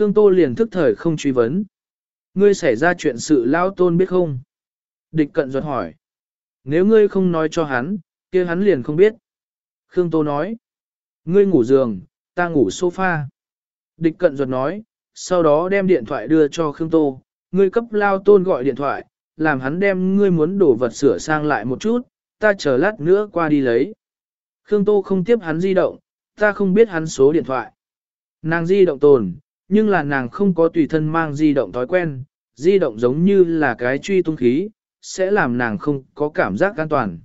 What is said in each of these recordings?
Khương Tô liền thức thời không truy vấn. Ngươi xảy ra chuyện sự lao tôn biết không? Địch cận ruột hỏi. Nếu ngươi không nói cho hắn, kia hắn liền không biết. Khương Tô nói. Ngươi ngủ giường, ta ngủ sofa. Địch cận ruột nói, sau đó đem điện thoại đưa cho Khương Tô. Ngươi cấp lao tôn gọi điện thoại, làm hắn đem ngươi muốn đổ vật sửa sang lại một chút, ta chờ lát nữa qua đi lấy. Khương Tô không tiếp hắn di động, ta không biết hắn số điện thoại. Nàng di động tồn, nhưng là nàng không có tùy thân mang di động thói quen, di động giống như là cái truy tung khí, sẽ làm nàng không có cảm giác an toàn.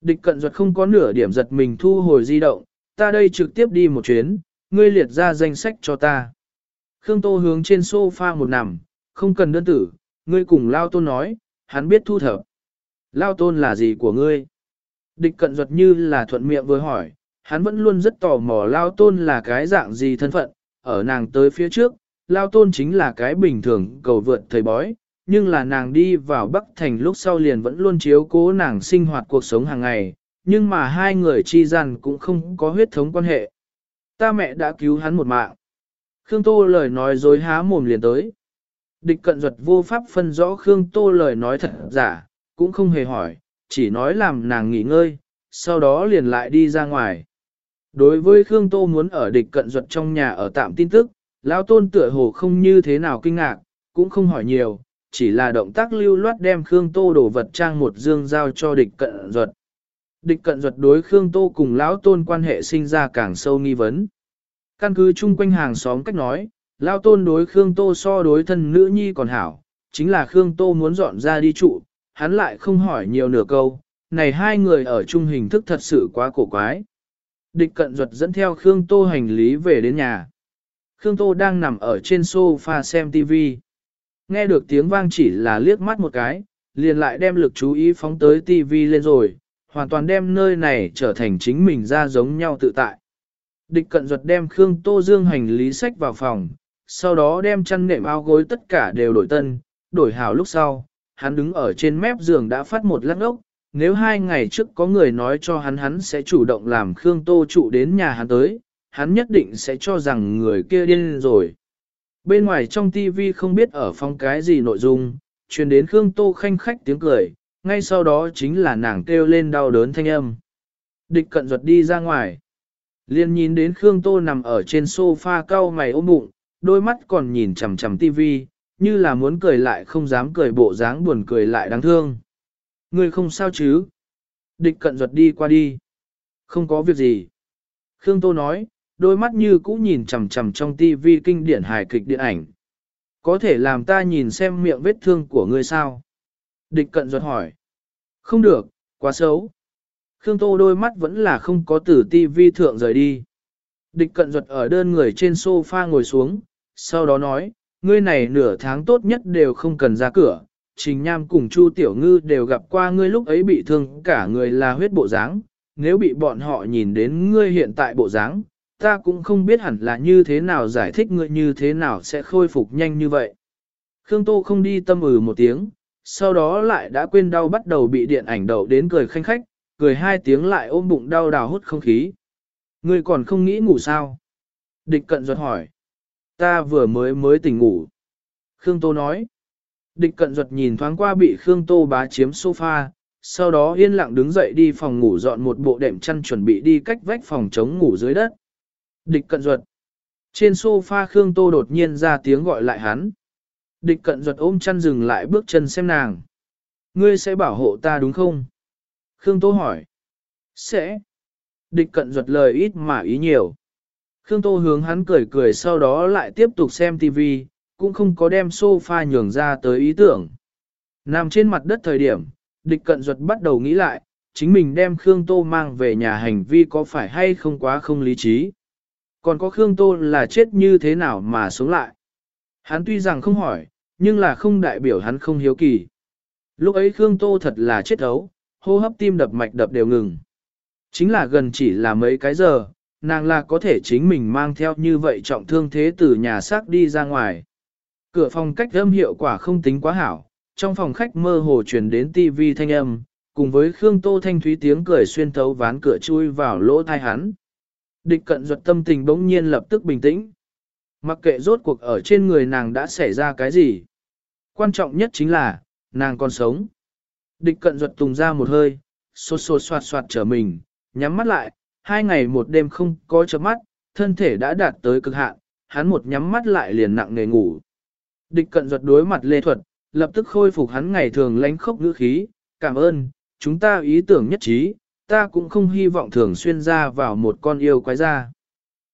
Địch cận ruột không có nửa điểm giật mình thu hồi di động, ta đây trực tiếp đi một chuyến, ngươi liệt ra danh sách cho ta. Khương Tô hướng trên sofa một nằm, không cần đơn tử, ngươi cùng Lao Tôn nói, hắn biết thu thập. Lao Tôn là gì của ngươi? Địch cận ruột như là thuận miệng vừa hỏi, hắn vẫn luôn rất tò mò Lao Tôn là cái dạng gì thân phận, ở nàng tới phía trước, Lao Tôn chính là cái bình thường cầu vượt thầy bói, nhưng là nàng đi vào Bắc Thành lúc sau liền vẫn luôn chiếu cố nàng sinh hoạt cuộc sống hàng ngày, nhưng mà hai người chi rằng cũng không có huyết thống quan hệ. Ta mẹ đã cứu hắn một mạng. Khương Tô lời nói dối há mồm liền tới. Địch cận duật vô pháp phân rõ Khương Tô lời nói thật giả, cũng không hề hỏi, chỉ nói làm nàng nghỉ ngơi, sau đó liền lại đi ra ngoài. Đối với Khương Tô muốn ở địch cận duật trong nhà ở tạm tin tức, Lão Tôn tựa hồ không như thế nào kinh ngạc, cũng không hỏi nhiều, chỉ là động tác lưu loát đem Khương Tô đổ vật trang một dương giao cho địch cận duật. Địch cận duật đối Khương Tô cùng Lão Tôn quan hệ sinh ra càng sâu nghi vấn. Căn cứ chung quanh hàng xóm cách nói, Lão Tôn đối Khương Tô so đối thân nữ nhi còn hảo, chính là Khương Tô muốn dọn ra đi trụ, hắn lại không hỏi nhiều nửa câu, này hai người ở chung hình thức thật sự quá cổ quái. Địch cận duật dẫn theo Khương Tô hành lý về đến nhà. Khương Tô đang nằm ở trên sofa xem TV. Nghe được tiếng vang chỉ là liếc mắt một cái, liền lại đem lực chú ý phóng tới TV lên rồi, hoàn toàn đem nơi này trở thành chính mình ra giống nhau tự tại. Địch cận duật đem Khương Tô Dương hành lý sách vào phòng, sau đó đem chăn nệm áo gối tất cả đều đổi tân, đổi hảo lúc sau, hắn đứng ở trên mép giường đã phát một lát ốc, nếu hai ngày trước có người nói cho hắn hắn sẽ chủ động làm Khương Tô trụ đến nhà hắn tới, hắn nhất định sẽ cho rằng người kia điên rồi. Bên ngoài trong TV không biết ở phong cái gì nội dung, truyền đến Khương Tô khanh khách tiếng cười, ngay sau đó chính là nàng kêu lên đau đớn thanh âm. Địch cận ruột đi ra ngoài. Liên nhìn đến Khương Tô nằm ở trên sofa cau mày ôm bụng, đôi mắt còn nhìn chằm chằm TV, như là muốn cười lại không dám cười bộ dáng buồn cười lại đáng thương. Người không sao chứ? Địch cận ruột đi qua đi. Không có việc gì. Khương Tô nói, đôi mắt như cũ nhìn chằm chằm trong tivi kinh điển hài kịch điện ảnh. Có thể làm ta nhìn xem miệng vết thương của ngươi sao? Địch cận ruột hỏi. Không được, quá xấu. Khương Tô đôi mắt vẫn là không có từ tivi thượng rời đi. Địch cận ruột ở đơn người trên sofa ngồi xuống, sau đó nói, ngươi này nửa tháng tốt nhất đều không cần ra cửa. Trình Nham cùng Chu Tiểu Ngư đều gặp qua ngươi lúc ấy bị thương cả người là huyết bộ dáng. Nếu bị bọn họ nhìn đến ngươi hiện tại bộ dáng, ta cũng không biết hẳn là như thế nào giải thích ngươi như thế nào sẽ khôi phục nhanh như vậy. Khương Tô không đi tâm ừ một tiếng, sau đó lại đã quên đau bắt đầu bị điện ảnh đậu đến cười khanh khách, cười hai tiếng lại ôm bụng đau đào hút không khí. Ngươi còn không nghĩ ngủ sao? Địch cận ruột hỏi. Ta vừa mới mới tỉnh ngủ. Khương Tô nói. Địch cận ruột nhìn thoáng qua bị Khương Tô bá chiếm sofa, sau đó yên lặng đứng dậy đi phòng ngủ dọn một bộ đệm chăn chuẩn bị đi cách vách phòng chống ngủ dưới đất. Địch cận ruột. Trên sofa Khương Tô đột nhiên ra tiếng gọi lại hắn. Địch cận ruột ôm chăn dừng lại bước chân xem nàng. Ngươi sẽ bảo hộ ta đúng không? Khương Tô hỏi. Sẽ. Địch cận ruột lời ít mà ý nhiều. Khương Tô hướng hắn cười cười sau đó lại tiếp tục xem TV, cũng không có đem sofa nhường ra tới ý tưởng. Nằm trên mặt đất thời điểm, địch cận duật bắt đầu nghĩ lại, chính mình đem Khương Tô mang về nhà hành vi có phải hay không quá không lý trí. Còn có Khương Tô là chết như thế nào mà sống lại. Hắn tuy rằng không hỏi, nhưng là không đại biểu hắn không hiếu kỳ. Lúc ấy Khương Tô thật là chết ấu, hô hấp tim đập mạch đập đều ngừng. Chính là gần chỉ là mấy cái giờ, nàng là có thể chính mình mang theo như vậy trọng thương thế từ nhà xác đi ra ngoài. Cửa phòng cách âm hiệu quả không tính quá hảo, trong phòng khách mơ hồ truyền đến tivi thanh âm, cùng với Khương Tô Thanh Thúy tiếng cười xuyên thấu ván cửa chui vào lỗ thai hắn. Địch cận ruột tâm tình bỗng nhiên lập tức bình tĩnh. Mặc kệ rốt cuộc ở trên người nàng đã xảy ra cái gì. Quan trọng nhất chính là, nàng còn sống. Địch cận ruột tùng ra một hơi, xô xô soạt soạt trở mình, nhắm mắt lại, hai ngày một đêm không có chớp mắt, thân thể đã đạt tới cực hạn, hắn một nhắm mắt lại liền nặng nề ngủ. Địch cận ruột đối mặt lê thuật, lập tức khôi phục hắn ngày thường lánh khốc ngữ khí, cảm ơn, chúng ta ý tưởng nhất trí, ta cũng không hy vọng thường xuyên ra vào một con yêu quái ra.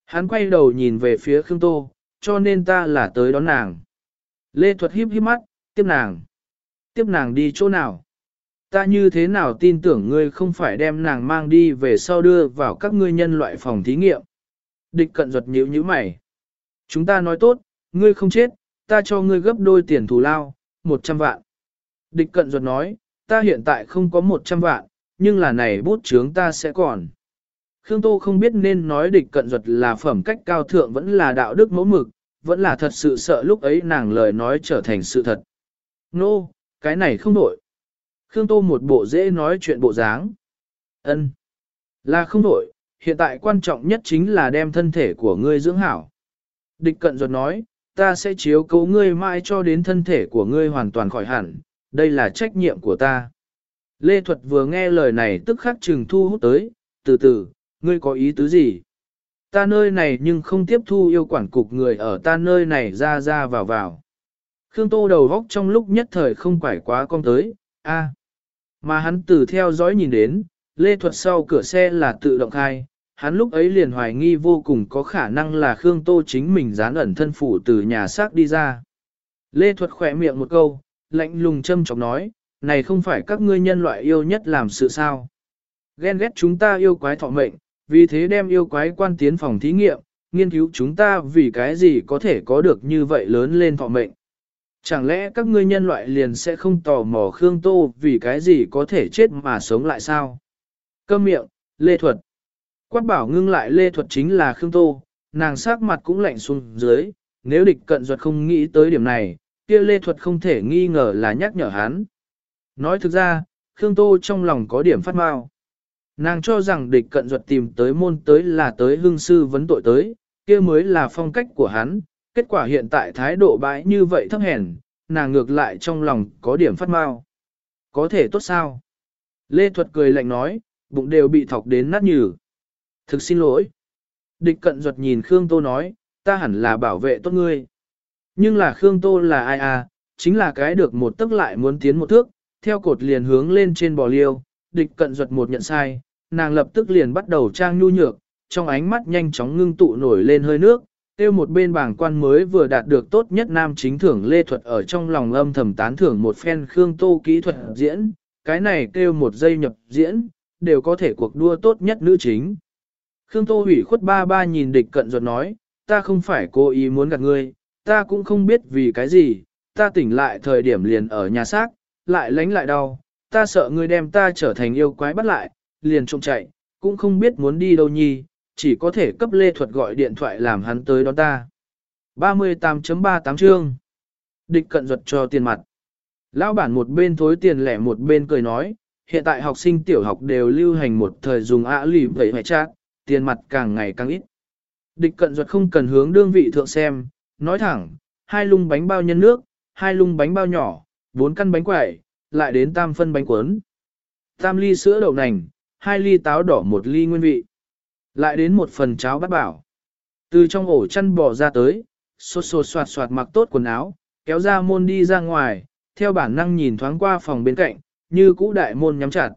Hắn quay đầu nhìn về phía Khương Tô, cho nên ta là tới đón nàng. Lê Thuật híp híp mắt, tiếp nàng. Tiếp nàng đi chỗ nào? Ta như thế nào tin tưởng ngươi không phải đem nàng mang đi về sau đưa vào các ngươi nhân loại phòng thí nghiệm? Địch cận ruột nhíu nhíu mày. Chúng ta nói tốt, ngươi không chết, ta cho ngươi gấp đôi tiền thù lao, 100 vạn. Địch cận ruột nói, ta hiện tại không có 100 vạn, nhưng là này bút chướng ta sẽ còn. Khương Tô không biết nên nói địch cận ruột là phẩm cách cao thượng vẫn là đạo đức mẫu mực, vẫn là thật sự sợ lúc ấy nàng lời nói trở thành sự thật. Nô, no, cái này không đổi. Khương Tô một bộ dễ nói chuyện bộ dáng. ân Là không đổi, hiện tại quan trọng nhất chính là đem thân thể của ngươi dưỡng hảo. Địch cận ruột nói, ta sẽ chiếu cố ngươi mãi cho đến thân thể của ngươi hoàn toàn khỏi hẳn, đây là trách nhiệm của ta. Lê Thuật vừa nghe lời này tức khắc trừng thu hút tới, từ từ, ngươi có ý tứ gì? Ta nơi này nhưng không tiếp thu yêu quản cục người ở ta nơi này ra ra vào vào. Khương Tô đầu góc trong lúc nhất thời không quải quá con tới, a Mà hắn từ theo dõi nhìn đến, Lê Thuật sau cửa xe là tự động khai, hắn lúc ấy liền hoài nghi vô cùng có khả năng là Khương Tô chính mình dán ẩn thân phủ từ nhà xác đi ra. Lê Thuật khỏe miệng một câu, lạnh lùng châm chọc nói, này không phải các ngươi nhân loại yêu nhất làm sự sao. Ghen ghét chúng ta yêu quái thọ mệnh, vì thế đem yêu quái quan tiến phòng thí nghiệm, nghiên cứu chúng ta vì cái gì có thể có được như vậy lớn lên thọ mệnh. Chẳng lẽ các ngươi nhân loại liền sẽ không tò mò Khương Tô vì cái gì có thể chết mà sống lại sao? Câm miệng, Lê Thuật. Quát bảo ngưng lại Lê Thuật chính là Khương Tô, nàng sắc mặt cũng lạnh xuống dưới, nếu địch cận duật không nghĩ tới điểm này, kia Lê Thuật không thể nghi ngờ là nhắc nhở hắn. Nói thực ra, Khương Tô trong lòng có điểm phát mau. Nàng cho rằng địch cận duật tìm tới môn tới là tới hương sư vấn tội tới, kia mới là phong cách của hắn, kết quả hiện tại thái độ bãi như vậy thấp hèn, nàng ngược lại trong lòng có điểm phát mau. Có thể tốt sao? Lê Thuật cười lạnh nói, bụng đều bị thọc đến nát nhừ. Thực xin lỗi. Địch cận duật nhìn Khương Tô nói, ta hẳn là bảo vệ tốt ngươi. Nhưng là Khương Tô là ai à, chính là cái được một tức lại muốn tiến một thước, theo cột liền hướng lên trên bò liêu, địch cận duật một nhận sai, nàng lập tức liền bắt đầu trang nhu nhược, trong ánh mắt nhanh chóng ngưng tụ nổi lên hơi nước, tiêu một bên bảng quan mới vừa đạt được tốt nhất nam chính thưởng lê thuật ở trong lòng âm thầm tán thưởng một phen Khương Tô kỹ thuật diễn, cái này kêu một giây nhập diễn, đều có thể cuộc đua tốt nhất nữ chính. Khương Tô hủy khuất ba ba nhìn địch cận ruột nói, ta không phải cố ý muốn gặp ngươi, ta cũng không biết vì cái gì, ta tỉnh lại thời điểm liền ở nhà xác, lại lánh lại đau, ta sợ ngươi đem ta trở thành yêu quái bắt lại, liền trông chạy, cũng không biết muốn đi đâu nhi, chỉ có thể cấp lê thuật gọi điện thoại làm hắn tới đón ta. 38.38 chương Địch cận ruột cho tiền mặt. Lão bản một bên thối tiền lẻ một bên cười nói, hiện tại học sinh tiểu học đều lưu hành một thời dùng ạ lì vậy hoài chát tiền mặt càng ngày càng ít. Địch cận duật không cần hướng đương vị thượng xem, nói thẳng, hai lung bánh bao nhân nước, hai lung bánh bao nhỏ, bốn căn bánh quẩy, lại đến tam phân bánh cuốn. Tam ly sữa đậu nành, hai ly táo đỏ một ly nguyên vị. Lại đến một phần cháo bát bảo. Từ trong ổ chăn bò ra tới, sốt sốt soạt soạt mặc tốt quần áo, kéo ra môn đi ra ngoài, theo bản năng nhìn thoáng qua phòng bên cạnh, như cũ đại môn nhắm chặt.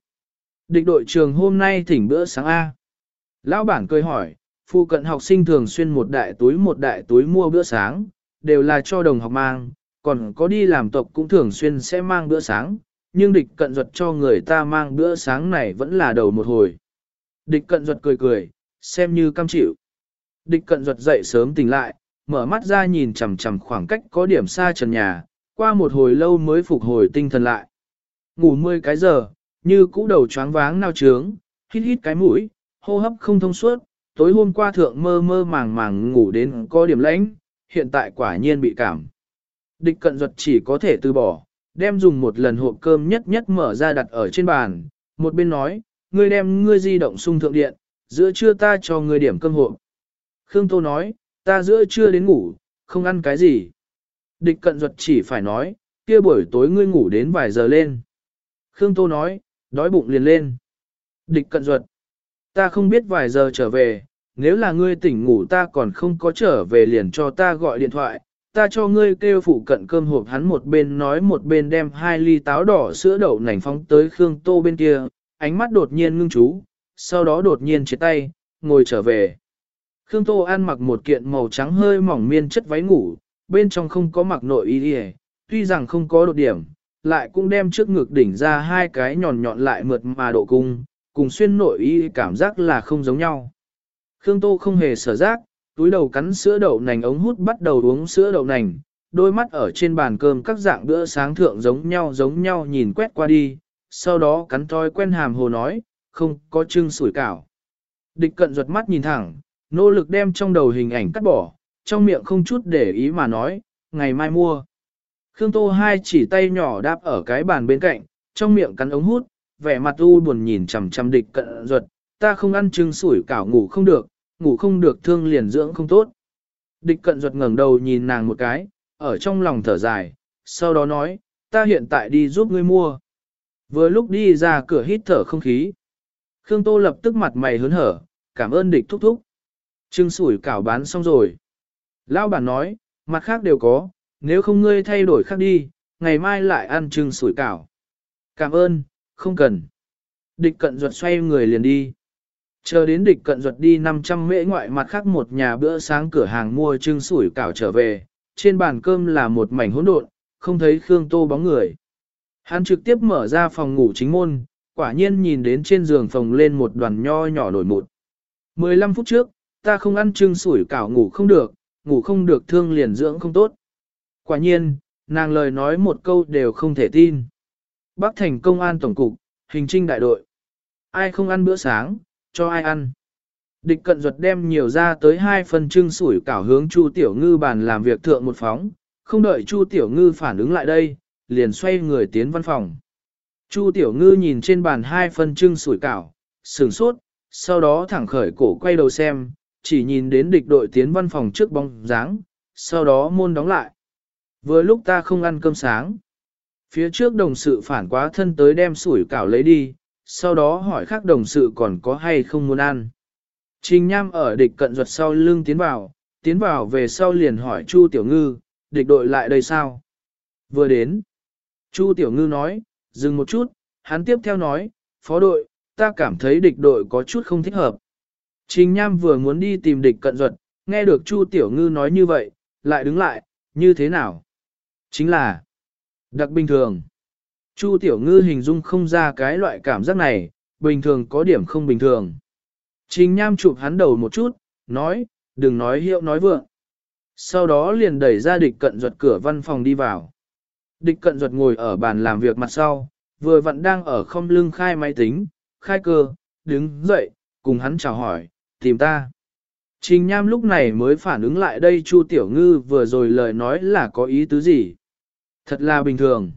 Địch đội trường hôm nay thỉnh bữa sáng A. Lão bản cười hỏi, phụ cận học sinh thường xuyên một đại túi một đại túi mua bữa sáng, đều là cho đồng học mang, còn có đi làm tộc cũng thường xuyên sẽ mang bữa sáng, nhưng địch cận duật cho người ta mang bữa sáng này vẫn là đầu một hồi. Địch cận duật cười cười, xem như cam chịu. Địch cận duật dậy sớm tỉnh lại, mở mắt ra nhìn chằm chằm khoảng cách có điểm xa trần nhà, qua một hồi lâu mới phục hồi tinh thần lại. Ngủ 10 cái giờ, như cũ đầu choáng váng nao trướng, hít hít cái mũi, hô hấp không thông suốt, tối hôm qua thượng mơ mơ màng màng ngủ đến có điểm lãnh, hiện tại quả nhiên bị cảm. Địch cận duật chỉ có thể từ bỏ, đem dùng một lần hộp cơm nhất nhất mở ra đặt ở trên bàn, một bên nói, ngươi đem ngươi di động sung thượng điện, giữa trưa ta cho ngươi điểm cơm hộp. Khương Tô nói, ta giữa trưa đến ngủ, không ăn cái gì. Địch cận ruột chỉ phải nói, kia buổi tối ngươi ngủ đến vài giờ lên. Khương Tô nói, đói bụng liền lên. Địch cận ruột, ta không biết vài giờ trở về, nếu là ngươi tỉnh ngủ ta còn không có trở về liền cho ta gọi điện thoại, ta cho ngươi kêu phụ cận cơm hộp hắn một bên nói một bên đem hai ly táo đỏ sữa đậu nành phóng tới Khương Tô bên kia, ánh mắt đột nhiên ngưng chú, sau đó đột nhiên chia tay, ngồi trở về. Khương Tô ăn mặc một kiện màu trắng hơi mỏng miên chất váy ngủ, bên trong không có mặc nội y đi tuy rằng không có đột điểm, lại cũng đem trước ngực đỉnh ra hai cái nhọn nhọn lại mượt mà độ cung, cùng xuyên nội y cảm giác là không giống nhau. Khương Tô không hề sở giác, túi đầu cắn sữa đậu nành ống hút bắt đầu uống sữa đậu nành, đôi mắt ở trên bàn cơm các dạng bữa sáng thượng giống nhau giống nhau nhìn quét qua đi, sau đó cắn thói quen hàm hồ nói, không có trưng sủi cảo. Địch cận ruột mắt nhìn thẳng, nỗ lực đem trong đầu hình ảnh cắt bỏ, trong miệng không chút để ý mà nói, ngày mai mua. Khương Tô hai chỉ tay nhỏ đáp ở cái bàn bên cạnh, trong miệng cắn ống hút, vẻ mặt u buồn nhìn chằm chằm địch cận ruột, ta không ăn trứng sủi cảo ngủ không được, ngủ không được thương liền dưỡng không tốt. Địch cận ruột ngẩng đầu nhìn nàng một cái, ở trong lòng thở dài, sau đó nói, ta hiện tại đi giúp ngươi mua. Vừa lúc đi ra cửa hít thở không khí. Khương Tô lập tức mặt mày hớn hở, cảm ơn địch thúc thúc. Trưng sủi cảo bán xong rồi. Lão bản nói, mặt khác đều có, nếu không ngươi thay đổi khác đi, ngày mai lại ăn trưng sủi cảo. Cảm ơn, không cần. Địch cận ruột xoay người liền đi. Chờ đến địch cận ruột đi 500 mễ ngoại mặt khác một nhà bữa sáng cửa hàng mua trưng sủi cảo trở về, trên bàn cơm là một mảnh hỗn độn, không thấy Khương Tô bóng người. Hắn trực tiếp mở ra phòng ngủ chính môn, quả nhiên nhìn đến trên giường phòng lên một đoàn nho nhỏ nổi một. 15 phút trước, ta không ăn trưng sủi cảo ngủ không được, ngủ không được thương liền dưỡng không tốt. Quả nhiên, nàng lời nói một câu đều không thể tin. Bắc thành công an tổng cục, hình trinh đại đội. Ai không ăn bữa sáng, cho ai ăn. Địch cận ruột đem nhiều ra tới hai phần trưng sủi cảo hướng Chu Tiểu Ngư bàn làm việc thượng một phóng, không đợi Chu Tiểu Ngư phản ứng lại đây, liền xoay người tiến văn phòng. Chu Tiểu Ngư nhìn trên bàn hai phần trưng sủi cảo, sửng sốt, sau đó thẳng khởi cổ quay đầu xem, chỉ nhìn đến địch đội tiến văn phòng trước bóng dáng, sau đó môn đóng lại. Vừa lúc ta không ăn cơm sáng, phía trước đồng sự phản quá thân tới đem sủi cảo lấy đi, sau đó hỏi khác đồng sự còn có hay không muốn ăn. Trình Nham ở địch cận ruột sau lưng tiến vào, tiến vào về sau liền hỏi Chu Tiểu Ngư, địch đội lại đây sao? Vừa đến, Chu Tiểu Ngư nói, dừng một chút, hắn tiếp theo nói, phó đội, ta cảm thấy địch đội có chút không thích hợp. Trình Nham vừa muốn đi tìm địch cận ruột, nghe được Chu Tiểu Ngư nói như vậy, lại đứng lại, như thế nào? Chính là, đặc bình thường. Chu Tiểu Ngư hình dung không ra cái loại cảm giác này, bình thường có điểm không bình thường. Trình Nham chụp hắn đầu một chút, nói, đừng nói hiệu nói vượng. Sau đó liền đẩy ra địch cận ruột cửa văn phòng đi vào. Địch cận ruột ngồi ở bàn làm việc mặt sau, vừa vặn đang ở không lưng khai máy tính, khai cơ, đứng dậy, cùng hắn chào hỏi, tìm ta. Trình Nham lúc này mới phản ứng lại đây Chu Tiểu Ngư vừa rồi lời nói là có ý tứ gì. Thật là bình thường.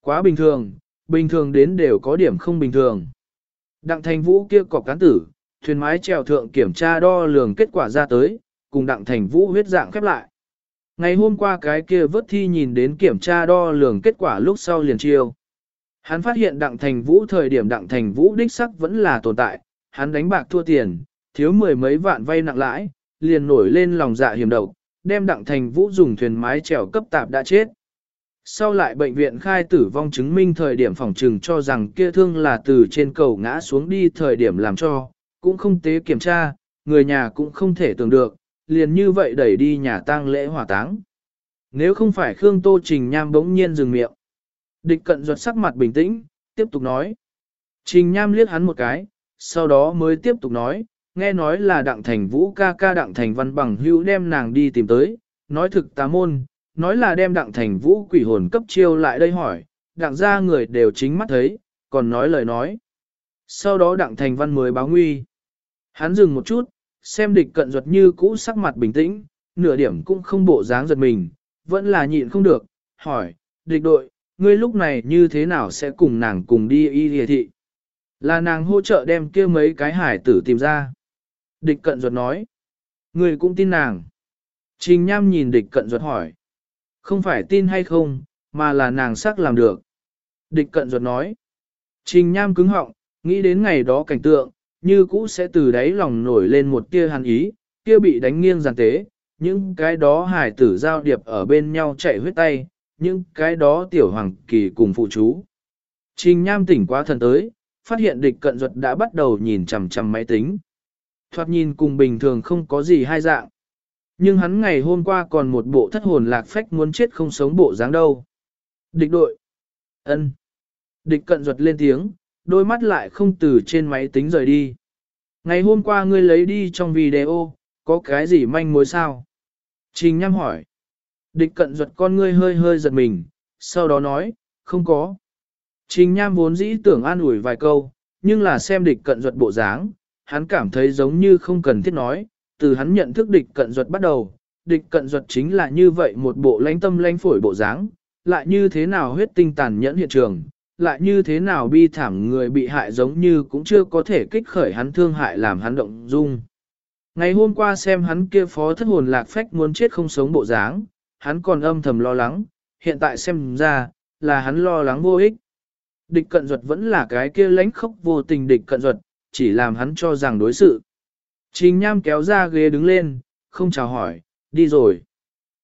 Quá bình thường, bình thường đến đều có điểm không bình thường. Đặng thành vũ kia cọc cán tử, thuyền mái trèo thượng kiểm tra đo lường kết quả ra tới, cùng đặng thành vũ huyết dạng khép lại. Ngày hôm qua cái kia vớt thi nhìn đến kiểm tra đo lường kết quả lúc sau liền chiêu. Hắn phát hiện đặng thành vũ thời điểm đặng thành vũ đích sắc vẫn là tồn tại, hắn đánh bạc thua tiền, thiếu mười mấy vạn vay nặng lãi, liền nổi lên lòng dạ hiểm độc, đem đặng thành vũ dùng thuyền mái trèo cấp tạp đã chết. Sau lại bệnh viện khai tử vong chứng minh thời điểm phòng trừng cho rằng kia thương là từ trên cầu ngã xuống đi thời điểm làm cho, cũng không tế kiểm tra, người nhà cũng không thể tưởng được, liền như vậy đẩy đi nhà tang lễ hỏa táng. Nếu không phải Khương Tô Trình Nham bỗng nhiên dừng miệng. Địch cận ruột sắc mặt bình tĩnh, tiếp tục nói. Trình Nham liếc hắn một cái, sau đó mới tiếp tục nói, nghe nói là đặng thành vũ ca ca đặng thành văn bằng hữu đem nàng đi tìm tới, nói thực tá môn, nói là đem đặng thành vũ quỷ hồn cấp chiêu lại đây hỏi, đặng ra người đều chính mắt thấy, còn nói lời nói. Sau đó đặng thành văn mới báo nguy. Hắn dừng một chút, xem địch cận ruột như cũ sắc mặt bình tĩnh, nửa điểm cũng không bộ dáng giật mình, vẫn là nhịn không được, hỏi, địch đội, ngươi lúc này như thế nào sẽ cùng nàng cùng đi y địa thị? Là nàng hỗ trợ đem kia mấy cái hải tử tìm ra. Địch cận ruột nói, ngươi cũng tin nàng. Trình Nham nhìn địch cận ruột hỏi. Không phải tin hay không, mà là nàng sắc làm được. Địch cận ruột nói. Trình Nham cứng họng, nghĩ đến ngày đó cảnh tượng, như cũ sẽ từ đáy lòng nổi lên một tia hàn ý, kia bị đánh nghiêng giàn tế, những cái đó hải tử giao điệp ở bên nhau chạy huyết tay, những cái đó tiểu hoàng kỳ cùng phụ chú. Trình Nham tỉnh quá thần tới, phát hiện địch cận ruột đã bắt đầu nhìn chằm chằm máy tính. Thoạt nhìn cùng bình thường không có gì hai dạng. Nhưng hắn ngày hôm qua còn một bộ thất hồn lạc phách muốn chết không sống bộ dáng đâu. Địch đội. ân. Địch cận ruột lên tiếng, đôi mắt lại không từ trên máy tính rời đi. Ngày hôm qua ngươi lấy đi trong video, có cái gì manh mối sao? Trình nhăm hỏi. Địch cận ruột con ngươi hơi hơi giật mình, sau đó nói, không có. Trình nham vốn dĩ tưởng an ủi vài câu, nhưng là xem địch cận ruột bộ dáng, hắn cảm thấy giống như không cần thiết nói, từ hắn nhận thức địch cận duật bắt đầu, địch cận duật chính là như vậy một bộ lãnh tâm lãnh phổi bộ dáng, lại như thế nào huyết tinh tàn nhẫn hiện trường, lại như thế nào bi thảm người bị hại giống như cũng chưa có thể kích khởi hắn thương hại làm hắn động dung. Ngày hôm qua xem hắn kia phó thất hồn lạc phách muốn chết không sống bộ dáng, hắn còn âm thầm lo lắng, hiện tại xem ra, là hắn lo lắng vô ích. Địch cận duật vẫn là cái kia lãnh khốc vô tình địch cận duật, chỉ làm hắn cho rằng đối sự. Trình Nham kéo ra ghế đứng lên, không chào hỏi, đi rồi.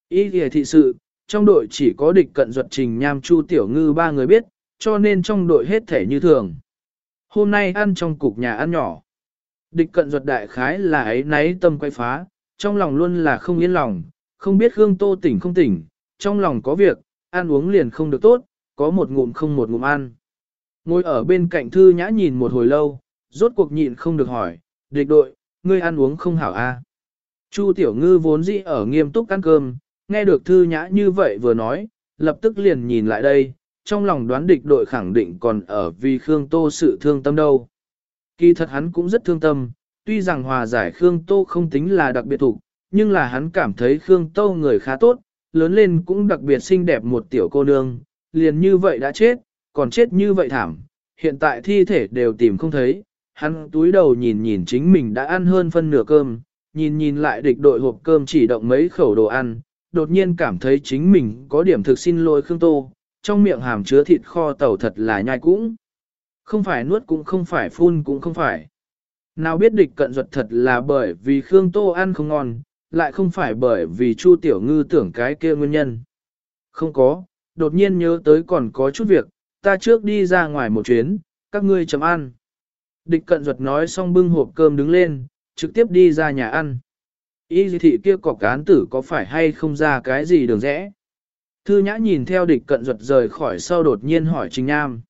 Ý kìa thị sự, trong đội chỉ có địch cận duật Trình Nham Chu Tiểu Ngư ba người biết, cho nên trong đội hết thể như thường. Hôm nay ăn trong cục nhà ăn nhỏ. Địch cận duật đại khái là ấy náy tâm quay phá, trong lòng luôn là không yên lòng, không biết Khương Tô tỉnh không tỉnh, trong lòng có việc, ăn uống liền không được tốt, có một ngụm không một ngụm ăn. Ngồi ở bên cạnh thư nhã nhìn một hồi lâu, rốt cuộc nhịn không được hỏi, địch đội, ngươi ăn uống không hảo a? À? Chu tiểu ngư vốn dĩ ở nghiêm túc ăn cơm, nghe được thư nhã như vậy vừa nói, lập tức liền nhìn lại đây, trong lòng đoán địch đội khẳng định còn ở vì Khương Tô sự thương tâm đâu. Kỳ thật hắn cũng rất thương tâm, tuy rằng hòa giải Khương Tô không tính là đặc biệt thủ, nhưng là hắn cảm thấy Khương Tô người khá tốt, lớn lên cũng đặc biệt xinh đẹp một tiểu cô nương, liền như vậy đã chết, còn chết như vậy thảm, hiện tại thi thể đều tìm không thấy, hắn túi đầu nhìn nhìn chính mình đã ăn hơn phân nửa cơm, nhìn nhìn lại địch đội hộp cơm chỉ động mấy khẩu đồ ăn, đột nhiên cảm thấy chính mình có điểm thực xin lỗi Khương Tô, trong miệng hàm chứa thịt kho tàu thật là nhai cũng. Không phải nuốt cũng không phải phun cũng không phải. Nào biết địch cận ruột thật là bởi vì Khương Tô ăn không ngon, lại không phải bởi vì Chu Tiểu Ngư tưởng cái kia nguyên nhân. Không có, đột nhiên nhớ tới còn có chút việc, ta trước đi ra ngoài một chuyến, các ngươi chấm ăn. Địch cận ruột nói xong bưng hộp cơm đứng lên, trực tiếp đi ra nhà ăn. Y thị kia cọc cán tử có phải hay không ra cái gì đường rẽ? Thư nhã nhìn theo địch cận ruột rời khỏi sau đột nhiên hỏi Trình Nham.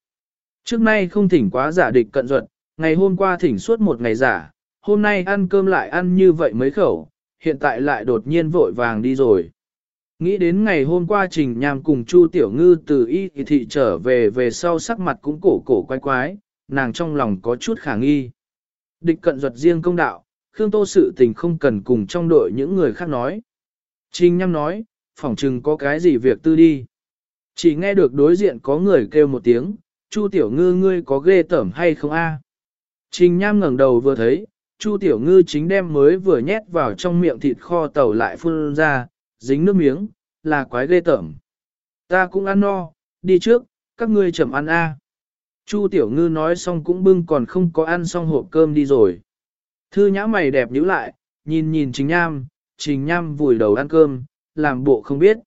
Trước nay không thỉnh quá giả địch cận ruột, ngày hôm qua thỉnh suốt một ngày giả, hôm nay ăn cơm lại ăn như vậy mấy khẩu, hiện tại lại đột nhiên vội vàng đi rồi. Nghĩ đến ngày hôm qua Trình Nham cùng Chu Tiểu Ngư từ y thị trở về về sau sắc mặt cũng cổ cổ quái quái, nàng trong lòng có chút khả nghi. Địch cận ruột riêng công đạo, Khương Tô sự tình không cần cùng trong đội những người khác nói. Trình Nham nói, phỏng chừng có cái gì việc tư đi. Chỉ nghe được đối diện có người kêu một tiếng, Chu Tiểu Ngư ngươi có ghê tởm hay không a? Trình Nham ngẩng đầu vừa thấy, Chu Tiểu Ngư chính đem mới vừa nhét vào trong miệng thịt kho tàu lại phun ra, dính nước miếng, là quái ghê tởm. Ta cũng ăn no, đi trước, các ngươi chậm ăn a. Chu Tiểu Ngư nói xong cũng bưng còn không có ăn xong hộp cơm đi rồi. Thư nhã mày đẹp nhíu lại, nhìn nhìn Trình Nham, Trình Nham vùi đầu ăn cơm, làm bộ không biết.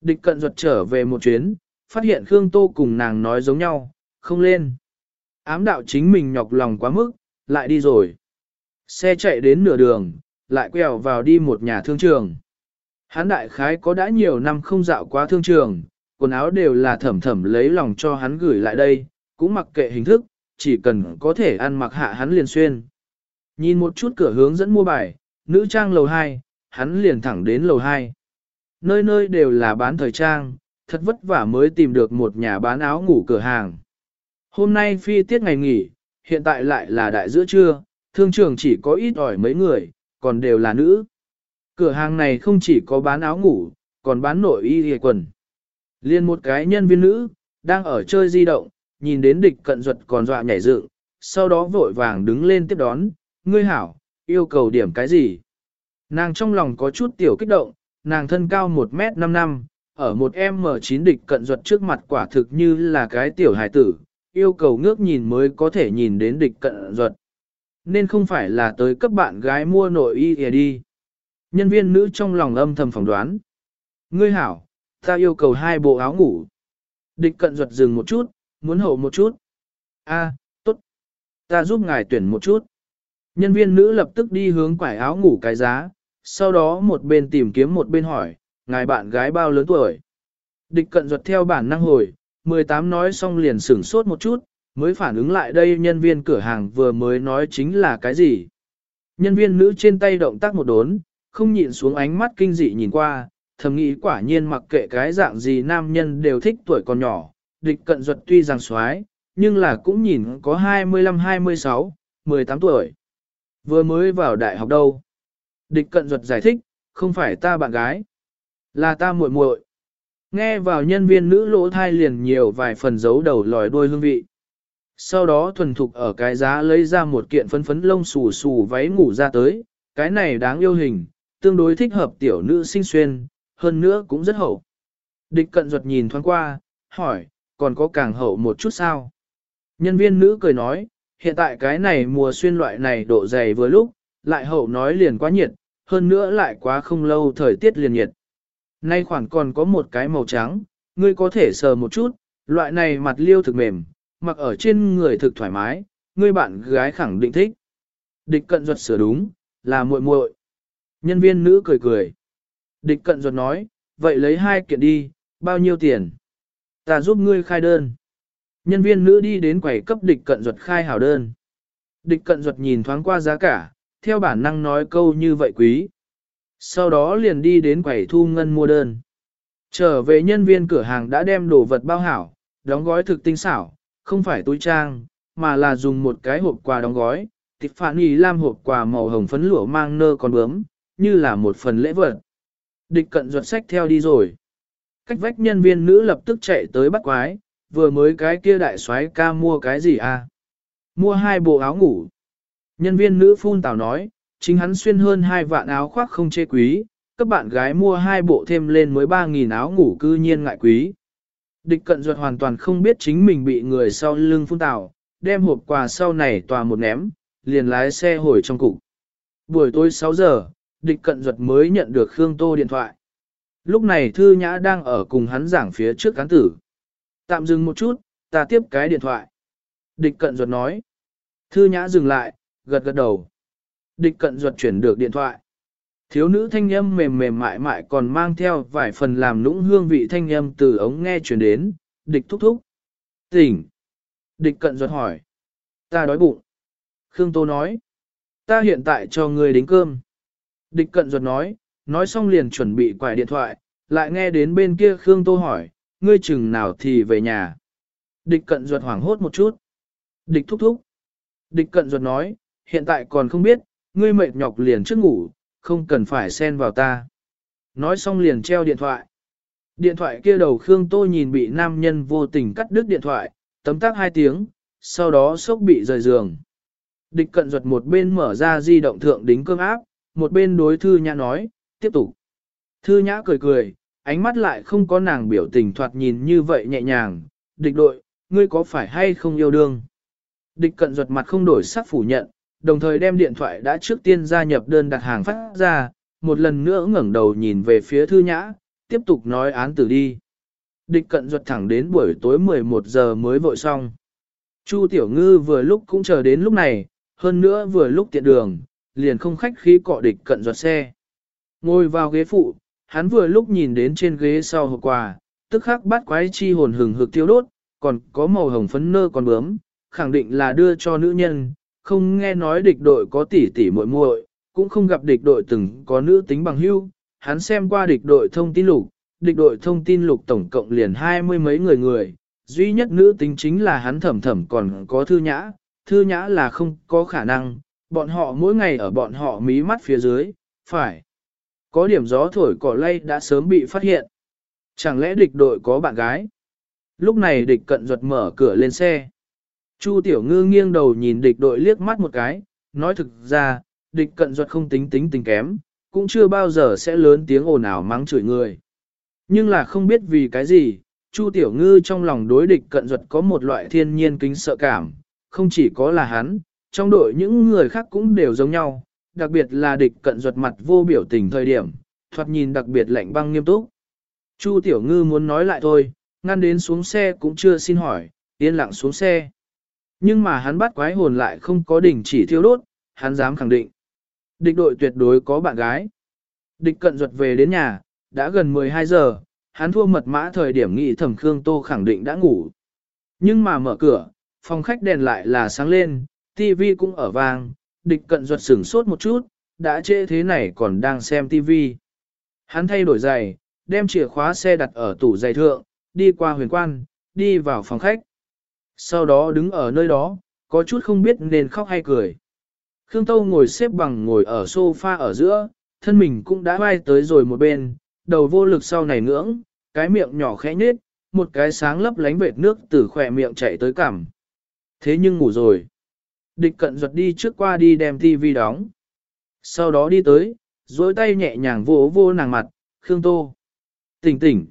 Địch cận ruột trở về một chuyến, phát hiện Khương Tô cùng nàng nói giống nhau, không lên. Ám đạo chính mình nhọc lòng quá mức, lại đi rồi. Xe chạy đến nửa đường, lại quẹo vào đi một nhà thương trường. Hán đại khái có đã nhiều năm không dạo qua thương trường, quần áo đều là thẩm thẩm lấy lòng cho hắn gửi lại đây, cũng mặc kệ hình thức, chỉ cần có thể ăn mặc hạ hắn liền xuyên. Nhìn một chút cửa hướng dẫn mua bài, nữ trang lầu 2, hắn liền thẳng đến lầu 2. Nơi nơi đều là bán thời trang, thật vất vả mới tìm được một nhà bán áo ngủ cửa hàng. Hôm nay phi tiết ngày nghỉ, hiện tại lại là đại giữa trưa, thương trường chỉ có ít ỏi mấy người, còn đều là nữ. Cửa hàng này không chỉ có bán áo ngủ, còn bán nội y hề quần. Liên một cái nhân viên nữ, đang ở chơi di động, nhìn đến địch cận duật còn dọa nhảy dựng, sau đó vội vàng đứng lên tiếp đón, ngươi hảo, yêu cầu điểm cái gì. Nàng trong lòng có chút tiểu kích động, nàng thân cao 1m5 năm, ở một M9 địch cận duật trước mặt quả thực như là cái tiểu hài tử, yêu cầu ngước nhìn mới có thể nhìn đến địch cận duật, Nên không phải là tới cấp bạn gái mua nội y kìa đi. Nhân viên nữ trong lòng âm thầm phỏng đoán. Ngươi hảo, ta yêu cầu hai bộ áo ngủ. Địch cận duật dừng một chút, muốn hậu một chút. A, tốt. Ta giúp ngài tuyển một chút. Nhân viên nữ lập tức đi hướng quải áo ngủ cái giá, sau đó một bên tìm kiếm một bên hỏi, ngài bạn gái bao lớn tuổi. Địch cận ruột theo bản năng hồi, 18 nói xong liền sửng sốt một chút, mới phản ứng lại đây nhân viên cửa hàng vừa mới nói chính là cái gì. Nhân viên nữ trên tay động tác một đốn, không nhịn xuống ánh mắt kinh dị nhìn qua, thầm nghĩ quả nhiên mặc kệ cái dạng gì nam nhân đều thích tuổi còn nhỏ, địch cận duật tuy rằng xoái, nhưng là cũng nhìn có 25-26, 18 tuổi. Vừa mới vào đại học đâu. Địch cận duật giải thích, không phải ta bạn gái, là ta muội muội. Nghe vào nhân viên nữ lỗ thai liền nhiều vài phần giấu đầu lòi đuôi hương vị. Sau đó thuần thục ở cái giá lấy ra một kiện phấn phấn lông xù xù váy ngủ ra tới, cái này đáng yêu hình, tương đối thích hợp tiểu nữ sinh xuyên, hơn nữa cũng rất hậu. Địch cận ruột nhìn thoáng qua, hỏi, còn có càng hậu một chút sao? Nhân viên nữ cười nói, hiện tại cái này mùa xuyên loại này độ dày vừa lúc, lại hậu nói liền quá nhiệt, hơn nữa lại quá không lâu thời tiết liền nhiệt. Nay khoảng còn có một cái màu trắng, ngươi có thể sờ một chút, loại này mặt liêu thực mềm, mặc ở trên người thực thoải mái, ngươi bạn gái khẳng định thích. Địch cận ruột sửa đúng, là muội muội. Nhân viên nữ cười cười. Địch cận ruột nói, vậy lấy hai kiện đi, bao nhiêu tiền? Ta giúp ngươi khai đơn. Nhân viên nữ đi đến quầy cấp địch cận duật khai hảo đơn. Địch cận duật nhìn thoáng qua giá cả, theo bản năng nói câu như vậy quý. Sau đó liền đi đến quầy thu ngân mua đơn. Trở về nhân viên cửa hàng đã đem đồ vật bao hảo, đóng gói thực tinh xảo, không phải túi trang, mà là dùng một cái hộp quà đóng gói, tịch phản ý lam hộp quà màu hồng phấn lụa mang nơ con bướm, như là một phần lễ vật. Địch cận duật sách theo đi rồi. Cách vách nhân viên nữ lập tức chạy tới bắt quái, vừa mới cái kia đại soái ca mua cái gì à? Mua hai bộ áo ngủ. Nhân viên nữ phun tào nói, chính hắn xuyên hơn hai vạn áo khoác không chê quý, các bạn gái mua hai bộ thêm lên mới ba nghìn áo ngủ cư nhiên ngại quý. Địch cận ruột hoàn toàn không biết chính mình bị người sau lưng phun tào, đem hộp quà sau này tòa một ném, liền lái xe hồi trong cục. Buổi tối 6 giờ, địch cận ruột mới nhận được Khương Tô điện thoại. Lúc này Thư Nhã đang ở cùng hắn giảng phía trước cán tử. Tạm dừng một chút, ta tiếp cái điện thoại. Địch cận ruột nói. Thư Nhã dừng lại, gật gật đầu. Địch cận ruột chuyển được điện thoại. Thiếu nữ thanh âm mềm mềm mại mại còn mang theo vài phần làm nũng hương vị thanh âm từ ống nghe chuyển đến, địch thúc thúc. Tỉnh. Địch cận ruột hỏi. Ta đói bụng. Khương Tô nói. Ta hiện tại cho người đính cơm. Địch cận ruột nói, nói xong liền chuẩn bị quải điện thoại, lại nghe đến bên kia Khương Tô hỏi, ngươi chừng nào thì về nhà. Địch cận ruột hoảng hốt một chút. Địch thúc thúc. Địch cận ruột nói, hiện tại còn không biết, ngươi mệt nhọc liền trước ngủ, không cần phải xen vào ta. Nói xong liền treo điện thoại. Điện thoại kia đầu Khương Tô nhìn bị nam nhân vô tình cắt đứt điện thoại, tấm tắc hai tiếng, sau đó sốc bị rời giường. Địch cận ruột một bên mở ra di động thượng đính cơm áp, một bên đối thư nhã nói, tiếp tục. Thư nhã cười cười, ánh mắt lại không có nàng biểu tình thoạt nhìn như vậy nhẹ nhàng, địch đội, ngươi có phải hay không yêu đương? Địch cận ruột mặt không đổi sắc phủ nhận, đồng thời đem điện thoại đã trước tiên gia nhập đơn đặt hàng phát ra, một lần nữa ngẩng đầu nhìn về phía thư nhã, tiếp tục nói án tử đi. Địch cận ruột thẳng đến buổi tối 11 giờ mới vội xong. Chu Tiểu Ngư vừa lúc cũng chờ đến lúc này, hơn nữa vừa lúc tiện đường, liền không khách khí cọ địch cận ruột xe. Ngồi vào ghế phụ, hắn vừa lúc nhìn đến trên ghế sau hộp quà, tức khắc bắt quái chi hồn hừng hực tiêu đốt, còn có màu hồng phấn nơ còn bướm, khẳng định là đưa cho nữ nhân, không nghe nói địch đội có tỷ tỷ muội muội, cũng không gặp địch đội từng có nữ tính bằng hưu, hắn xem qua địch đội thông tin lục, địch đội thông tin lục tổng cộng liền hai mươi mấy người người, duy nhất nữ tính chính là hắn thẩm thẩm còn có thư nhã, thư nhã là không có khả năng, bọn họ mỗi ngày ở bọn họ mí mắt phía dưới, phải. Có điểm gió thổi cỏ lay đã sớm bị phát hiện. Chẳng lẽ địch đội có bạn gái? Lúc này địch cận ruột mở cửa lên xe. Chu Tiểu Ngư nghiêng đầu nhìn địch đội liếc mắt một cái, nói thực ra, địch cận ruột không tính tính tình kém, cũng chưa bao giờ sẽ lớn tiếng ồn ào mắng chửi người. Nhưng là không biết vì cái gì, Chu Tiểu Ngư trong lòng đối địch cận duật có một loại thiên nhiên kính sợ cảm, không chỉ có là hắn, trong đội những người khác cũng đều giống nhau, đặc biệt là địch cận ruột mặt vô biểu tình thời điểm, thoạt nhìn đặc biệt lạnh băng nghiêm túc. Chu Tiểu Ngư muốn nói lại thôi, ngăn đến xuống xe cũng chưa xin hỏi, yên lặng xuống xe. Nhưng mà hắn bắt quái hồn lại không có đỉnh chỉ thiêu đốt, hắn dám khẳng định. Địch đội tuyệt đối có bạn gái. Địch cận ruột về đến nhà, đã gần 12 giờ, hắn thua mật mã thời điểm nghị thẩm Khương Tô khẳng định đã ngủ. Nhưng mà mở cửa, phòng khách đèn lại là sáng lên, tivi cũng ở vang, địch cận ruột sửng sốt một chút, đã trễ thế này còn đang xem tivi. Hắn thay đổi giày, đem chìa khóa xe đặt ở tủ giày thượng, đi qua huyền quan, đi vào phòng khách. Sau đó đứng ở nơi đó, có chút không biết nên khóc hay cười. Khương Tâu ngồi xếp bằng ngồi ở sofa ở giữa, thân mình cũng đã bay tới rồi một bên, đầu vô lực sau này ngưỡng, cái miệng nhỏ khẽ nhết, một cái sáng lấp lánh vệt nước từ khỏe miệng chạy tới cằm. Thế nhưng ngủ rồi. Địch cận ruột đi trước qua đi đem tivi đóng. Sau đó đi tới, duỗi tay nhẹ nhàng vỗ vô nàng mặt, Khương Tô. Tỉnh tỉnh.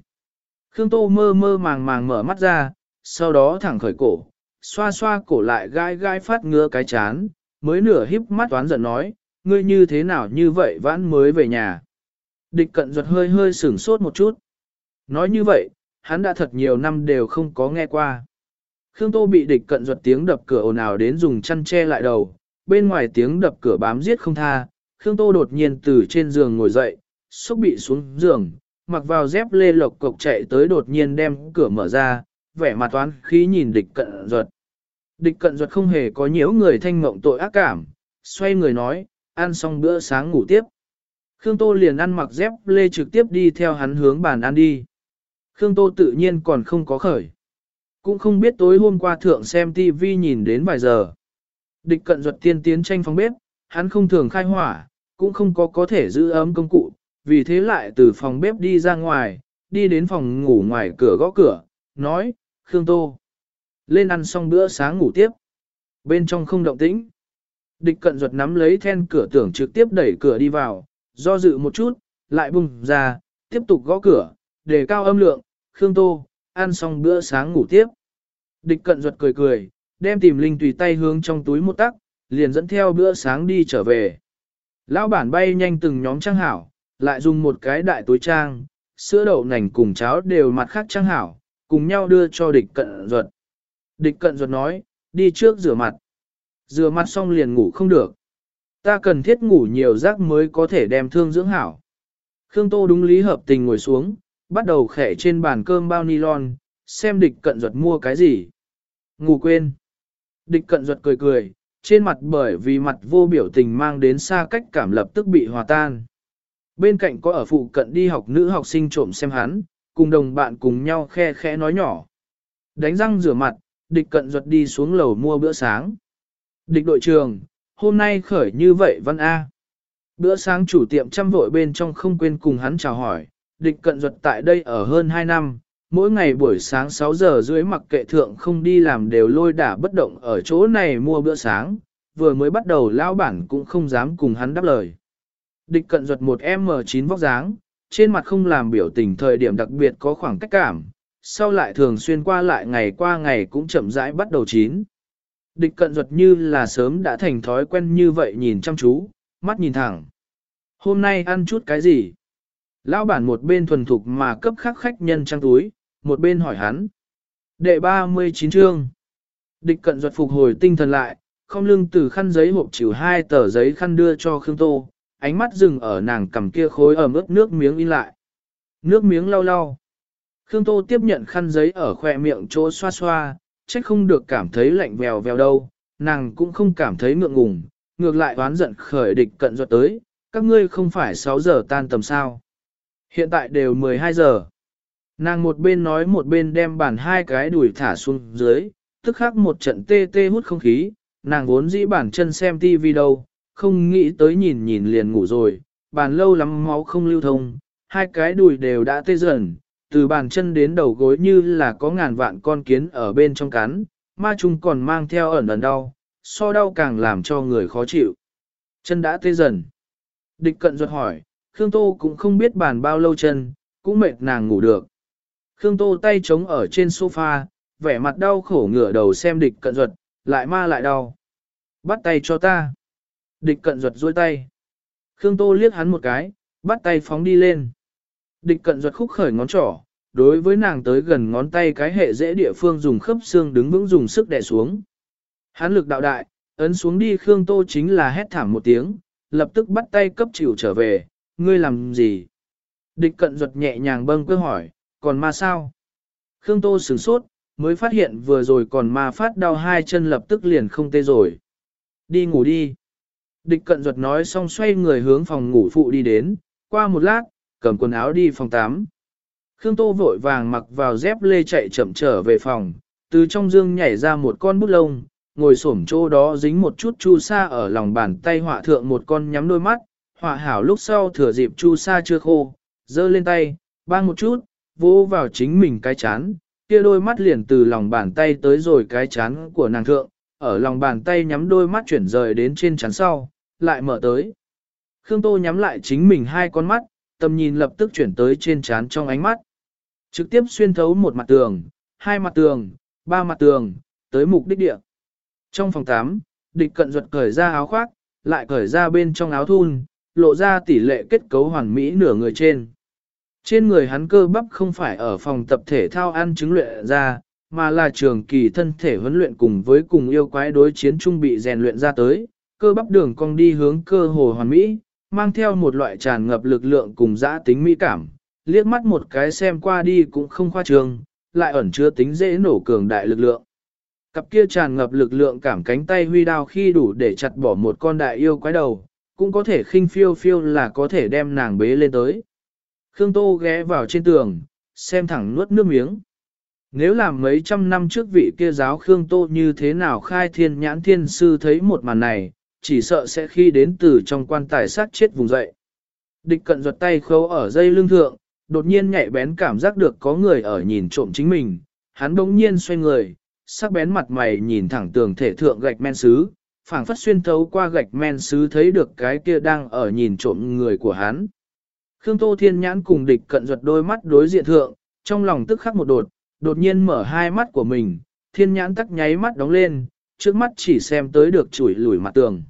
Khương Tô mơ mơ màng màng mở mắt ra, sau đó thẳng khởi cổ, xoa xoa cổ lại gai gai phát ngứa cái chán, mới nửa híp mắt toán giận nói, ngươi như thế nào như vậy vãn mới về nhà. Địch cận ruột hơi hơi sửng sốt một chút. Nói như vậy, hắn đã thật nhiều năm đều không có nghe qua. Khương Tô bị địch cận ruột tiếng đập cửa ồn ào đến dùng chăn che lại đầu, bên ngoài tiếng đập cửa bám giết không tha. Khương Tô đột nhiên từ trên giường ngồi dậy, xúc bị xuống giường, mặc vào dép lê lộc cộc chạy tới đột nhiên đem cửa mở ra, vẻ mặt toán khí nhìn địch cận ruột. Địch cận ruột không hề có nhiễu người thanh mộng tội ác cảm, xoay người nói, ăn xong bữa sáng ngủ tiếp. Khương Tô liền ăn mặc dép lê trực tiếp đi theo hắn hướng bàn ăn đi. Khương Tô tự nhiên còn không có khởi. Cũng không biết tối hôm qua thượng xem TV nhìn đến vài giờ. Địch cận ruột tiên tiến tranh phòng bếp, hắn không thường khai hỏa, cũng không có có thể giữ ấm công cụ, vì thế lại từ phòng bếp đi ra ngoài, đi đến phòng ngủ ngoài cửa gõ cửa, nói, Khương Tô. Lên ăn xong bữa sáng ngủ tiếp. Bên trong không động tĩnh. Địch cận ruột nắm lấy then cửa tưởng trực tiếp đẩy cửa đi vào, do dự một chút, lại bùng ra, tiếp tục gõ cửa, để cao âm lượng, Khương Tô, ăn xong bữa sáng ngủ tiếp. Địch cận ruột cười cười, đem tìm linh tùy tay hướng trong túi một tắc, liền dẫn theo bữa sáng đi trở về. Lão bản bay nhanh từng nhóm trang hảo, lại dùng một cái đại túi trang, sữa đậu nành cùng cháo đều mặt khác trang hảo, cùng nhau đưa cho địch cận ruột. Địch cận ruột nói, đi trước rửa mặt. Rửa mặt xong liền ngủ không được. Ta cần thiết ngủ nhiều giấc mới có thể đem thương dưỡng hảo. Khương Tô đúng lý hợp tình ngồi xuống, bắt đầu khẽ trên bàn cơm bao nylon, xem địch cận ruột mua cái gì. Ngủ quên. Địch cận ruột cười cười, trên mặt bởi vì mặt vô biểu tình mang đến xa cách cảm lập tức bị hòa tan. Bên cạnh có ở phụ cận đi học nữ học sinh trộm xem hắn, cùng đồng bạn cùng nhau khe khẽ nói nhỏ. Đánh răng rửa mặt, địch cận ruột đi xuống lầu mua bữa sáng. Địch đội trường, hôm nay khởi như vậy văn A. Bữa sáng chủ tiệm chăm vội bên trong không quên cùng hắn chào hỏi, địch cận duật tại đây ở hơn 2 năm, mỗi ngày buổi sáng 6 giờ rưỡi mặc kệ thượng không đi làm đều lôi đả bất động ở chỗ này mua bữa sáng, vừa mới bắt đầu lão bản cũng không dám cùng hắn đáp lời. Địch cận duật một M9 vóc dáng, trên mặt không làm biểu tình thời điểm đặc biệt có khoảng cách cảm, sau lại thường xuyên qua lại ngày qua ngày cũng chậm rãi bắt đầu chín. Địch cận duật như là sớm đã thành thói quen như vậy nhìn chăm chú, mắt nhìn thẳng. Hôm nay ăn chút cái gì? Lão bản một bên thuần thục mà cấp khắc khách nhân trang túi, một bên hỏi hắn. Đệ 39 chương. Địch cận duật phục hồi tinh thần lại, không lưng từ khăn giấy hộp chịu hai tờ giấy khăn đưa cho Khương Tô, ánh mắt dừng ở nàng cầm kia khối ở ướt nước miếng in lại. Nước miếng lau lau. Khương Tô tiếp nhận khăn giấy ở khoe miệng chỗ xoa xoa, trách không được cảm thấy lạnh vèo vèo đâu, nàng cũng không cảm thấy ngượng ngùng, ngược lại oán giận khởi địch cận duật tới, các ngươi không phải 6 giờ tan tầm sao. Hiện tại đều 12 giờ. Nàng một bên nói một bên đem bàn hai cái đùi thả xuống dưới, tức khắc một trận tê tê hút không khí, nàng vốn dĩ bản chân xem tivi đâu, không nghĩ tới nhìn nhìn liền ngủ rồi, bàn lâu lắm máu không lưu thông, hai cái đùi đều đã tê dần, từ bàn chân đến đầu gối như là có ngàn vạn con kiến ở bên trong cắn, ma chúng còn mang theo ẩn ẩn đau, so đau càng làm cho người khó chịu. Chân đã tê dần. Địch cận ruột hỏi, Khương Tô cũng không biết bàn bao lâu chân, cũng mệt nàng ngủ được. Khương Tô tay trống ở trên sofa, vẻ mặt đau khổ ngửa đầu xem địch cận ruột, lại ma lại đau. Bắt tay cho ta. Địch cận ruột duỗi tay. Khương Tô liếc hắn một cái, bắt tay phóng đi lên. Địch cận ruột khúc khởi ngón trỏ, đối với nàng tới gần ngón tay cái hệ dễ địa phương dùng khớp xương đứng vững dùng sức đè xuống. Hắn lực đạo đại, ấn xuống đi Khương Tô chính là hét thảm một tiếng, lập tức bắt tay cấp chịu trở về, ngươi làm gì? Địch cận ruột nhẹ nhàng bâng cơ hỏi, còn ma sao? Khương Tô sửng sốt, mới phát hiện vừa rồi còn ma phát đau hai chân lập tức liền không tê rồi. Đi ngủ đi. Địch cận ruột nói xong xoay người hướng phòng ngủ phụ đi đến, qua một lát, cầm quần áo đi phòng 8. Khương Tô vội vàng mặc vào dép lê chạy chậm trở về phòng, từ trong dương nhảy ra một con bút lông, ngồi xổm chỗ đó dính một chút chu sa ở lòng bàn tay họa thượng một con nhắm đôi mắt, họa hảo lúc sau thừa dịp chu sa chưa khô, giơ lên tay, bang một chút, vỗ vào chính mình cái chán, kia đôi mắt liền từ lòng bàn tay tới rồi cái chán của nàng thượng, ở lòng bàn tay nhắm đôi mắt chuyển rời đến trên chán sau, lại mở tới. Khương Tô nhắm lại chính mình hai con mắt, tầm nhìn lập tức chuyển tới trên chán trong ánh mắt. Trực tiếp xuyên thấu một mặt tường, hai mặt tường, ba mặt tường, tới mục đích địa. Trong phòng 8, địch cận ruột cởi ra áo khoác, lại cởi ra bên trong áo thun, lộ ra tỷ lệ kết cấu hoàn mỹ nửa người trên. Trên người hắn cơ bắp không phải ở phòng tập thể thao ăn chứng luyện ra, mà là trường kỳ thân thể huấn luyện cùng với cùng yêu quái đối chiến trung bị rèn luyện ra tới, cơ bắp đường cong đi hướng cơ hồ hoàn mỹ, mang theo một loại tràn ngập lực lượng cùng dã tính mỹ cảm, liếc mắt một cái xem qua đi cũng không khoa trương, lại ẩn chứa tính dễ nổ cường đại lực lượng. Cặp kia tràn ngập lực lượng cảm cánh tay huy đao khi đủ để chặt bỏ một con đại yêu quái đầu, cũng có thể khinh phiêu phiêu là có thể đem nàng bế lên tới. Khương Tô ghé vào trên tường, xem thẳng nuốt nước miếng. Nếu làm mấy trăm năm trước vị kia giáo Khương Tô như thế nào khai thiên nhãn thiên sư thấy một màn này, chỉ sợ sẽ khi đến từ trong quan tài sát chết vùng dậy. Địch cận giật tay khâu ở dây lưng thượng, đột nhiên nhạy bén cảm giác được có người ở nhìn trộm chính mình, hắn bỗng nhiên xoay người, sắc bén mặt mày nhìn thẳng tường thể thượng gạch men sứ, phảng phất xuyên thấu qua gạch men sứ thấy được cái kia đang ở nhìn trộm người của hắn. Khương Tô Thiên Nhãn cùng địch cận ruột đôi mắt đối diện thượng, trong lòng tức khắc một đột, đột nhiên mở hai mắt của mình, Thiên Nhãn tắc nháy mắt đóng lên, trước mắt chỉ xem tới được chuỗi lùi mặt tường.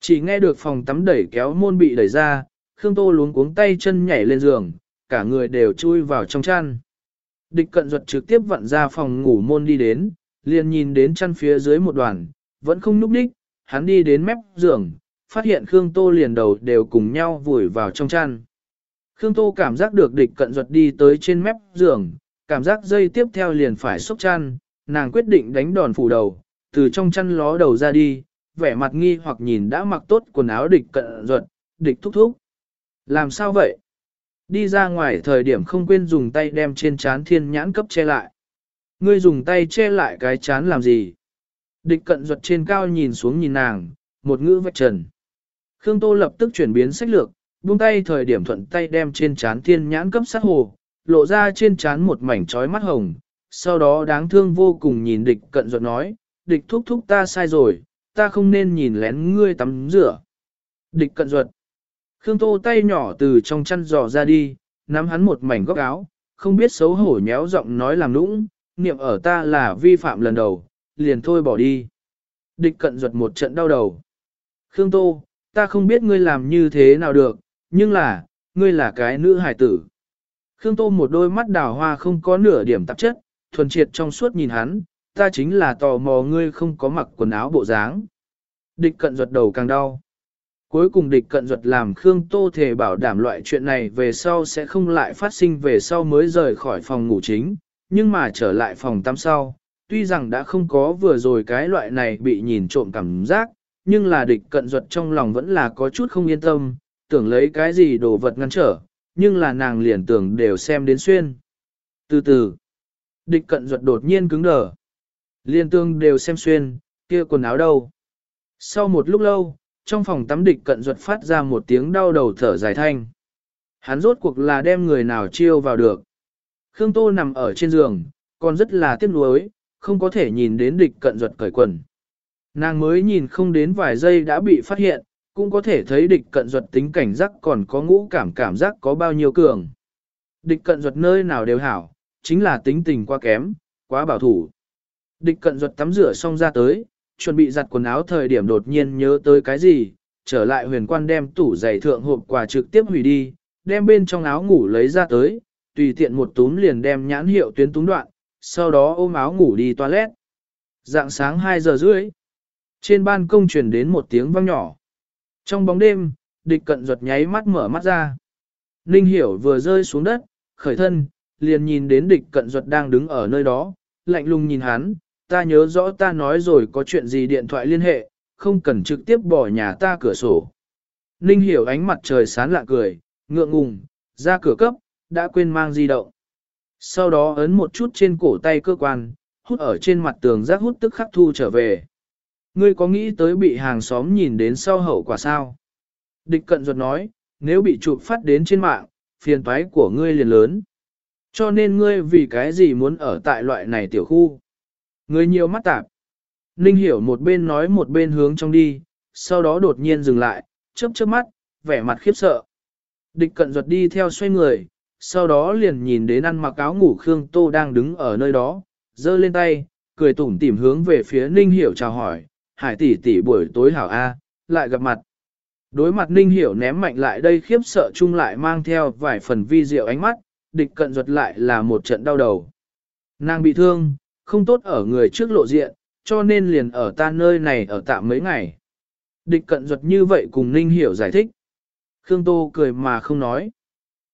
Chỉ nghe được phòng tắm đẩy kéo môn bị đẩy ra, Khương Tô luống cuống tay chân nhảy lên giường, cả người đều chui vào trong chăn. Địch cận ruột trực tiếp vặn ra phòng ngủ môn đi đến, liền nhìn đến chăn phía dưới một đoàn, vẫn không núp đích, hắn đi đến mép giường, phát hiện Khương Tô liền đầu đều cùng nhau vùi vào trong chăn. Khương Tô cảm giác được địch cận ruột đi tới trên mép giường, cảm giác dây tiếp theo liền phải xúc chăn, nàng quyết định đánh đòn phủ đầu, từ trong chăn ló đầu ra đi, vẻ mặt nghi hoặc nhìn đã mặc tốt quần áo địch cận ruột, địch thúc thúc. Làm sao vậy? Đi ra ngoài thời điểm không quên dùng tay đem trên chán thiên nhãn cấp che lại. Ngươi dùng tay che lại cái chán làm gì? Địch cận ruột trên cao nhìn xuống nhìn nàng, một ngữ vạch trần. Khương Tô lập tức chuyển biến sách lược, buông tay thời điểm thuận tay đem trên chán thiên nhãn cấp sát hồ, lộ ra trên chán một mảnh trói mắt hồng. Sau đó đáng thương vô cùng nhìn địch cận ruột nói, địch thúc thúc ta sai rồi, ta không nên nhìn lén ngươi tắm rửa. Địch cận ruột. Khương Tô tay nhỏ từ trong chăn giò ra đi, nắm hắn một mảnh góc áo, không biết xấu hổ nhéo giọng nói làm nũng, niệm ở ta là vi phạm lần đầu, liền thôi bỏ đi. Địch cận ruột một trận đau đầu. Khương Tô, ta không biết ngươi làm như thế nào được, nhưng là, ngươi là cái nữ hải tử. Khương Tô một đôi mắt đào hoa không có nửa điểm tạp chất, thuần triệt trong suốt nhìn hắn, ta chính là tò mò ngươi không có mặc quần áo bộ dáng. Địch cận ruột đầu càng đau. Cuối cùng địch cận ruột làm Khương Tô thể bảo đảm loại chuyện này về sau sẽ không lại phát sinh về sau mới rời khỏi phòng ngủ chính, nhưng mà trở lại phòng tắm sau, tuy rằng đã không có vừa rồi cái loại này bị nhìn trộm cảm giác, nhưng là địch cận duật trong lòng vẫn là có chút không yên tâm, tưởng lấy cái gì đồ vật ngăn trở, nhưng là nàng liền tưởng đều xem đến xuyên. Từ từ, địch cận duật đột nhiên cứng đờ. Liên tương đều xem xuyên, kia quần áo đâu. Sau một lúc lâu, trong phòng tắm địch cận duật phát ra một tiếng đau đầu thở dài thanh. Hắn rốt cuộc là đem người nào chiêu vào được. Khương Tô nằm ở trên giường, còn rất là tiếc nuối, không có thể nhìn đến địch cận duật cởi quần. Nàng mới nhìn không đến vài giây đã bị phát hiện, Cũng có thể thấy địch cận duật tính cảnh giác còn có ngũ cảm cảm giác có bao nhiêu cường. Địch cận duật nơi nào đều hảo, chính là tính tình quá kém, quá bảo thủ. Địch cận duật tắm rửa xong ra tới, chuẩn bị giặt quần áo thời điểm đột nhiên nhớ tới cái gì, trở lại huyền quan đem tủ giày thượng hộp quà trực tiếp hủy đi, đem bên trong áo ngủ lấy ra tới, tùy tiện một túm liền đem nhãn hiệu tuyến túm đoạn, sau đó ôm áo ngủ đi toilet. Dạng sáng 2 giờ rưỡi, trên ban công truyền đến một tiếng vang nhỏ. Trong bóng đêm, địch cận ruột nháy mắt mở mắt ra. Ninh hiểu vừa rơi xuống đất, khởi thân, liền nhìn đến địch cận ruột đang đứng ở nơi đó, lạnh lùng nhìn hắn, ta nhớ rõ ta nói rồi có chuyện gì điện thoại liên hệ, không cần trực tiếp bỏ nhà ta cửa sổ. Ninh hiểu ánh mặt trời sán lạ cười, ngượng ngùng, ra cửa cấp, đã quên mang di động. Sau đó ấn một chút trên cổ tay cơ quan, hút ở trên mặt tường rác hút tức khắc thu trở về. Ngươi có nghĩ tới bị hàng xóm nhìn đến sau hậu quả sao? Địch cận ruột nói, nếu bị chụp phát đến trên mạng, phiền toái của ngươi liền lớn. Cho nên ngươi vì cái gì muốn ở tại loại này tiểu khu? Ngươi nhiều mắt tạp. Ninh hiểu một bên nói một bên hướng trong đi, sau đó đột nhiên dừng lại, chớp chớp mắt, vẻ mặt khiếp sợ. Địch cận ruột đi theo xoay người, sau đó liền nhìn đến ăn mặc áo ngủ Khương Tô đang đứng ở nơi đó, giơ lên tay, cười tủm tỉm hướng về phía Ninh Hiểu chào hỏi, hải tỷ tỷ buổi tối hảo A, lại gặp mặt. Đối mặt Ninh Hiểu ném mạnh lại đây khiếp sợ chung lại mang theo vài phần vi diệu ánh mắt, địch cận ruột lại là một trận đau đầu. Nàng bị thương, không tốt ở người trước lộ diện, cho nên liền ở ta nơi này ở tạm mấy ngày. Địch cận ruột như vậy cùng Ninh Hiểu giải thích. Khương Tô cười mà không nói.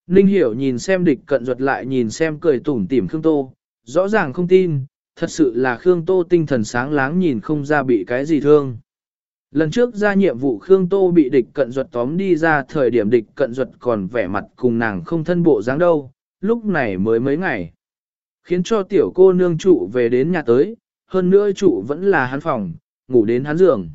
Ninh Hiểu nhìn xem địch cận ruột lại nhìn xem cười tủm tỉm Khương Tô, rõ ràng không tin, thật sự là Khương Tô tinh thần sáng láng nhìn không ra bị cái gì thương. Lần trước ra nhiệm vụ Khương Tô bị địch cận ruột tóm đi ra thời điểm địch cận ruột còn vẻ mặt cùng nàng không thân bộ dáng đâu, lúc này mới mấy ngày. Khiến cho tiểu cô nương trụ về đến nhà tới, hơn nữa trụ vẫn là hắn phòng, ngủ đến hắn giường.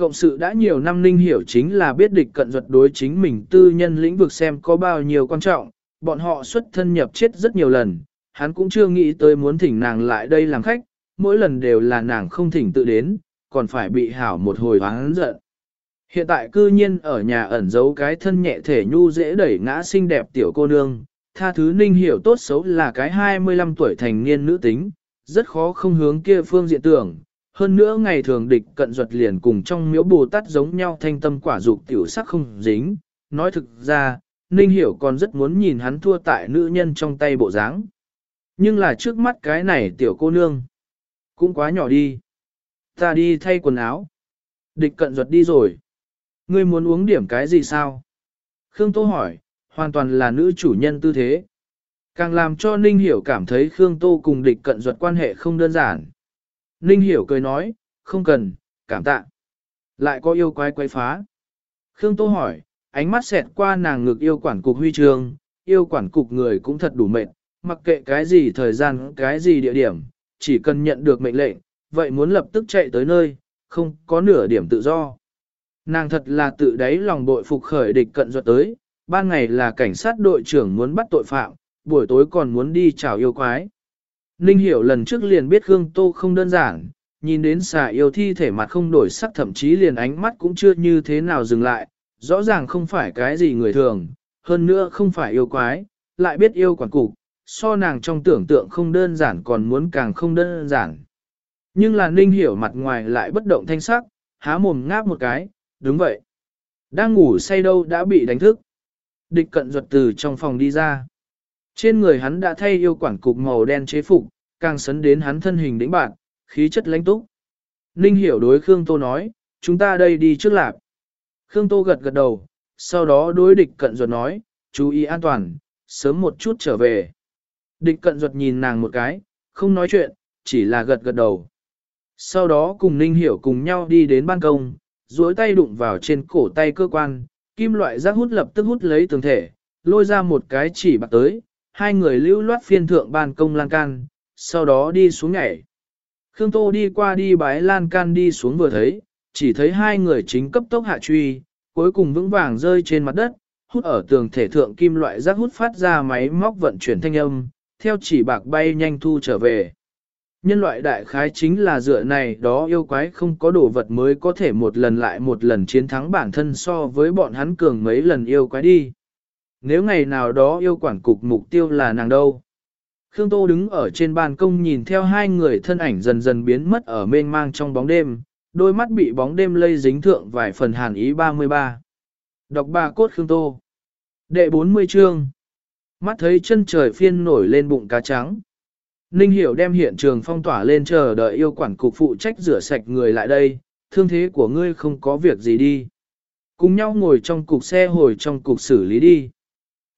Cộng sự đã nhiều năm ninh hiểu chính là biết địch cận duật đối chính mình tư nhân lĩnh vực xem có bao nhiêu quan trọng, bọn họ xuất thân nhập chết rất nhiều lần, hắn cũng chưa nghĩ tới muốn thỉnh nàng lại đây làm khách, mỗi lần đều là nàng không thỉnh tự đến, còn phải bị hảo một hồi hắn giận. Hiện tại cư nhiên ở nhà ẩn giấu cái thân nhẹ thể nhu dễ đẩy ngã xinh đẹp tiểu cô nương, tha thứ ninh hiểu tốt xấu là cái 25 tuổi thành niên nữ tính, rất khó không hướng kia phương diện tưởng. Hơn nữa ngày thường địch cận duật liền cùng trong miếu bồ tát giống nhau thanh tâm quả dục tiểu sắc không dính. Nói thực ra, Ninh Hiểu còn rất muốn nhìn hắn thua tại nữ nhân trong tay bộ dáng. Nhưng là trước mắt cái này tiểu cô nương. Cũng quá nhỏ đi. Ta đi thay quần áo. Địch cận duật đi rồi. Ngươi muốn uống điểm cái gì sao? Khương Tô hỏi, hoàn toàn là nữ chủ nhân tư thế. Càng làm cho Ninh Hiểu cảm thấy Khương Tô cùng địch cận duật quan hệ không đơn giản. Ninh Hiểu cười nói, không cần, cảm tạ. Lại có yêu quái quái phá. Khương Tô hỏi, ánh mắt xẹt qua nàng ngực yêu quản cục huy trường, yêu quản cục người cũng thật đủ mệt, mặc kệ cái gì thời gian, cái gì địa điểm, chỉ cần nhận được mệnh lệnh, vậy muốn lập tức chạy tới nơi, không có nửa điểm tự do. Nàng thật là tự đáy lòng bội phục khởi địch cận ruột tới, ban ngày là cảnh sát đội trưởng muốn bắt tội phạm, buổi tối còn muốn đi chào yêu quái. Ninh hiểu lần trước liền biết Khương Tô không đơn giản, nhìn đến xà yêu thi thể mặt không đổi sắc thậm chí liền ánh mắt cũng chưa như thế nào dừng lại, rõ ràng không phải cái gì người thường, hơn nữa không phải yêu quái, lại biết yêu quản cục, so nàng trong tưởng tượng không đơn giản còn muốn càng không đơn giản. Nhưng là ninh hiểu mặt ngoài lại bất động thanh sắc, há mồm ngáp một cái, đúng vậy. Đang ngủ say đâu đã bị đánh thức. Địch cận ruột từ trong phòng đi ra. Trên người hắn đã thay yêu quản cục màu đen chế phục, càng sấn đến hắn thân hình đĩnh bạn, khí chất lãnh túc. Ninh hiểu đối Khương Tô nói, chúng ta đây đi trước lạp. Khương Tô gật gật đầu, sau đó đối địch cận ruột nói, chú ý an toàn, sớm một chút trở về. Địch cận ruột nhìn nàng một cái, không nói chuyện, chỉ là gật gật đầu. Sau đó cùng Ninh Hiểu cùng nhau đi đến ban công, duỗi tay đụng vào trên cổ tay cơ quan, kim loại giác hút lập tức hút lấy tường thể, lôi ra một cái chỉ bạc tới, hai người lưu loát phiên thượng ban công lan can, sau đó đi xuống nhảy. Khương Tô đi qua đi bái lan can đi xuống vừa thấy, chỉ thấy hai người chính cấp tốc hạ truy, cuối cùng vững vàng rơi trên mặt đất, hút ở tường thể thượng kim loại rác hút phát ra máy móc vận chuyển thanh âm, theo chỉ bạc bay nhanh thu trở về. Nhân loại đại khái chính là dựa này đó yêu quái không có đồ vật mới có thể một lần lại một lần chiến thắng bản thân so với bọn hắn cường mấy lần yêu quái đi. Nếu ngày nào đó yêu quản cục mục tiêu là nàng đâu. Khương Tô đứng ở trên ban công nhìn theo hai người thân ảnh dần dần biến mất ở mênh mang trong bóng đêm, đôi mắt bị bóng đêm lây dính thượng vài phần hàn ý 33. Đọc ba cốt Khương Tô. Đệ 40 chương. Mắt thấy chân trời phiên nổi lên bụng cá trắng. Ninh Hiểu đem hiện trường phong tỏa lên chờ đợi yêu quản cục phụ trách rửa sạch người lại đây, thương thế của ngươi không có việc gì đi. Cùng nhau ngồi trong cục xe hồi trong cục xử lý đi.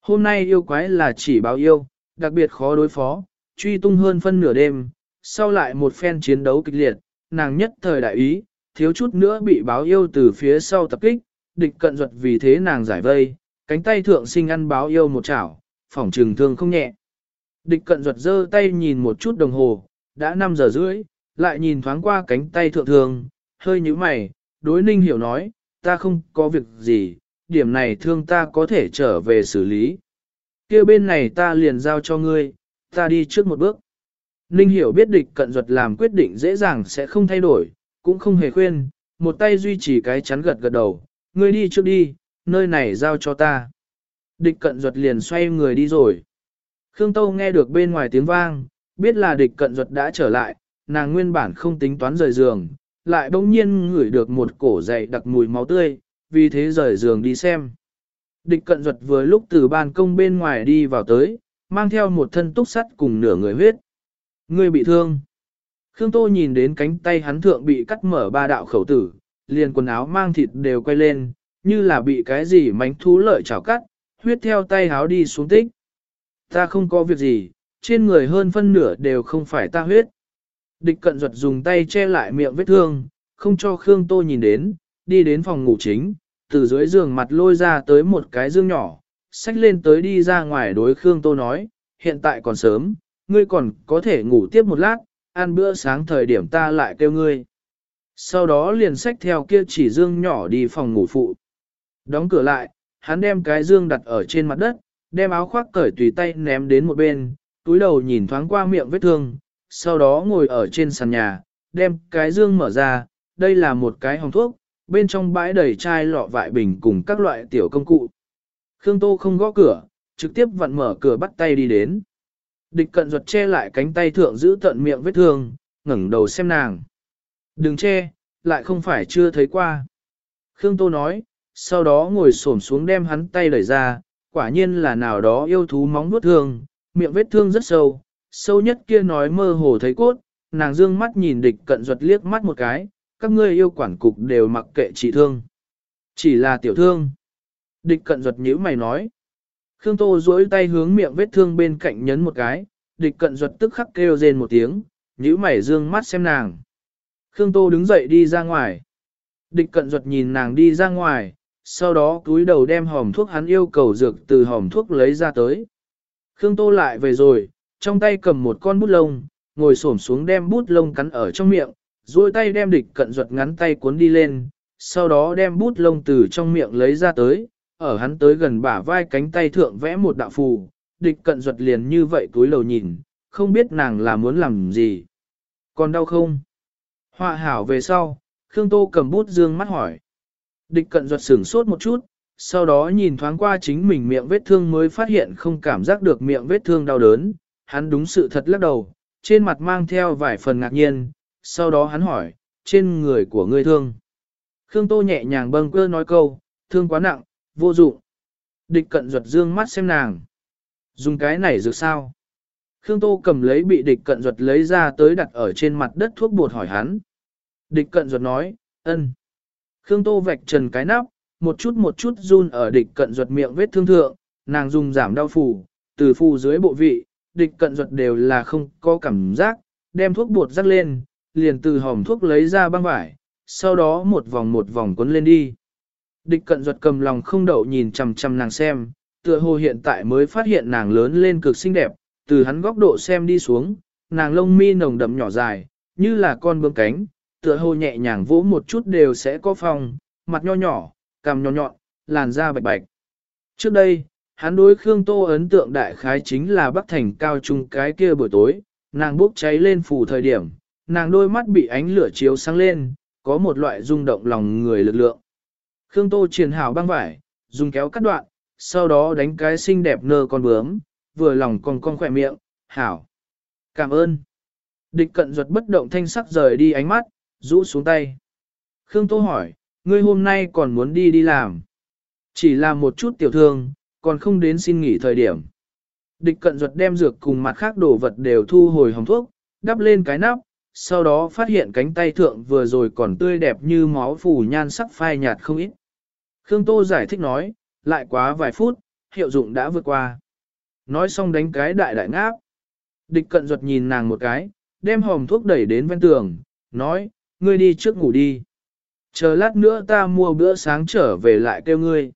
Hôm nay yêu quái là chỉ báo yêu, đặc biệt khó đối phó, truy tung hơn phân nửa đêm, sau lại một phen chiến đấu kịch liệt, nàng nhất thời đại ý, thiếu chút nữa bị báo yêu từ phía sau tập kích, địch cận ruột vì thế nàng giải vây, cánh tay thượng sinh ăn báo yêu một chảo, phỏng trừng thương không nhẹ. Địch cận ruột giơ tay nhìn một chút đồng hồ, đã 5 giờ rưỡi, lại nhìn thoáng qua cánh tay thượng thường, hơi như mày, đối ninh hiểu nói, ta không có việc gì, điểm này thương ta có thể trở về xử lý. kia bên này ta liền giao cho ngươi, ta đi trước một bước. Ninh hiểu biết địch cận duật làm quyết định dễ dàng sẽ không thay đổi, cũng không hề khuyên, một tay duy trì cái chắn gật gật đầu, ngươi đi trước đi, nơi này giao cho ta. Địch cận duật liền xoay người đi rồi. Khương Tâu nghe được bên ngoài tiếng vang, biết là địch cận duật đã trở lại, nàng nguyên bản không tính toán rời giường, lại bỗng nhiên ngửi được một cổ dày đặc mùi máu tươi, vì thế rời giường đi xem. Địch cận duật vừa lúc từ ban công bên ngoài đi vào tới, mang theo một thân túc sắt cùng nửa người huyết. Người bị thương. Khương Tô nhìn đến cánh tay hắn thượng bị cắt mở ba đạo khẩu tử, liền quần áo mang thịt đều quay lên, như là bị cái gì mánh thú lợi chảo cắt, huyết theo tay háo đi xuống tích. Ta không có việc gì, trên người hơn phân nửa đều không phải ta huyết. Địch cận duật dùng tay che lại miệng vết thương, không cho Khương Tô nhìn đến, đi đến phòng ngủ chính, từ dưới giường mặt lôi ra tới một cái dương nhỏ, xách lên tới đi ra ngoài đối Khương Tô nói, hiện tại còn sớm, ngươi còn có thể ngủ tiếp một lát, ăn bữa sáng thời điểm ta lại kêu ngươi. Sau đó liền xách theo kia chỉ dương nhỏ đi phòng ngủ phụ. Đóng cửa lại, hắn đem cái dương đặt ở trên mặt đất, đem áo khoác cởi tùy tay ném đến một bên, túi đầu nhìn thoáng qua miệng vết thương, sau đó ngồi ở trên sàn nhà, đem cái dương mở ra, đây là một cái hồng thuốc, bên trong bãi đầy chai lọ vại bình cùng các loại tiểu công cụ. Khương Tô không gõ cửa, trực tiếp vặn mở cửa bắt tay đi đến. Địch cận ruột che lại cánh tay thượng giữ tận miệng vết thương, ngẩng đầu xem nàng. Đừng che, lại không phải chưa thấy qua. Khương Tô nói, sau đó ngồi xổm xuống đem hắn tay đẩy ra, quả nhiên là nào đó yêu thú móng vuốt thương, miệng vết thương rất sâu, sâu nhất kia nói mơ hồ thấy cốt, nàng dương mắt nhìn địch cận ruột liếc mắt một cái, các ngươi yêu quản cục đều mặc kệ chị thương. Chỉ là tiểu thương. Địch cận ruột nhíu mày nói. Khương Tô duỗi tay hướng miệng vết thương bên cạnh nhấn một cái, địch cận ruột tức khắc kêu rên một tiếng, nhíu mày dương mắt xem nàng. Khương Tô đứng dậy đi ra ngoài. Địch cận ruột nhìn nàng đi ra ngoài, sau đó túi đầu đem hòm thuốc hắn yêu cầu dược từ hòm thuốc lấy ra tới. Khương Tô lại về rồi, trong tay cầm một con bút lông, ngồi xổm xuống đem bút lông cắn ở trong miệng, duỗi tay đem địch cận ruột ngắn tay cuốn đi lên, sau đó đem bút lông từ trong miệng lấy ra tới, ở hắn tới gần bả vai cánh tay thượng vẽ một đạo phù, địch cận ruột liền như vậy túi lầu nhìn, không biết nàng là muốn làm gì. Còn đau không? Họa hảo về sau, Khương Tô cầm bút dương mắt hỏi. Địch cận ruột sửng sốt một chút, sau đó nhìn thoáng qua chính mình miệng vết thương mới phát hiện không cảm giác được miệng vết thương đau đớn. Hắn đúng sự thật lắc đầu, trên mặt mang theo vài phần ngạc nhiên, sau đó hắn hỏi, trên người của ngươi thương. Khương Tô nhẹ nhàng bâng cơ nói câu, thương quá nặng, vô dụng. Địch cận ruột dương mắt xem nàng. Dùng cái này dược sao? Khương Tô cầm lấy bị địch cận ruột lấy ra tới đặt ở trên mặt đất thuốc bột hỏi hắn. Địch cận ruột nói, ân. Khương Tô vạch trần cái nắp, một chút một chút run ở địch cận ruột miệng vết thương thượng, nàng dùng giảm đau phù, từ phù dưới bộ vị, địch cận ruột đều là không có cảm giác, đem thuốc bột rắc lên, liền từ hòm thuốc lấy ra băng vải, sau đó một vòng một vòng cuốn lên đi. Địch cận ruột cầm lòng không đậu nhìn chằm chằm nàng xem, tựa hồ hiện tại mới phát hiện nàng lớn lên cực xinh đẹp, từ hắn góc độ xem đi xuống, nàng lông mi nồng đậm nhỏ dài, như là con bướm cánh, tựa hồ nhẹ nhàng vỗ một chút đều sẽ có phòng, mặt nho nhỏ, cằm nhỏ nhọn, làn da bạch bạch. Trước đây, hắn đối Khương Tô ấn tượng đại khái chính là Bắc Thành cao trung cái kia buổi tối, nàng bốc cháy lên phủ thời điểm, nàng đôi mắt bị ánh lửa chiếu sáng lên, có một loại rung động lòng người lực lượng. Khương Tô triền hảo băng vải, dùng kéo cắt đoạn, sau đó đánh cái xinh đẹp nơ con bướm, vừa lòng còn con khỏe miệng, hảo. Cảm ơn. Địch cận ruột bất động thanh sắc rời đi ánh mắt, rũ xuống tay. Khương Tô hỏi, ngươi hôm nay còn muốn đi đi làm. Chỉ làm một chút tiểu thương, còn không đến xin nghỉ thời điểm. Địch cận ruột đem dược cùng mặt khác đồ vật đều thu hồi hồng thuốc, đắp lên cái nắp, sau đó phát hiện cánh tay thượng vừa rồi còn tươi đẹp như máu phủ nhan sắc phai nhạt không ít. Khương Tô giải thích nói, lại quá vài phút, hiệu dụng đã vượt qua. Nói xong đánh cái đại đại ngáp. Địch cận ruột nhìn nàng một cái, đem hòm thuốc đẩy đến ven tường, nói, ngươi đi trước ngủ đi. Chờ lát nữa ta mua bữa sáng trở về lại kêu ngươi.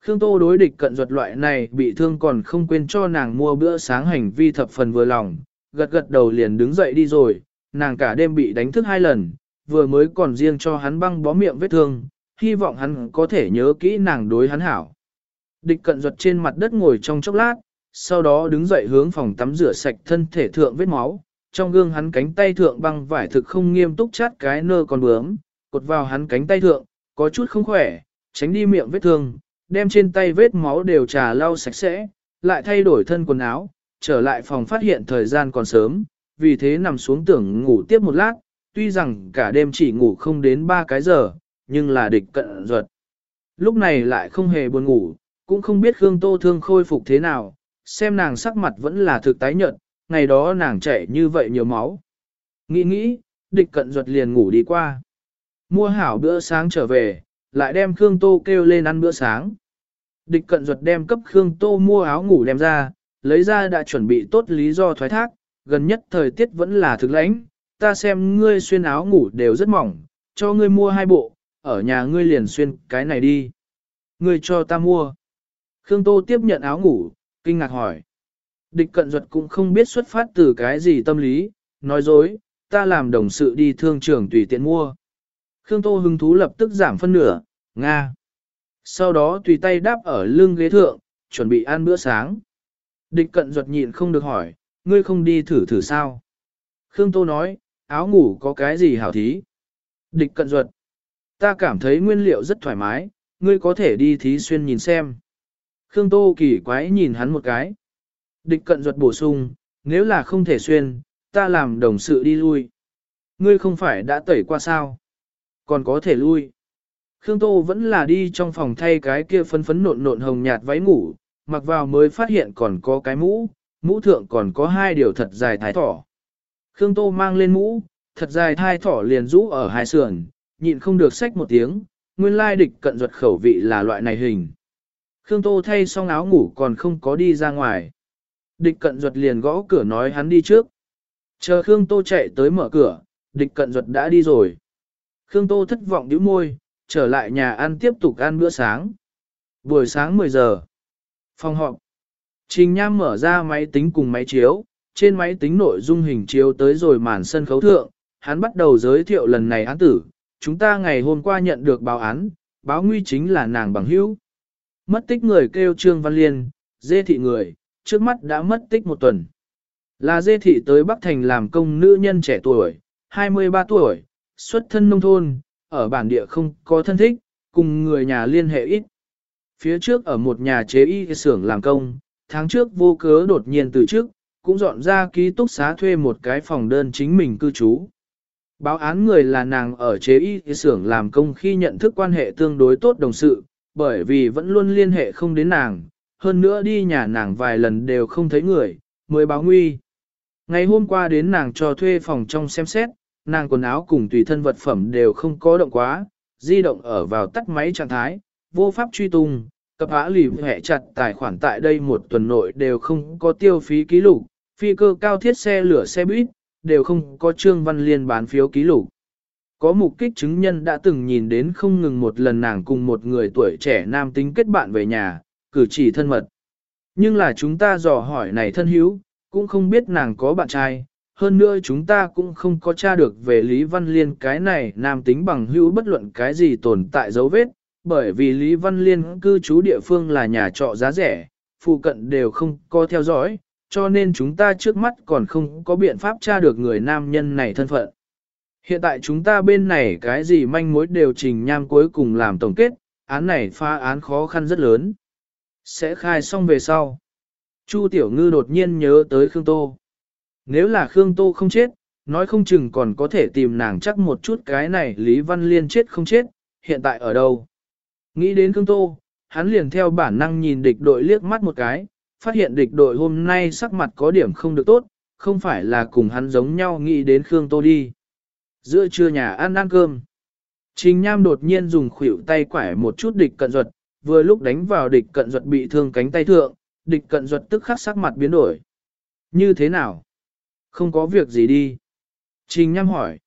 Khương Tô đối địch cận ruột loại này bị thương còn không quên cho nàng mua bữa sáng hành vi thập phần vừa lòng, gật gật đầu liền đứng dậy đi rồi, nàng cả đêm bị đánh thức hai lần, vừa mới còn riêng cho hắn băng bó miệng vết thương, hy vọng hắn có thể nhớ kỹ nàng đối hắn hảo. Địch cận ruột trên mặt đất ngồi trong chốc lát, sau đó đứng dậy hướng phòng tắm rửa sạch thân thể thượng vết máu, trong gương hắn cánh tay thượng băng vải thực không nghiêm túc chát cái nơ còn bướm, cột vào hắn cánh tay thượng, có chút không khỏe, tránh đi miệng vết thương, đem trên tay vết máu đều trà lau sạch sẽ, lại thay đổi thân quần áo, trở lại phòng phát hiện thời gian còn sớm, vì thế nằm xuống tưởng ngủ tiếp một lát, tuy rằng cả đêm chỉ ngủ không đến 3 cái giờ, nhưng là địch cận ruột. Lúc này lại không hề buồn ngủ, cũng không biết Khương Tô Thương khôi phục thế nào, xem nàng sắc mặt vẫn là thực tái nhợt, ngày đó nàng chảy như vậy nhiều máu. Nghĩ nghĩ, địch cận ruột liền ngủ đi qua. Mua hảo bữa sáng trở về, lại đem Khương Tô kêu lên ăn bữa sáng. Địch cận ruột đem cấp Khương Tô mua áo ngủ đem ra, lấy ra đã chuẩn bị tốt lý do thoái thác, gần nhất thời tiết vẫn là thực lãnh, ta xem ngươi xuyên áo ngủ đều rất mỏng, cho ngươi mua hai bộ, ở nhà ngươi liền xuyên cái này đi. Ngươi cho ta mua. Khương Tô tiếp nhận áo ngủ, kinh ngạc hỏi. Địch cận duật cũng không biết xuất phát từ cái gì tâm lý, nói dối, ta làm đồng sự đi thương trường tùy tiện mua. Khương Tô hứng thú lập tức giảm phân nửa, Nga. Sau đó tùy tay đáp ở lưng ghế thượng, chuẩn bị ăn bữa sáng. Địch cận duật nhịn không được hỏi, ngươi không đi thử thử sao? Khương Tô nói, áo ngủ có cái gì hảo thí? Địch cận duật, ta cảm thấy nguyên liệu rất thoải mái, ngươi có thể đi thí xuyên nhìn xem. Khương Tô kỳ quái nhìn hắn một cái. Địch cận ruột bổ sung, nếu là không thể xuyên, ta làm đồng sự đi lui. Ngươi không phải đã tẩy qua sao? Còn có thể lui. Khương Tô vẫn là đi trong phòng thay cái kia phấn phấn nộn nộn hồng nhạt váy ngủ, mặc vào mới phát hiện còn có cái mũ, mũ thượng còn có hai điều thật dài thái thỏ. Khương Tô mang lên mũ, thật dài thai thỏ liền rũ ở hai sườn, nhịn không được xách một tiếng, nguyên lai địch cận ruột khẩu vị là loại này hình. Khương Tô thay xong áo ngủ còn không có đi ra ngoài. Địch cận ruột liền gõ cửa nói hắn đi trước. Chờ Khương Tô chạy tới mở cửa, địch cận ruột đã đi rồi. Khương Tô thất vọng nhíu môi, trở lại nhà ăn tiếp tục ăn bữa sáng. Buổi sáng 10 giờ. Phòng họp. Trình Nham mở ra máy tính cùng máy chiếu, trên máy tính nội dung hình chiếu tới rồi màn sân khấu thượng, hắn bắt đầu giới thiệu lần này án tử. Chúng ta ngày hôm qua nhận được báo án, báo nguy chính là nàng bằng hữu. Mất tích người kêu Trương Văn Liên, dê thị người, trước mắt đã mất tích một tuần. Là dê thị tới Bắc Thành làm công nữ nhân trẻ tuổi, 23 tuổi, xuất thân nông thôn, ở bản địa không có thân thích, cùng người nhà liên hệ ít. Phía trước ở một nhà chế y xưởng làm công, tháng trước vô cớ đột nhiên từ trước, cũng dọn ra ký túc xá thuê một cái phòng đơn chính mình cư trú. Báo án người là nàng ở chế y xưởng làm công khi nhận thức quan hệ tương đối tốt đồng sự, bởi vì vẫn luôn liên hệ không đến nàng, hơn nữa đi nhà nàng vài lần đều không thấy người, mới báo nguy. Ngày hôm qua đến nàng cho thuê phòng trong xem xét, nàng quần áo cùng tùy thân vật phẩm đều không có động quá, di động ở vào tắt máy trạng thái, vô pháp truy tung, cập hã lì hẹ chặt tài khoản tại đây một tuần nội đều không có tiêu phí ký lục, phi cơ cao thiết xe lửa xe buýt, đều không có trương văn liên bán phiếu ký lục. Có mục kích chứng nhân đã từng nhìn đến không ngừng một lần nàng cùng một người tuổi trẻ nam tính kết bạn về nhà, cử chỉ thân mật. Nhưng là chúng ta dò hỏi này thân hữu, cũng không biết nàng có bạn trai, hơn nữa chúng ta cũng không có tra được về Lý Văn Liên cái này nam tính bằng hữu bất luận cái gì tồn tại dấu vết, bởi vì Lý Văn Liên cư trú địa phương là nhà trọ giá rẻ, phụ cận đều không có theo dõi, cho nên chúng ta trước mắt còn không có biện pháp tra được người nam nhân này thân phận. Hiện tại chúng ta bên này cái gì manh mối đều trình nham cuối cùng làm tổng kết, án này pha án khó khăn rất lớn. Sẽ khai xong về sau. Chu Tiểu Ngư đột nhiên nhớ tới Khương Tô. Nếu là Khương Tô không chết, nói không chừng còn có thể tìm nàng chắc một chút cái này Lý Văn Liên chết không chết, hiện tại ở đâu. Nghĩ đến Khương Tô, hắn liền theo bản năng nhìn địch đội liếc mắt một cái, phát hiện địch đội hôm nay sắc mặt có điểm không được tốt, không phải là cùng hắn giống nhau nghĩ đến Khương Tô đi. Giữa trưa nhà ăn ăn cơm. Trình Nham đột nhiên dùng khuỷu tay quải một chút địch cận duật, vừa lúc đánh vào địch cận duật bị thương cánh tay thượng, địch cận duật tức khắc sắc mặt biến đổi. Như thế nào? Không có việc gì đi. Trình Nham hỏi.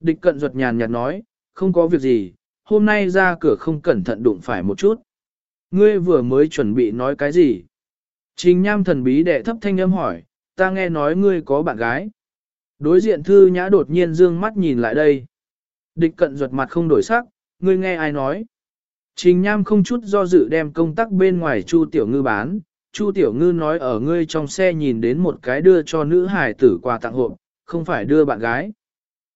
Địch cận duật nhàn nhạt nói, không có việc gì, hôm nay ra cửa không cẩn thận đụng phải một chút. Ngươi vừa mới chuẩn bị nói cái gì? Trình Nham thần bí đệ thấp thanh âm hỏi, ta nghe nói ngươi có bạn gái. Đối diện thư nhã đột nhiên dương mắt nhìn lại đây. Địch cận ruột mặt không đổi sắc, ngươi nghe ai nói. Trình Nham không chút do dự đem công tác bên ngoài Chu Tiểu Ngư bán. Chu Tiểu Ngư nói ở ngươi trong xe nhìn đến một cái đưa cho nữ hải tử quà tặng hộp, không phải đưa bạn gái.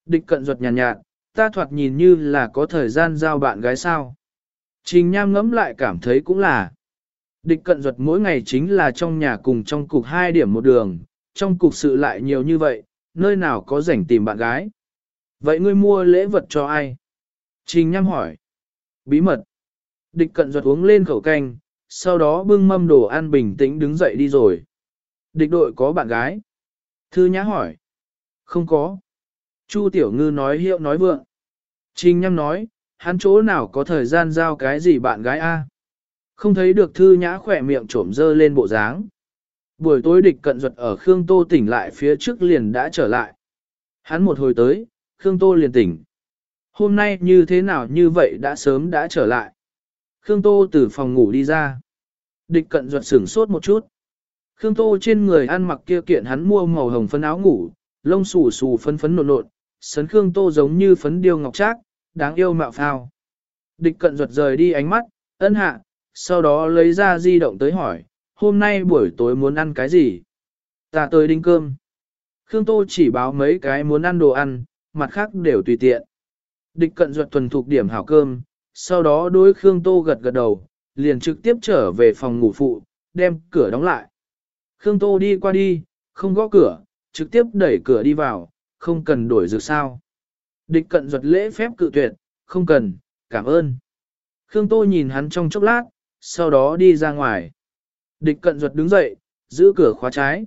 Địch cận ruột nhàn nhạt, nhạt, ta thoạt nhìn như là có thời gian giao bạn gái sao. Trình Nham ngẫm lại cảm thấy cũng là. Địch cận ruột mỗi ngày chính là trong nhà cùng trong cục hai điểm một đường, trong cục sự lại nhiều như vậy, nơi nào có rảnh tìm bạn gái. Vậy ngươi mua lễ vật cho ai? Trình Nham hỏi. Bí mật. Địch cận ruột uống lên khẩu canh, sau đó bưng mâm đồ ăn bình tĩnh đứng dậy đi rồi. Địch đội có bạn gái? Thư Nhã hỏi. Không có. Chu Tiểu Ngư nói hiệu nói vượng. Trình Nham nói, hắn chỗ nào có thời gian giao cái gì bạn gái a? Không thấy được Thư Nhã khỏe miệng trộm dơ lên bộ dáng. Buổi tối địch cận duật ở Khương Tô tỉnh lại phía trước liền đã trở lại. Hắn một hồi tới, Khương Tô liền tỉnh. Hôm nay như thế nào như vậy đã sớm đã trở lại. Khương Tô từ phòng ngủ đi ra. Địch cận duật sửng sốt một chút. Khương Tô trên người ăn mặc kia kiện hắn mua màu hồng phấn áo ngủ, lông xù xù phấn phấn nộn nộn, sấn Khương Tô giống như phấn điêu ngọc trác, đáng yêu mạo phao. Địch cận ruột rời đi ánh mắt, ân hạ, sau đó lấy ra di động tới hỏi, hôm nay buổi tối muốn ăn cái gì? Ta tới đinh cơm. Khương Tô chỉ báo mấy cái muốn ăn đồ ăn, mặt khác đều tùy tiện. Địch cận ruột thuần thục điểm hảo cơm, sau đó đối Khương Tô gật gật đầu, liền trực tiếp trở về phòng ngủ phụ, đem cửa đóng lại. Khương Tô đi qua đi, không gõ cửa, trực tiếp đẩy cửa đi vào, không cần đổi dược sao. Địch cận duật lễ phép cự tuyệt, không cần, cảm ơn. Khương Tô nhìn hắn trong chốc lát, sau đó đi ra ngoài. Địch cận duật đứng dậy, giữ cửa khóa trái.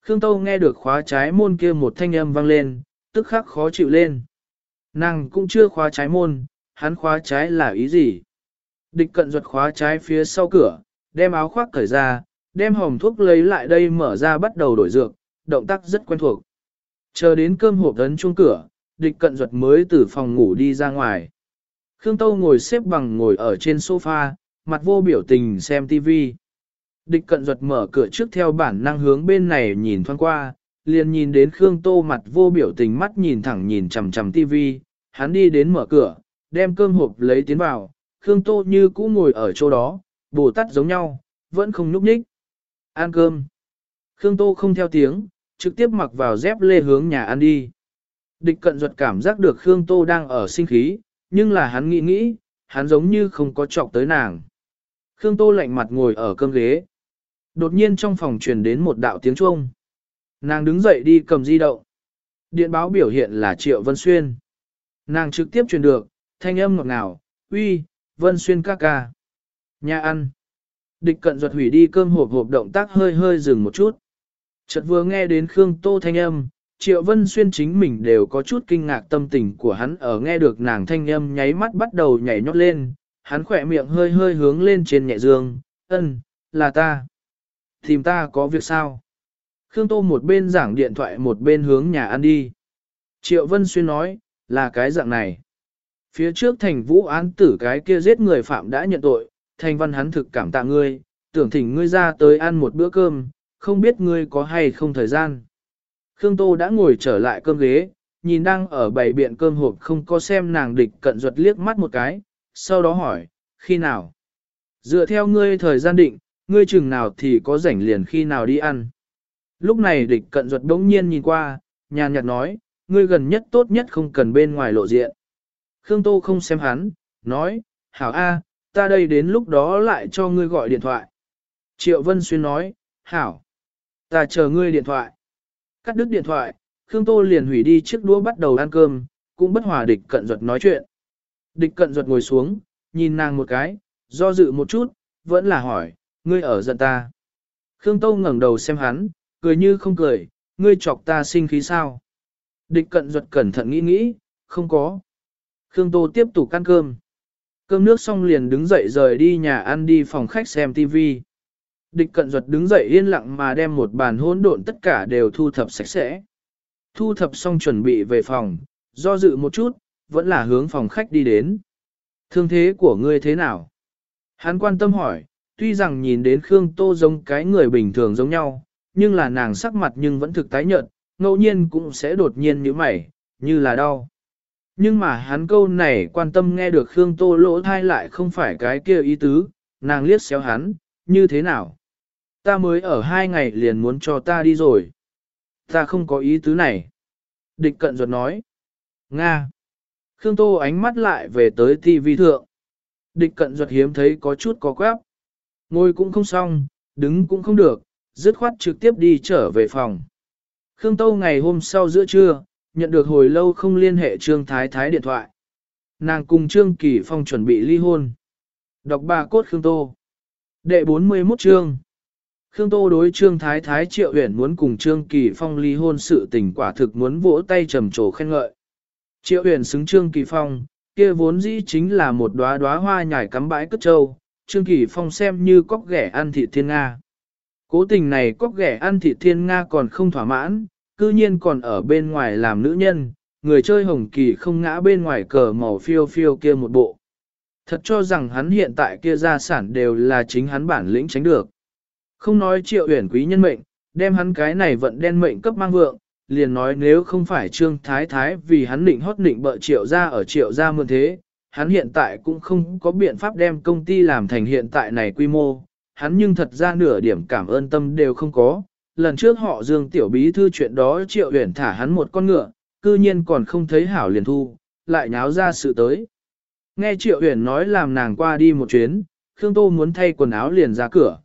Khương Tô nghe được khóa trái môn kia một thanh âm vang lên, tức khắc khó chịu lên. Nàng cũng chưa khóa trái môn, hắn khóa trái là ý gì? Địch cận duật khóa trái phía sau cửa, đem áo khoác cởi ra, đem hòm thuốc lấy lại đây mở ra bắt đầu đổi dược, động tác rất quen thuộc. Chờ đến cơm hộp ấn chuông cửa, địch cận duật mới từ phòng ngủ đi ra ngoài. Khương Tâu ngồi xếp bằng ngồi ở trên sofa, mặt vô biểu tình xem TV. Địch cận duật mở cửa trước theo bản năng hướng bên này nhìn thoáng qua, liền nhìn đến Khương Tô mặt vô biểu tình mắt nhìn thẳng nhìn chằm chằm TV, hắn đi đến mở cửa, đem cơm hộp lấy tiến vào, Khương Tô như cũ ngồi ở chỗ đó, bồ tắt giống nhau, vẫn không nhúc nhích. Ăn cơm. Khương Tô không theo tiếng, trực tiếp mặc vào dép lê hướng nhà ăn đi. Địch cận ruột cảm giác được Khương Tô đang ở sinh khí, nhưng là hắn nghĩ nghĩ, hắn giống như không có chọc tới nàng. Khương Tô lạnh mặt ngồi ở cơm ghế. Đột nhiên trong phòng truyền đến một đạo tiếng chuông. Nàng đứng dậy đi cầm di động. Điện báo biểu hiện là Triệu Vân Xuyên. Nàng trực tiếp truyền được, thanh âm ngọt ngào, uy, Vân Xuyên ca ca. Nhà ăn. Địch cận ruột hủy đi cơm hộp hộp động tác hơi hơi dừng một chút. Chợt vừa nghe đến Khương Tô thanh âm, Triệu Vân Xuyên chính mình đều có chút kinh ngạc tâm tình của hắn ở nghe được nàng thanh âm nháy mắt bắt đầu nhảy nhót lên, hắn khỏe miệng hơi hơi hướng lên trên nhẹ dương, ân, là ta. Tìm ta có việc sao? Khương Tô một bên giảng điện thoại một bên hướng nhà ăn đi. Triệu Vân Xuyên nói, là cái dạng này. Phía trước thành vũ án tử cái kia giết người phạm đã nhận tội, thành văn hắn thực cảm tạ ngươi, tưởng thỉnh ngươi ra tới ăn một bữa cơm, không biết ngươi có hay không thời gian. Khương Tô đã ngồi trở lại cơm ghế, nhìn đang ở bảy biện cơm hộp không có xem nàng địch cận ruột liếc mắt một cái, sau đó hỏi, khi nào? Dựa theo ngươi thời gian định, ngươi chừng nào thì có rảnh liền khi nào đi ăn. Lúc này địch cận ruột đống nhiên nhìn qua, nhàn nhạt nói, ngươi gần nhất tốt nhất không cần bên ngoài lộ diện. Khương Tô không xem hắn, nói, hảo A, ta đây đến lúc đó lại cho ngươi gọi điện thoại. Triệu Vân Xuyên nói, hảo, ta chờ ngươi điện thoại. Cắt đứt điện thoại, Khương Tô liền hủy đi chiếc đũa bắt đầu ăn cơm, cũng bất hòa địch cận ruột nói chuyện. Địch cận ruột ngồi xuống, nhìn nàng một cái, do dự một chút, vẫn là hỏi, ngươi ở giận ta. Khương Tô ngẩng đầu xem hắn, cười như không cười, ngươi chọc ta sinh khí sao. Địch cận ruột cẩn thận nghĩ nghĩ, không có. Khương Tô tiếp tục ăn cơm. Cơm nước xong liền đứng dậy rời đi nhà ăn đi phòng khách xem TV. Địch cận duật đứng dậy yên lặng mà đem một bàn hỗn độn tất cả đều thu thập sạch sẽ. Thu thập xong chuẩn bị về phòng, do dự một chút, vẫn là hướng phòng khách đi đến. Thương thế của ngươi thế nào? Hắn quan tâm hỏi, tuy rằng nhìn đến Khương Tô giống cái người bình thường giống nhau, nhưng là nàng sắc mặt nhưng vẫn thực tái nhợt, ngẫu nhiên cũng sẽ đột nhiên như mày, như là đau. Nhưng mà hắn câu này quan tâm nghe được Khương Tô lỗ thai lại không phải cái kia ý tứ, nàng liếc xéo hắn, như thế nào? Ta mới ở hai ngày liền muốn cho ta đi rồi. Ta không có ý tứ này. Địch cận ruột nói. Nga. Khương Tô ánh mắt lại về tới TV thượng. Địch cận ruột hiếm thấy có chút có quáp. Ngồi cũng không xong, đứng cũng không được, dứt khoát trực tiếp đi trở về phòng. Khương Tô ngày hôm sau giữa trưa, nhận được hồi lâu không liên hệ Trương Thái Thái điện thoại. Nàng cùng Trương Kỳ Phong chuẩn bị ly hôn. Đọc bà cốt Khương Tô. Đệ 41 chương. Khương Tô đối Trương Thái Thái Triệu Uyển muốn cùng Trương Kỳ Phong ly hôn sự tình quả thực muốn vỗ tay trầm trồ khen ngợi. Triệu Uyển xứng Trương Kỳ Phong, kia vốn dĩ chính là một đóa đóa hoa nhải cắm bãi cất trâu, Trương Kỳ Phong xem như cóc ghẻ ăn thịt thiên Nga. Cố tình này cóc ghẻ ăn thịt thiên Nga còn không thỏa mãn, cư nhiên còn ở bên ngoài làm nữ nhân, người chơi hồng kỳ không ngã bên ngoài cờ màu phiêu phiêu kia một bộ. Thật cho rằng hắn hiện tại kia gia sản đều là chính hắn bản lĩnh tránh được. Không nói triệu uyển quý nhân mệnh, đem hắn cái này vận đen mệnh cấp mang vượng, liền nói nếu không phải trương thái thái vì hắn định hót định bợ triệu ra ở triệu ra mượn thế, hắn hiện tại cũng không có biện pháp đem công ty làm thành hiện tại này quy mô, hắn nhưng thật ra nửa điểm cảm ơn tâm đều không có. Lần trước họ dương tiểu bí thư chuyện đó triệu uyển thả hắn một con ngựa, cư nhiên còn không thấy hảo liền thu, lại nháo ra sự tới. Nghe triệu uyển nói làm nàng qua đi một chuyến, Khương Tô muốn thay quần áo liền ra cửa.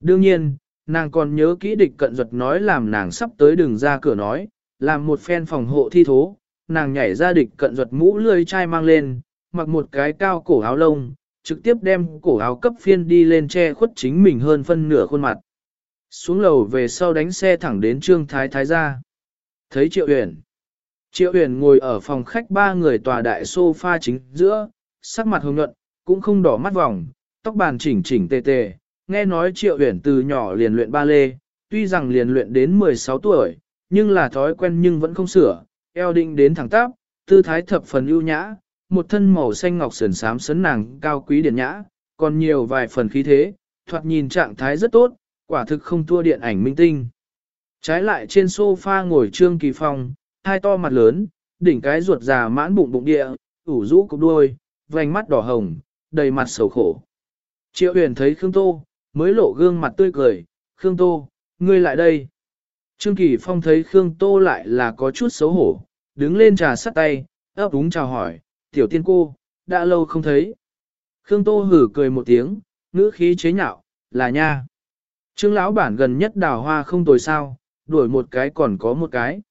Đương nhiên, nàng còn nhớ kỹ địch cận duật nói làm nàng sắp tới đường ra cửa nói, làm một phen phòng hộ thi thố, nàng nhảy ra địch cận duật mũ lươi chai mang lên, mặc một cái cao cổ áo lông, trực tiếp đem cổ áo cấp phiên đi lên che khuất chính mình hơn phân nửa khuôn mặt. Xuống lầu về sau đánh xe thẳng đến Trương Thái Thái ra. Thấy Triệu uyển Triệu uyển ngồi ở phòng khách ba người tòa đại sofa chính giữa, sắc mặt hồng nhuận, cũng không đỏ mắt vòng, tóc bàn chỉnh chỉnh tề tề, nghe nói triệu uyển từ nhỏ liền luyện ba lê, tuy rằng liền luyện đến 16 tuổi, nhưng là thói quen nhưng vẫn không sửa, eo định đến thẳng tắp, tư thái thập phần ưu nhã, một thân màu xanh ngọc sườn xám sấn nàng cao quý điển nhã, còn nhiều vài phần khí thế, thoạt nhìn trạng thái rất tốt, quả thực không thua điện ảnh minh tinh. Trái lại trên sofa ngồi Trương Kỳ Phong, hai to mặt lớn, đỉnh cái ruột già mãn bụng bụng địa, ủ rũ cục đuôi, vành mắt đỏ hồng, đầy mặt sầu khổ. Triệu huyền thấy Khương Tô, mới lộ gương mặt tươi cười, Khương Tô, ngươi lại đây. Trương Kỳ Phong thấy Khương Tô lại là có chút xấu hổ, đứng lên trà sắt tay, ấp úng chào hỏi, tiểu tiên cô, đã lâu không thấy. Khương Tô hử cười một tiếng, ngữ khí chế nhạo, là nha. Trương lão bản gần nhất đào hoa không tồi sao, đuổi một cái còn có một cái.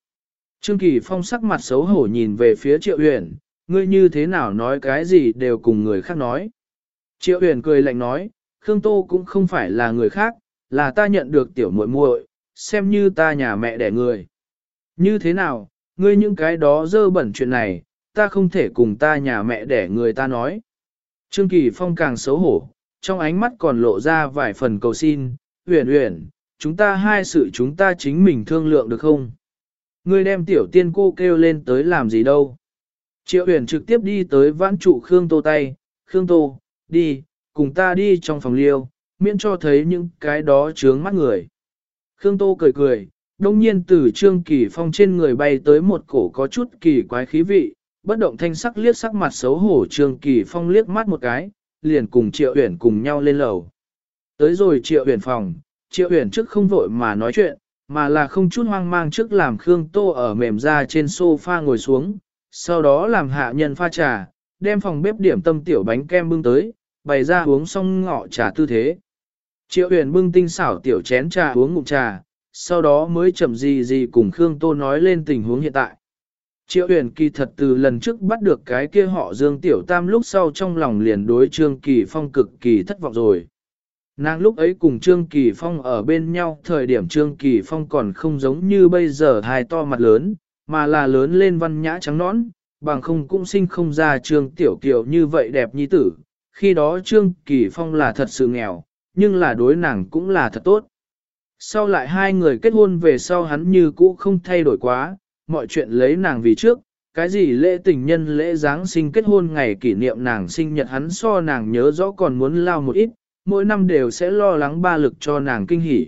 Trương Kỳ Phong sắc mặt xấu hổ nhìn về phía Triệu Huyền, ngươi như thế nào nói cái gì đều cùng người khác nói. Triệu Huyền cười lạnh nói, Khương Tô cũng không phải là người khác, là ta nhận được tiểu muội muội, xem như ta nhà mẹ đẻ người. Như thế nào, ngươi những cái đó dơ bẩn chuyện này, ta không thể cùng ta nhà mẹ đẻ người ta nói. Trương Kỳ Phong càng xấu hổ, trong ánh mắt còn lộ ra vài phần cầu xin, uyển uyển, chúng ta hai sự chúng ta chính mình thương lượng được không? Ngươi đem tiểu tiên cô kêu lên tới làm gì đâu? Triệu uyển trực tiếp đi tới vãn trụ Khương Tô tay, Khương Tô, đi, cùng ta đi trong phòng liêu, miễn cho thấy những cái đó trướng mắt người. Khương Tô cười cười, đông nhiên từ Trương Kỳ Phong trên người bay tới một cổ có chút kỳ quái khí vị, bất động thanh sắc liếc sắc mặt xấu hổ Trương Kỳ Phong liếc mắt một cái, liền cùng Triệu Uyển cùng nhau lên lầu. Tới rồi Triệu Uyển phòng, Triệu Uyển trước không vội mà nói chuyện, mà là không chút hoang mang trước làm Khương Tô ở mềm ra trên sofa ngồi xuống, sau đó làm hạ nhân pha trà, đem phòng bếp điểm tâm tiểu bánh kem bưng tới, bày ra uống xong ngọ trà tư thế. Triệu huyền bưng tinh xảo tiểu chén trà uống ngụm trà, sau đó mới chậm gì gì cùng Khương Tô nói lên tình huống hiện tại. Triệu huyền kỳ thật từ lần trước bắt được cái kia họ Dương Tiểu Tam lúc sau trong lòng liền đối Trương Kỳ Phong cực kỳ thất vọng rồi. Nàng lúc ấy cùng Trương Kỳ Phong ở bên nhau thời điểm Trương Kỳ Phong còn không giống như bây giờ hài to mặt lớn, mà là lớn lên văn nhã trắng nõn, bằng không cũng sinh không ra Trương Tiểu Kiều như vậy đẹp như tử. Khi đó Trương Kỳ Phong là thật sự nghèo, nhưng là đối nàng cũng là thật tốt. Sau lại hai người kết hôn về sau hắn như cũ không thay đổi quá, mọi chuyện lấy nàng vì trước, cái gì lễ tình nhân lễ Giáng sinh kết hôn ngày kỷ niệm nàng sinh nhật hắn so nàng nhớ rõ còn muốn lao một ít, mỗi năm đều sẽ lo lắng ba lực cho nàng kinh hỉ.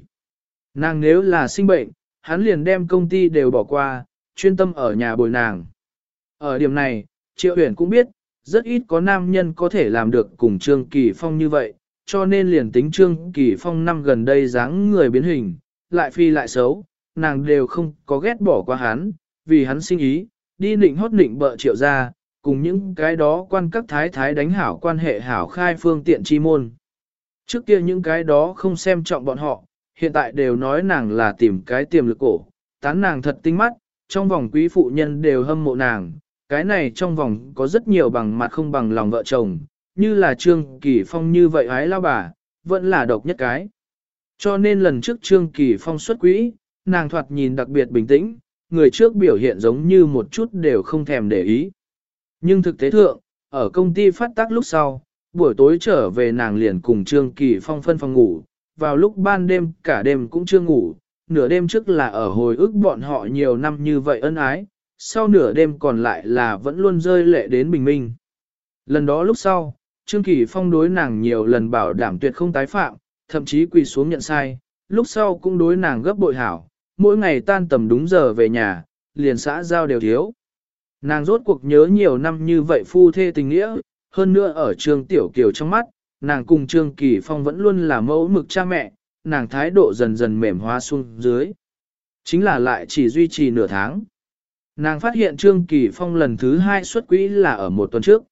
Nàng nếu là sinh bệnh, hắn liền đem công ty đều bỏ qua, chuyên tâm ở nhà bồi nàng. Ở điểm này, Triệu Huyền cũng biết, rất ít có nam nhân có thể làm được cùng Trương Kỳ Phong như vậy, cho nên liền tính Trương Kỳ Phong năm gần đây dáng người biến hình, lại phi lại xấu, nàng đều không có ghét bỏ qua hắn, vì hắn sinh ý, đi nịnh hót nịnh bợ triệu ra, cùng những cái đó quan các thái thái đánh hảo quan hệ hảo khai phương tiện chi môn. Trước kia những cái đó không xem trọng bọn họ, hiện tại đều nói nàng là tìm cái tiềm lực cổ, tán nàng thật tinh mắt, trong vòng quý phụ nhân đều hâm mộ nàng, cái này trong vòng có rất nhiều bằng mặt không bằng lòng vợ chồng, như là Trương Kỳ Phong như vậy ái lao bà, vẫn là độc nhất cái. Cho nên lần trước Trương Kỳ Phong xuất quỹ, nàng thoạt nhìn đặc biệt bình tĩnh, người trước biểu hiện giống như một chút đều không thèm để ý. Nhưng thực tế thượng, ở công ty phát tác lúc sau, buổi tối trở về nàng liền cùng Trương Kỳ Phong phân phòng ngủ, vào lúc ban đêm cả đêm cũng chưa ngủ, nửa đêm trước là ở hồi ức bọn họ nhiều năm như vậy ân ái, sau nửa đêm còn lại là vẫn luôn rơi lệ đến bình minh. Lần đó lúc sau, Trương Kỳ Phong đối nàng nhiều lần bảo đảm tuyệt không tái phạm, thậm chí quỳ xuống nhận sai, lúc sau cũng đối nàng gấp bội hảo, mỗi ngày tan tầm đúng giờ về nhà, liền xã giao đều thiếu. Nàng rốt cuộc nhớ nhiều năm như vậy phu thê tình nghĩa, hơn nữa ở Trương Tiểu Kiều trong mắt, nàng cùng Trương Kỳ Phong vẫn luôn là mẫu mực cha mẹ, nàng thái độ dần dần mềm hóa xuống dưới. Chính là lại chỉ duy trì nửa tháng. Nàng phát hiện Trương Kỳ Phong lần thứ hai xuất quỹ là ở một tuần trước.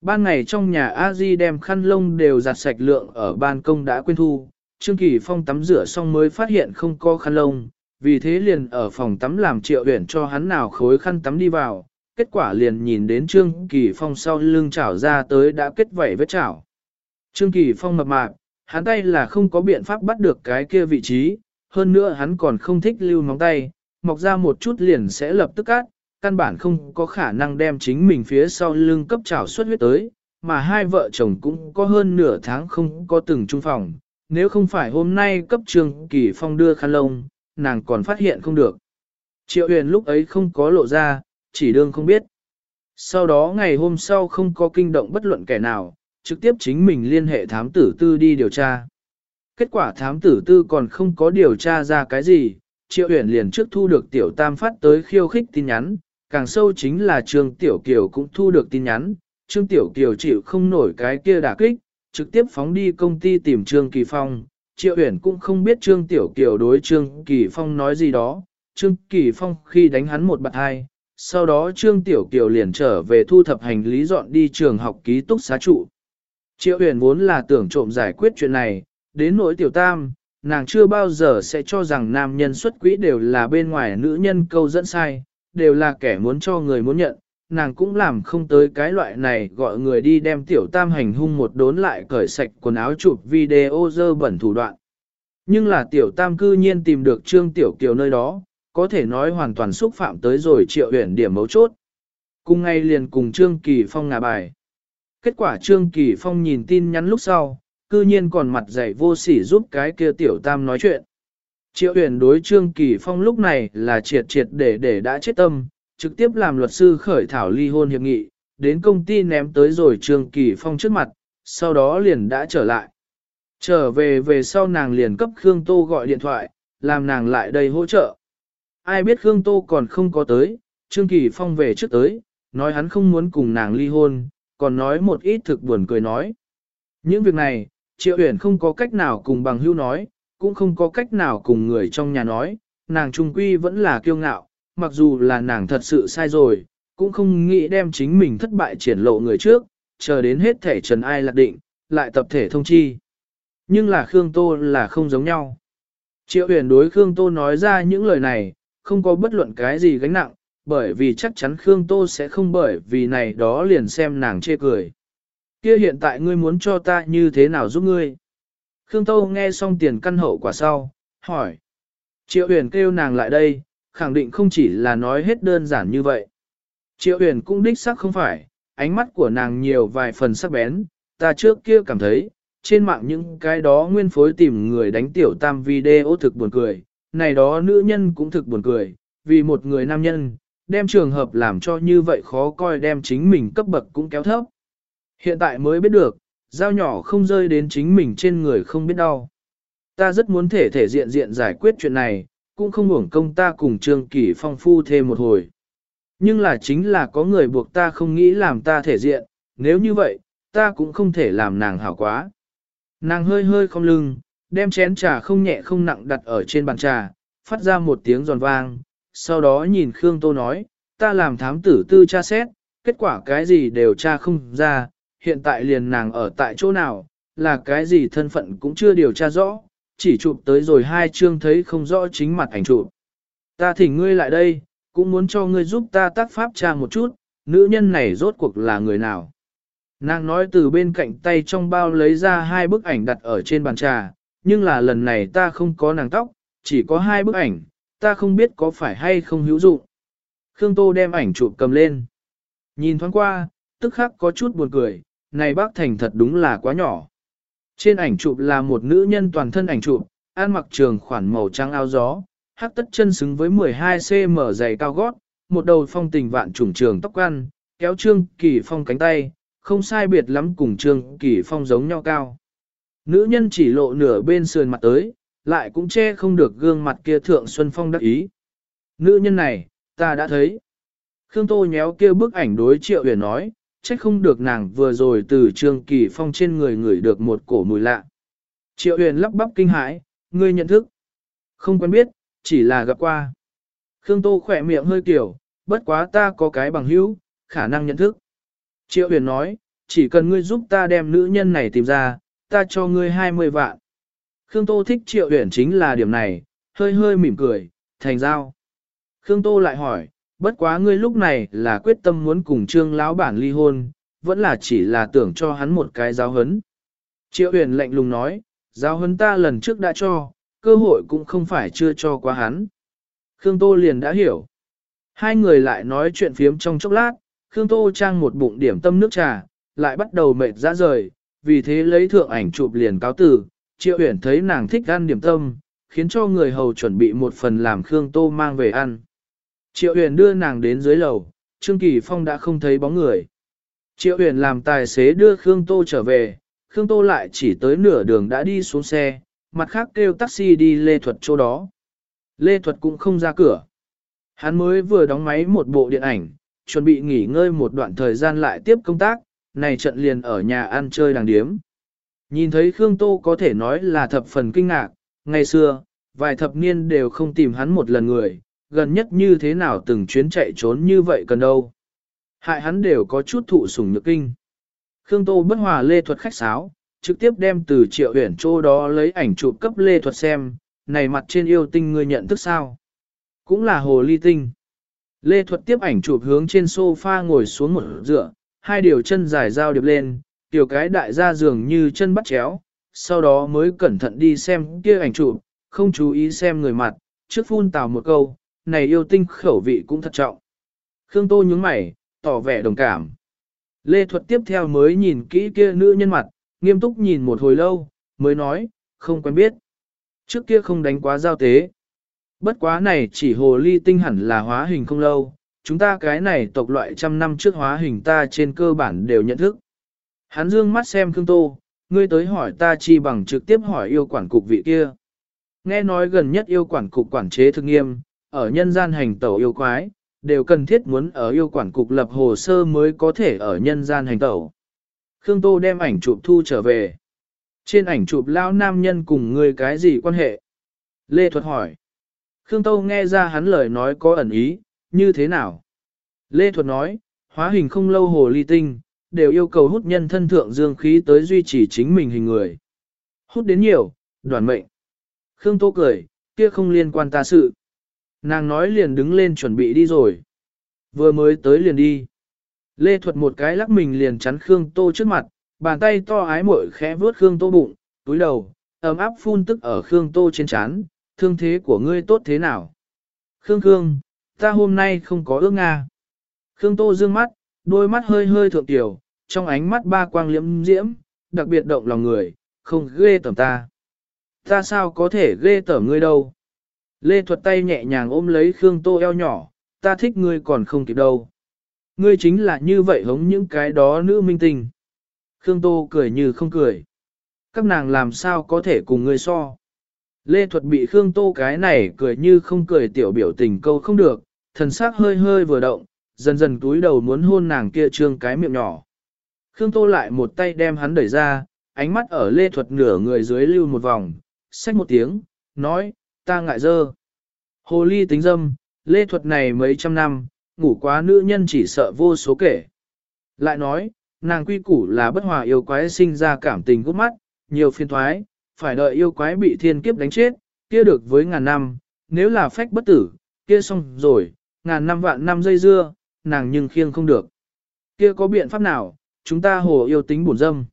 Ban ngày trong nhà a di đem khăn lông đều giặt sạch lượng ở ban công đã quên thu, Trương Kỳ Phong tắm rửa xong mới phát hiện không có khăn lông, vì thế liền ở phòng tắm làm triệu huyển cho hắn nào khối khăn tắm đi vào, kết quả liền nhìn đến Trương Kỳ Phong sau lưng chảo ra tới đã kết vảy vết chảo. Trương Kỳ Phong mập mạp, hắn tay là không có biện pháp bắt được cái kia vị trí, hơn nữa hắn còn không thích lưu móng tay, mọc ra một chút liền sẽ lập tức cắt, căn bản không có khả năng đem chính mình phía sau lưng cấp trào xuất huyết tới, mà hai vợ chồng cũng có hơn nửa tháng không có từng trung phòng, nếu không phải hôm nay cấp trường Kỳ Phong đưa khăn lông, nàng còn phát hiện không được. Triệu huyền lúc ấy không có lộ ra, chỉ đương không biết. Sau đó ngày hôm sau không có kinh động bất luận kẻ nào, trực tiếp chính mình liên hệ thám tử tư đi điều tra. Kết quả thám tử tư còn không có điều tra ra cái gì, Triệu Uyển liền trước thu được Tiểu Tam phát tới khiêu khích tin nhắn, càng sâu chính là Trương Tiểu Kiều cũng thu được tin nhắn, Trương Tiểu Kiều chịu không nổi cái kia đả kích, trực tiếp phóng đi công ty tìm Trương Kỳ Phong. Triệu Uyển cũng không biết Trương Tiểu Kiều đối Trương Kỳ Phong nói gì đó, Trương Kỳ Phong khi đánh hắn một bạt hai, sau đó Trương Tiểu Kiều liền trở về thu thập hành lý dọn đi trường học ký túc xá trụ. Triệu Uyển vốn là tưởng trộm giải quyết chuyện này, đến nỗi Tiểu Tam, nàng chưa bao giờ sẽ cho rằng nam nhân xuất quỹ đều là bên ngoài nữ nhân câu dẫn sai, đều là kẻ muốn cho người muốn nhận, nàng cũng làm không tới cái loại này gọi người đi đem Tiểu Tam hành hung một đốn lại cởi sạch quần áo chụp video dơ bẩn thủ đoạn. Nhưng là Tiểu Tam cư nhiên tìm được Trương Tiểu Kiều nơi đó, có thể nói hoàn toàn xúc phạm tới rồi triệu huyển điểm mấu chốt. Cùng ngay liền cùng Trương Kỳ Phong ngả bài. Kết quả Trương Kỳ Phong nhìn tin nhắn lúc sau, cư nhiên còn mặt dày vô sỉ giúp cái kia tiểu tam nói chuyện. Triệu huyền đối Trương Kỳ Phong lúc này là triệt triệt để để đã chết tâm, trực tiếp làm luật sư khởi thảo ly hôn hiệp nghị, đến công ty ném tới rồi Trương Kỳ Phong trước mặt, sau đó liền đã trở lại. Trở về về sau nàng liền cấp Khương Tô gọi điện thoại, làm nàng lại đây hỗ trợ. Ai biết Khương Tô còn không có tới, Trương Kỳ Phong về trước tới, nói hắn không muốn cùng nàng ly hôn, còn nói một ít thực buồn cười nói. Những việc này, Triệu Uyển không có cách nào cùng bằng hưu nói, cũng không có cách nào cùng người trong nhà nói, nàng trung quy vẫn là kiêu ngạo, mặc dù là nàng thật sự sai rồi, cũng không nghĩ đem chính mình thất bại triển lộ người trước, chờ đến hết thể trần ai lạc định, lại tập thể thông chi. Nhưng là Khương Tô là không giống nhau. Triệu Uyển đối Khương Tô nói ra những lời này, không có bất luận cái gì gánh nặng, bởi vì chắc chắn Khương Tô sẽ không bởi vì này đó liền xem nàng chê cười. Kia hiện tại ngươi muốn cho ta như thế nào giúp ngươi? Khương Tô nghe xong tiền căn hậu quả sau, hỏi. Triệu huyền kêu nàng lại đây, khẳng định không chỉ là nói hết đơn giản như vậy. Triệu huyền cũng đích xác không phải, ánh mắt của nàng nhiều vài phần sắc bén, ta trước kia cảm thấy, trên mạng những cái đó nguyên phối tìm người đánh tiểu tam video thực buồn cười, này đó nữ nhân cũng thực buồn cười, vì một người nam nhân, đem trường hợp làm cho như vậy khó coi đem chính mình cấp bậc cũng kéo thấp. Hiện tại mới biết được, dao nhỏ không rơi đến chính mình trên người không biết đau. Ta rất muốn thể thể diện diện giải quyết chuyện này, cũng không hưởng công ta cùng Trương Kỳ phong phu thêm một hồi. Nhưng là chính là có người buộc ta không nghĩ làm ta thể diện, nếu như vậy, ta cũng không thể làm nàng hảo quá. Nàng hơi hơi không lưng, đem chén trà không nhẹ không nặng đặt ở trên bàn trà, phát ra một tiếng giòn vang, sau đó nhìn Khương Tô nói, ta làm thám tử tư tra xét, kết quả cái gì đều tra không ra, hiện tại liền nàng ở tại chỗ nào, là cái gì thân phận cũng chưa điều tra rõ, chỉ chụp tới rồi hai chương thấy không rõ chính mặt ảnh chụp. Ta thỉnh ngươi lại đây, cũng muốn cho ngươi giúp ta tác pháp tra một chút, nữ nhân này rốt cuộc là người nào. Nàng nói từ bên cạnh tay trong bao lấy ra hai bức ảnh đặt ở trên bàn trà, nhưng là lần này ta không có nàng tóc, chỉ có hai bức ảnh, ta không biết có phải hay không hữu dụng. Khương Tô đem ảnh chụp cầm lên. Nhìn thoáng qua, tức khắc có chút buồn cười, này bác thành thật đúng là quá nhỏ. Trên ảnh chụp là một nữ nhân toàn thân ảnh chụp, ăn mặc trường khoản màu trắng áo gió, hắc tất chân xứng với 12cm dày cao gót, một đầu phong tình vạn trùng trường tóc ăn, kéo trương kỳ phong cánh tay, không sai biệt lắm cùng trương kỳ phong giống nhau cao. Nữ nhân chỉ lộ nửa bên sườn mặt tới, lại cũng che không được gương mặt kia thượng Xuân Phong đắc ý. Nữ nhân này, ta đã thấy. Khương Tô nhéo kia bức ảnh đối triệu huyền nói, trách không được nàng vừa rồi từ Trương Kỳ Phong trên người ngửi được một cổ mùi lạ. Triệu huyền lắp bắp kinh hãi, ngươi nhận thức. Không quen biết, chỉ là gặp qua. Khương Tô khỏe miệng hơi kiểu, bất quá ta có cái bằng hữu, khả năng nhận thức. Triệu huyền nói, chỉ cần ngươi giúp ta đem nữ nhân này tìm ra, ta cho ngươi 20 vạn. Khương Tô thích triệu huyền chính là điểm này, hơi hơi mỉm cười, thành giao. Khương Tô lại hỏi, bất quá ngươi lúc này là quyết tâm muốn cùng trương lão bản ly hôn, vẫn là chỉ là tưởng cho hắn một cái giáo hấn. Triệu huyền lạnh lùng nói, giáo hấn ta lần trước đã cho, cơ hội cũng không phải chưa cho quá hắn. Khương Tô liền đã hiểu. Hai người lại nói chuyện phiếm trong chốc lát, Khương Tô trang một bụng điểm tâm nước trà, lại bắt đầu mệt ra rời, vì thế lấy thượng ảnh chụp liền cáo tử, Triệu Uyển thấy nàng thích ăn điểm tâm, khiến cho người hầu chuẩn bị một phần làm Khương Tô mang về ăn. Triệu Huyền đưa nàng đến dưới lầu, Trương Kỳ Phong đã không thấy bóng người. Triệu Huyền làm tài xế đưa Khương Tô trở về, Khương Tô lại chỉ tới nửa đường đã đi xuống xe, mặt khác kêu taxi đi Lê Thuật chỗ đó. Lê Thuật cũng không ra cửa. Hắn mới vừa đóng máy một bộ điện ảnh, chuẩn bị nghỉ ngơi một đoạn thời gian lại tiếp công tác, này trận liền ở nhà ăn chơi đàng điếm. Nhìn thấy Khương Tô có thể nói là thập phần kinh ngạc, ngày xưa, vài thập niên đều không tìm hắn một lần người, gần nhất như thế nào từng chuyến chạy trốn như vậy cần đâu. Hại hắn đều có chút thụ sủng nhược kinh. Khương Tô bất hòa lê thuật khách sáo, trực tiếp đem từ triệu huyển chỗ đó lấy ảnh chụp cấp lê thuật xem, này mặt trên yêu tinh người nhận thức sao. Cũng là hồ ly tinh. Lê thuật tiếp ảnh chụp hướng trên sofa ngồi xuống một dựa, hai điều chân dài dao điệp lên, tiểu cái đại gia dường như chân bắt chéo, sau đó mới cẩn thận đi xem kia ảnh chụp, không chú ý xem người mặt, trước phun tào một câu, này yêu tinh khẩu vị cũng thật trọng. Khương Tô nhướng mày, tỏ vẻ đồng cảm. Lê Thuật tiếp theo mới nhìn kỹ kia nữ nhân mặt, nghiêm túc nhìn một hồi lâu, mới nói, không quen biết. Trước kia không đánh quá giao tế. Bất quá này chỉ hồ ly tinh hẳn là hóa hình không lâu, chúng ta cái này tộc loại trăm năm trước hóa hình ta trên cơ bản đều nhận thức. Hắn dương mắt xem Khương Tô, ngươi tới hỏi ta chi bằng trực tiếp hỏi yêu quản cục vị kia. Nghe nói gần nhất yêu quản cục quản chế thực nghiêm, ở nhân gian hành tẩu yêu quái, đều cần thiết muốn ở yêu quản cục lập hồ sơ mới có thể ở nhân gian hành tẩu. Khương Tô đem ảnh chụp thu trở về. Trên ảnh chụp lão nam nhân cùng người cái gì quan hệ? Lê Thuật hỏi. Khương Tô nghe ra hắn lời nói có ẩn ý, như thế nào? Lê Thuật nói, hóa hình không lâu hồ ly tinh, đều yêu cầu hút nhân thân thượng dương khí tới duy trì chính mình hình người. Hút đến nhiều, đoàn mệnh. Khương Tô cười, kia không liên quan ta sự. Nàng nói liền đứng lên chuẩn bị đi rồi. Vừa mới tới liền đi. Lê Thuật một cái lắc mình liền chắn Khương Tô trước mặt, bàn tay to ái muội khẽ vuốt Khương Tô bụng, túi đầu, ấm áp phun tức ở Khương Tô trên chán, thương thế của ngươi tốt thế nào? Khương Khương, ta hôm nay không có ước Nga. Khương Tô dương mắt, đôi mắt hơi hơi thượng tiểu, trong ánh mắt ba quang liễm diễm, đặc biệt động lòng người, không ghê tởm ta. Ta sao có thể ghê tởm ngươi đâu? Lê Thuật tay nhẹ nhàng ôm lấy Khương Tô eo nhỏ, ta thích ngươi còn không kịp đâu. Ngươi chính là như vậy hống những cái đó nữ minh tình. Khương Tô cười như không cười. Các nàng làm sao có thể cùng ngươi so. Lê Thuật bị Khương Tô cái này cười như không cười tiểu biểu tình câu không được, thần sắc hơi hơi vừa động, dần dần túi đầu muốn hôn nàng kia trương cái miệng nhỏ. Khương Tô lại một tay đem hắn đẩy ra, ánh mắt ở Lê Thuật nửa người dưới lưu một vòng, xách một tiếng, nói, ta ngại dơ. Hồ ly tính dâm, Lê Thuật này mấy trăm năm, ngủ quá nữ nhân chỉ sợ vô số kể. Lại nói, nàng quy củ là bất hòa yêu quái sinh ra cảm tình gút mắt, nhiều phiên thoái, phải đợi yêu quái bị thiên kiếp đánh chết, kia được với ngàn năm, nếu là phách bất tử, kia xong rồi, ngàn năm vạn năm dây dưa, nàng nhưng khiêng không được. Kia có biện pháp nào, chúng ta hồ yêu tính bổn dâm.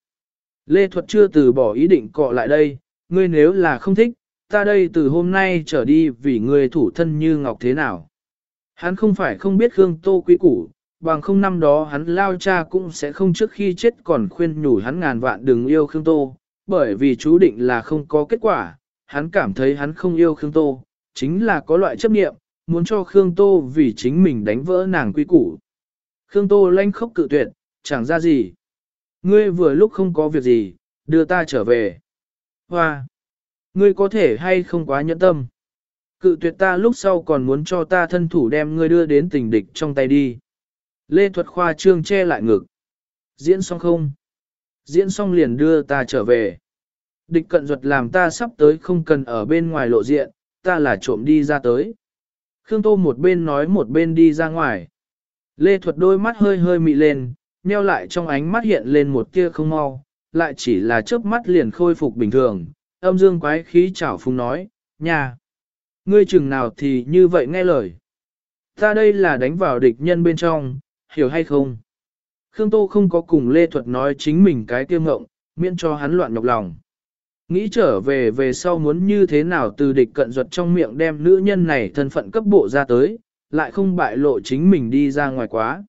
Lê Thuật chưa từ bỏ ý định cọ lại đây, ngươi nếu là không thích, ta đây từ hôm nay trở đi vì người thủ thân như ngọc thế nào. Hắn không phải không biết Khương Tô quý củ, bằng không năm đó hắn lao cha cũng sẽ không trước khi chết còn khuyên nhủ hắn ngàn vạn đừng yêu Khương Tô, bởi vì chú định là không có kết quả, hắn cảm thấy hắn không yêu Khương Tô, chính là có loại chấp niệm, muốn cho Khương Tô vì chính mình đánh vỡ nàng quy củ. Khương Tô lanh khóc cự tuyệt, chẳng ra gì. Ngươi vừa lúc không có việc gì, đưa ta trở về. Hoa! Ngươi có thể hay không quá nhẫn tâm. Cự tuyệt ta lúc sau còn muốn cho ta thân thủ đem ngươi đưa đến tình địch trong tay đi. Lê Thuật Khoa trương che lại ngực. Diễn xong không? Diễn xong liền đưa ta trở về. Địch cận ruột làm ta sắp tới không cần ở bên ngoài lộ diện, ta là trộm đi ra tới. Khương Tô một bên nói một bên đi ra ngoài. Lê Thuật đôi mắt hơi hơi mị lên, nheo lại trong ánh mắt hiện lên một tia không mau, lại chỉ là chớp mắt liền khôi phục bình thường. Âm dương quái khí chảo phung nói, nhà, ngươi chừng nào thì như vậy nghe lời. Ta đây là đánh vào địch nhân bên trong, hiểu hay không? Khương Tô không có cùng Lê Thuật nói chính mình cái tiêu ngộng, miễn cho hắn loạn nhọc lòng. Nghĩ trở về về sau muốn như thế nào từ địch cận ruột trong miệng đem nữ nhân này thân phận cấp bộ ra tới, lại không bại lộ chính mình đi ra ngoài quá.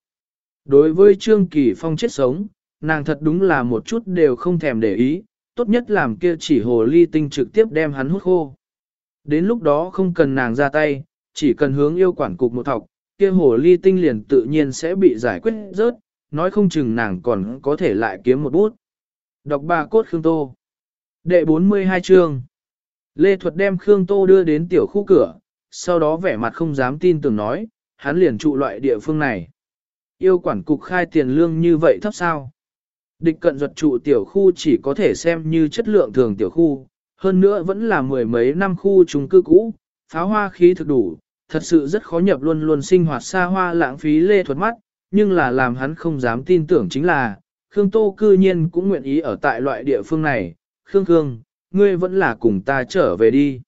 Đối với Trương Kỳ Phong chết sống, nàng thật đúng là một chút đều không thèm để ý, tốt nhất làm kia chỉ hồ ly tinh trực tiếp đem hắn hút khô. Đến lúc đó không cần nàng ra tay, chỉ cần hướng yêu quản cục một thọc, kia hồ ly tinh liền tự nhiên sẽ bị giải quyết rớt, nói không chừng nàng còn có thể lại kiếm một bút. Đọc ba cốt Khương Tô Đệ 42 chương Lê Thuật đem Khương Tô đưa đến tiểu khu cửa, sau đó vẻ mặt không dám tin tưởng nói, hắn liền trụ loại địa phương này. Yêu quản cục khai tiền lương như vậy thấp sao? Địch cận duật trụ tiểu khu chỉ có thể xem như chất lượng thường tiểu khu, hơn nữa vẫn là mười mấy năm khu chung cư cũ, pháo hoa khí thực đủ, thật sự rất khó nhập luôn luôn sinh hoạt xa hoa lãng phí Lê Thuật mắt, nhưng là làm hắn không dám tin tưởng chính là, Khương Tô cư nhiên cũng nguyện ý ở tại loại địa phương này, Khương Khương, ngươi vẫn là cùng ta trở về đi.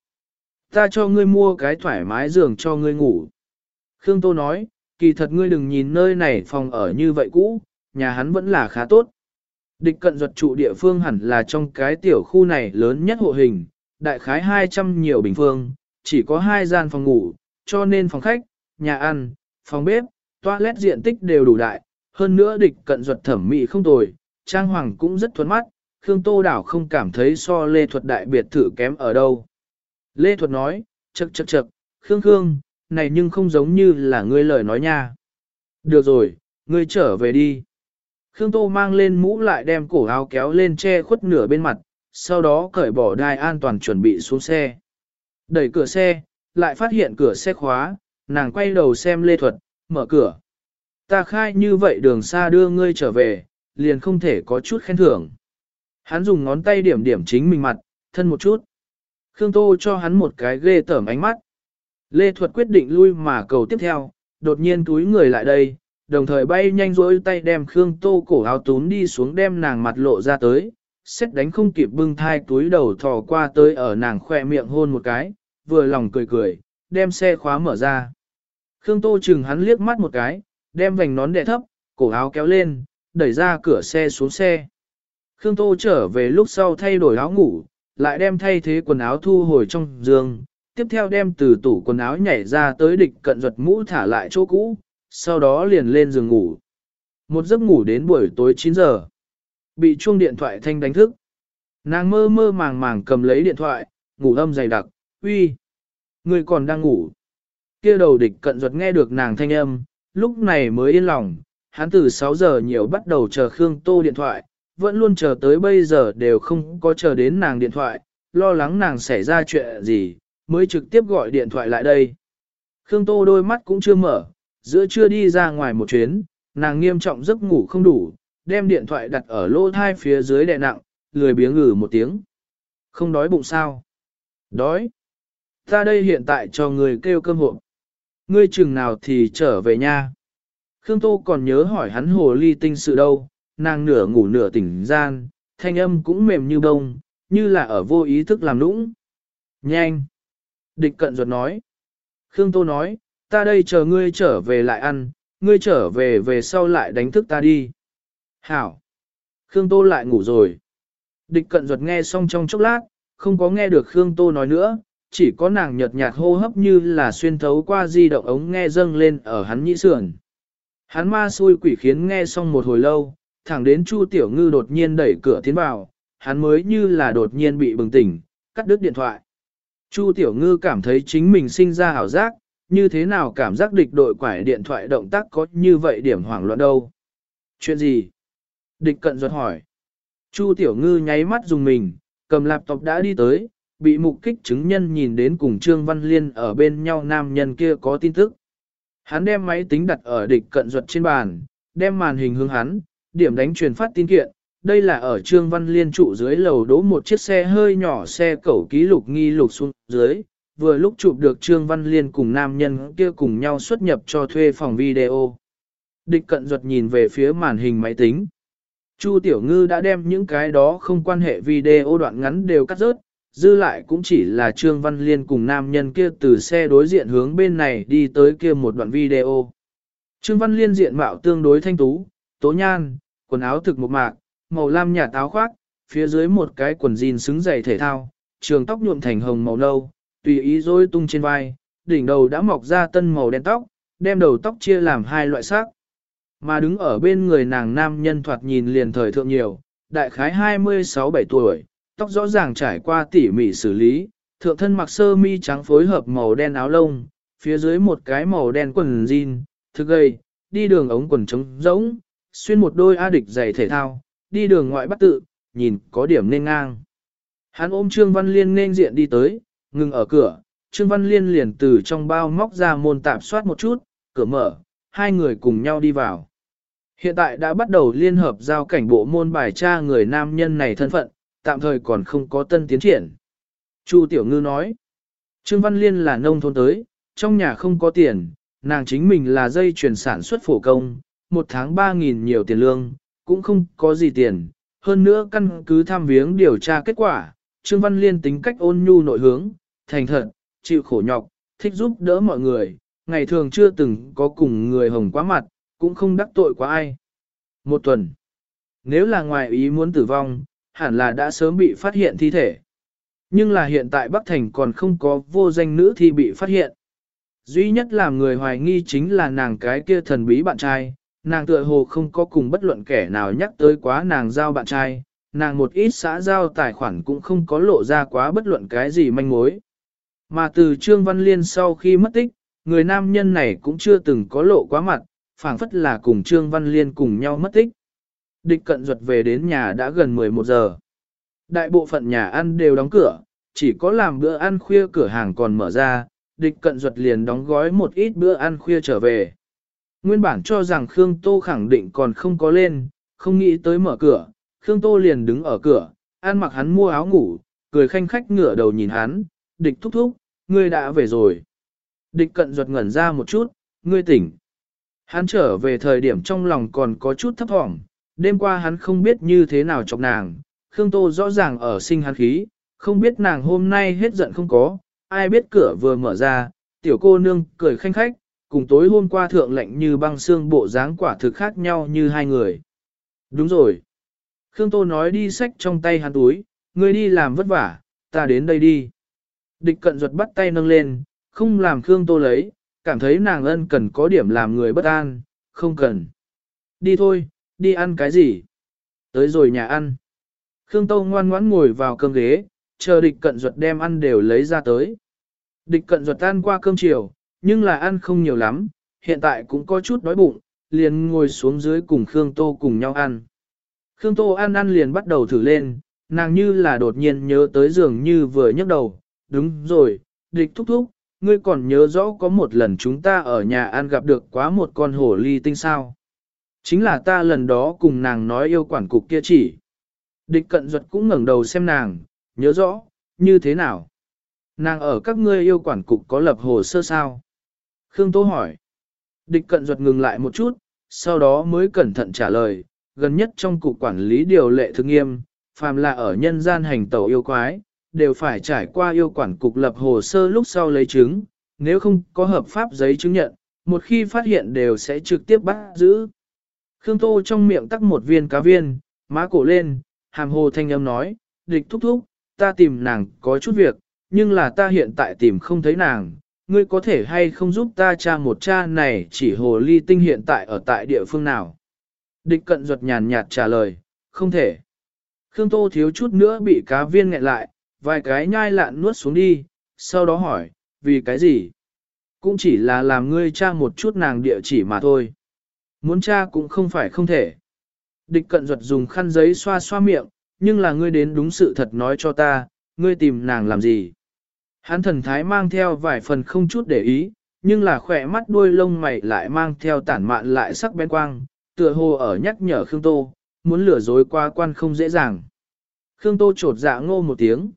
Ta cho ngươi mua cái thoải mái giường cho ngươi ngủ. Khương Tô nói, kỳ thật ngươi đừng nhìn nơi này phòng ở như vậy cũ, nhà hắn vẫn là khá tốt. Địch cận duật trụ địa phương hẳn là trong cái tiểu khu này lớn nhất hộ hình, đại khái 200 nhiều bình phương, chỉ có hai gian phòng ngủ, cho nên phòng khách, nhà ăn, phòng bếp, toilet diện tích đều đủ đại, hơn nữa địch cận duật thẩm mỹ không tồi, trang hoàng cũng rất thuận mắt, Khương Tô Đảo không cảm thấy so Lê Thuật đại biệt thự kém ở đâu. Lê Thuật nói, chậc chậc chậc, Khương Khương, này nhưng không giống như là ngươi lời nói nha. Được rồi, ngươi trở về đi. Khương Tô mang lên mũ lại đem cổ áo kéo lên che khuất nửa bên mặt, sau đó cởi bỏ đai an toàn chuẩn bị xuống xe. Đẩy cửa xe, lại phát hiện cửa xe khóa, nàng quay đầu xem Lê Thuật, mở cửa. Ta khai như vậy đường xa đưa ngươi trở về, liền không thể có chút khen thưởng. Hắn dùng ngón tay điểm điểm chính mình mặt, thân một chút. Khương Tô cho hắn một cái ghê tởm ánh mắt. Lê Thuật quyết định lui mà cầu tiếp theo, đột nhiên túi người lại đây, đồng thời bay nhanh rỗi tay đem Khương Tô cổ áo tún đi xuống đem nàng mặt lộ ra tới, xét đánh không kịp bưng thai túi đầu thò qua tới ở nàng khoe miệng hôn một cái, vừa lòng cười cười, đem xe khóa mở ra. Khương Tô chừng hắn liếc mắt một cái, đem vành nón đè thấp, cổ áo kéo lên, đẩy ra cửa xe xuống xe. Khương Tô trở về lúc sau thay đổi áo ngủ, lại đem thay thế quần áo thu hồi trong giường, tiếp theo đem từ tủ quần áo nhảy ra tới địch cận ruột mũ thả lại chỗ cũ, sau đó liền lên giường ngủ. Một giấc ngủ đến buổi tối 9 giờ. Bị chuông điện thoại thanh đánh thức. Nàng mơ mơ màng màng cầm lấy điện thoại, ngủ âm dày đặc, uy, người còn đang ngủ. kia đầu địch cận ruột nghe được nàng thanh âm, lúc này mới yên lòng, hắn từ 6 giờ nhiều bắt đầu chờ Khương Tô điện thoại, vẫn luôn chờ tới bây giờ đều không có chờ đến nàng điện thoại, lo lắng nàng xảy ra chuyện gì, mới trực tiếp gọi điện thoại lại đây. Khương Tô đôi mắt cũng chưa mở, giữa chưa đi ra ngoài một chuyến, nàng nghiêm trọng giấc ngủ không đủ, đem điện thoại đặt ở lô thai phía dưới đè nặng, lười biếng ngử một tiếng. Không đói bụng sao? Đói. Ta đây hiện tại cho người kêu cơm hộp. Ngươi chừng nào thì trở về nha. Khương Tô còn nhớ hỏi hắn hồ ly tinh sự đâu, nàng nửa ngủ nửa tỉnh gian, thanh âm cũng mềm như bông, như là ở vô ý thức làm nũng. Nhanh! Địch cận ruột nói. Khương Tô nói, ta đây chờ ngươi trở về lại ăn, ngươi trở về về sau lại đánh thức ta đi. Hảo! Khương Tô lại ngủ rồi. Địch cận ruột nghe xong trong chốc lát, không có nghe được Khương Tô nói nữa, chỉ có nàng nhợt nhạt hô hấp như là xuyên thấu qua di động ống nghe dâng lên ở hắn nhĩ sườn. Hắn ma xui quỷ khiến nghe xong một hồi lâu, thẳng đến Chu Tiểu Ngư đột nhiên đẩy cửa tiến vào, hắn mới như là đột nhiên bị bừng tỉnh, cắt đứt điện thoại. Chu Tiểu Ngư cảm thấy chính mình sinh ra ảo giác, như thế nào cảm giác địch đội quải điện thoại động tác có như vậy điểm hoảng loạn đâu. Chuyện gì? Địch cận ruột hỏi. Chu Tiểu Ngư nháy mắt dùng mình, cầm laptop đã đi tới, bị mục kích chứng nhân nhìn đến cùng Trương Văn Liên ở bên nhau nam nhân kia có tin tức. Hắn đem máy tính đặt ở địch cận ruột trên bàn, đem màn hình hướng hắn, điểm đánh truyền phát tin kiện. Đây là ở Trương Văn Liên trụ dưới lầu đỗ một chiếc xe hơi nhỏ xe cẩu ký lục nghi lục xuống dưới, vừa lúc chụp được Trương Văn Liên cùng nam nhân kia cùng nhau xuất nhập cho thuê phòng video. Địch cận ruột nhìn về phía màn hình máy tính. Chu Tiểu Ngư đã đem những cái đó không quan hệ video đoạn ngắn đều cắt rớt, dư lại cũng chỉ là Trương Văn Liên cùng nam nhân kia từ xe đối diện hướng bên này đi tới kia một đoạn video. Trương Văn Liên diện mạo tương đối thanh tú, tố nhan, quần áo thực một mạc, màu lam nhạt áo khoác, phía dưới một cái quần jean xứng giày thể thao, trường tóc nhuộm thành hồng màu nâu, tùy ý rối tung trên vai, đỉnh đầu đã mọc ra tân màu đen tóc, đem đầu tóc chia làm hai loại sắc. Mà đứng ở bên người nàng nam nhân thoạt nhìn liền thời thượng nhiều, đại khái 26-7 tuổi, tóc rõ ràng trải qua tỉ mỉ xử lý, thượng thân mặc sơ mi trắng phối hợp màu đen áo lông, phía dưới một cái màu đen quần jean, thực gầy, đi đường ống quần trống rỗng, xuyên một đôi A địch giày thể thao, đi đường ngoại bắt tự, nhìn có điểm nên ngang. Hắn ôm Trương Văn Liên nên diện đi tới, ngừng ở cửa, Trương Văn Liên liền từ trong bao móc ra môn tạp soát một chút, cửa mở, hai người cùng nhau đi vào. Hiện tại đã bắt đầu liên hợp giao cảnh bộ môn bài tra người nam nhân này thân phận, tạm thời còn không có tân tiến triển. Chu Tiểu Ngư nói, Trương Văn Liên là nông thôn tới, trong nhà không có tiền, nàng chính mình là dây chuyển sản xuất phổ công, một tháng 3.000 nhiều tiền lương, cũng không có gì tiền. Hơn nữa căn cứ tham viếng điều tra kết quả, Trương Văn Liên tính cách ôn nhu nội hướng, thành thật, chịu khổ nhọc, thích giúp đỡ mọi người, ngày thường chưa từng có cùng người hồng quá mặt, cũng không đắc tội quá ai. Một tuần, nếu là ngoài ý muốn tử vong, hẳn là đã sớm bị phát hiện thi thể. Nhưng là hiện tại Bắc Thành còn không có vô danh nữ thi bị phát hiện. Duy nhất làm người hoài nghi chính là nàng cái kia thần bí bạn trai, nàng tựa hồ không có cùng bất luận kẻ nào nhắc tới quá nàng giao bạn trai, nàng một ít xã giao tài khoản cũng không có lộ ra quá bất luận cái gì manh mối. Mà từ Trương Văn Liên sau khi mất tích, người nam nhân này cũng chưa từng có lộ quá mặt, phảng phất là cùng Trương Văn Liên cùng nhau mất tích. Địch cận ruột về đến nhà đã gần 11 giờ. Đại bộ phận nhà ăn đều đóng cửa, chỉ có làm bữa ăn khuya cửa hàng còn mở ra, địch cận ruột liền đóng gói một ít bữa ăn khuya trở về. Nguyên bản cho rằng Khương Tô khẳng định còn không có lên, không nghĩ tới mở cửa, Khương Tô liền đứng ở cửa, ăn mặc hắn mua áo ngủ, cười khanh khách ngửa đầu nhìn hắn, địch thúc thúc, ngươi đã về rồi. Địch cận ruột ngẩn ra một chút, ngươi tỉnh. Hắn trở về thời điểm trong lòng còn có chút thấp thỏm, đêm qua hắn không biết như thế nào chọc nàng, Khương Tô rõ ràng ở sinh hắn khí, không biết nàng hôm nay hết giận không có, ai biết cửa vừa mở ra, tiểu cô nương cười khanh khách, cùng tối hôm qua thượng lệnh như băng xương bộ dáng quả thực khác nhau như hai người. Đúng rồi. Khương Tô nói đi sách trong tay hắn túi, ngươi đi làm vất vả, ta đến đây đi. Địch cận ruột bắt tay nâng lên, không làm Khương Tô lấy, cảm thấy nàng ân cần có điểm làm người bất an, không cần. Đi thôi, đi ăn cái gì? Tới rồi nhà ăn. Khương Tô ngoan ngoãn ngồi vào cơm ghế, chờ địch cận ruột đem ăn đều lấy ra tới. Địch cận ruột ăn qua cơm chiều, nhưng là ăn không nhiều lắm, hiện tại cũng có chút đói bụng, liền ngồi xuống dưới cùng Khương Tô cùng nhau ăn. Khương Tô ăn ăn liền bắt đầu thử lên, nàng như là đột nhiên nhớ tới giường như vừa nhấc đầu, đúng rồi, địch thúc thúc, ngươi còn nhớ rõ có một lần chúng ta ở nhà ăn gặp được quá một con hổ ly tinh sao. Chính là ta lần đó cùng nàng nói yêu quản cục kia chỉ. Địch cận duật cũng ngẩng đầu xem nàng, nhớ rõ, như thế nào? Nàng ở các ngươi yêu quản cục có lập hồ sơ sao? Khương Tô hỏi. Địch cận duật ngừng lại một chút, sau đó mới cẩn thận trả lời, gần nhất trong cục quản lý điều lệ thực nghiêm, phàm là ở nhân gian hành tẩu yêu quái, đều phải trải qua yêu quản cục lập hồ sơ lúc sau lấy chứng, nếu không có hợp pháp giấy chứng nhận, một khi phát hiện đều sẽ trực tiếp bắt giữ. Khương Tô trong miệng tắc một viên cá viên, má cổ lên, hàm hồ thanh âm nói, địch thúc thúc, ta tìm nàng có chút việc, nhưng là ta hiện tại tìm không thấy nàng, ngươi có thể hay không giúp ta tra một cha này chỉ hồ ly tinh hiện tại ở tại địa phương nào. Địch cận ruột nhàn nhạt trả lời, không thể. Khương Tô thiếu chút nữa bị cá viên nghẹn lại, vài cái nhai lạn nuốt xuống đi, sau đó hỏi, vì cái gì? Cũng chỉ là làm ngươi tra một chút nàng địa chỉ mà thôi. Muốn tra cũng không phải không thể. Địch cận ruột dùng khăn giấy xoa xoa miệng, nhưng là ngươi đến đúng sự thật nói cho ta, ngươi tìm nàng làm gì? Hắn thần thái mang theo vài phần không chút để ý, nhưng là khỏe mắt đuôi lông mày lại mang theo tản mạn lại sắc bén quang, tựa hồ ở nhắc nhở Khương Tô, muốn lừa dối qua quan không dễ dàng. Khương Tô trột dạ ngô một tiếng.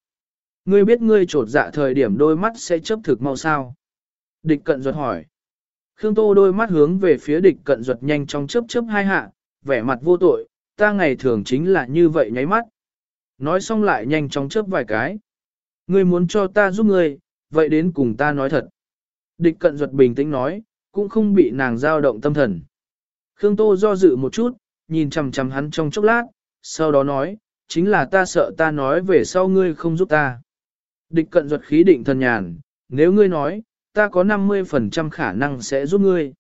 Ngươi biết ngươi trột dạ thời điểm đôi mắt sẽ chấp thực mau sao? Địch cận ruột hỏi. Khương Tô đôi mắt hướng về phía địch cận ruột nhanh trong chớp chớp hai hạ, vẻ mặt vô tội, ta ngày thường chính là như vậy nháy mắt. Nói xong lại nhanh chóng chớp vài cái. Ngươi muốn cho ta giúp ngươi, vậy đến cùng ta nói thật. Địch cận ruột bình tĩnh nói, cũng không bị nàng dao động tâm thần. Khương Tô do dự một chút, nhìn chằm chằm hắn trong chốc lát, sau đó nói, chính là ta sợ ta nói về sau ngươi không giúp ta. Địch cận ruột khí định thần nhàn, nếu ngươi nói, ta có 50% khả năng sẽ giúp ngươi.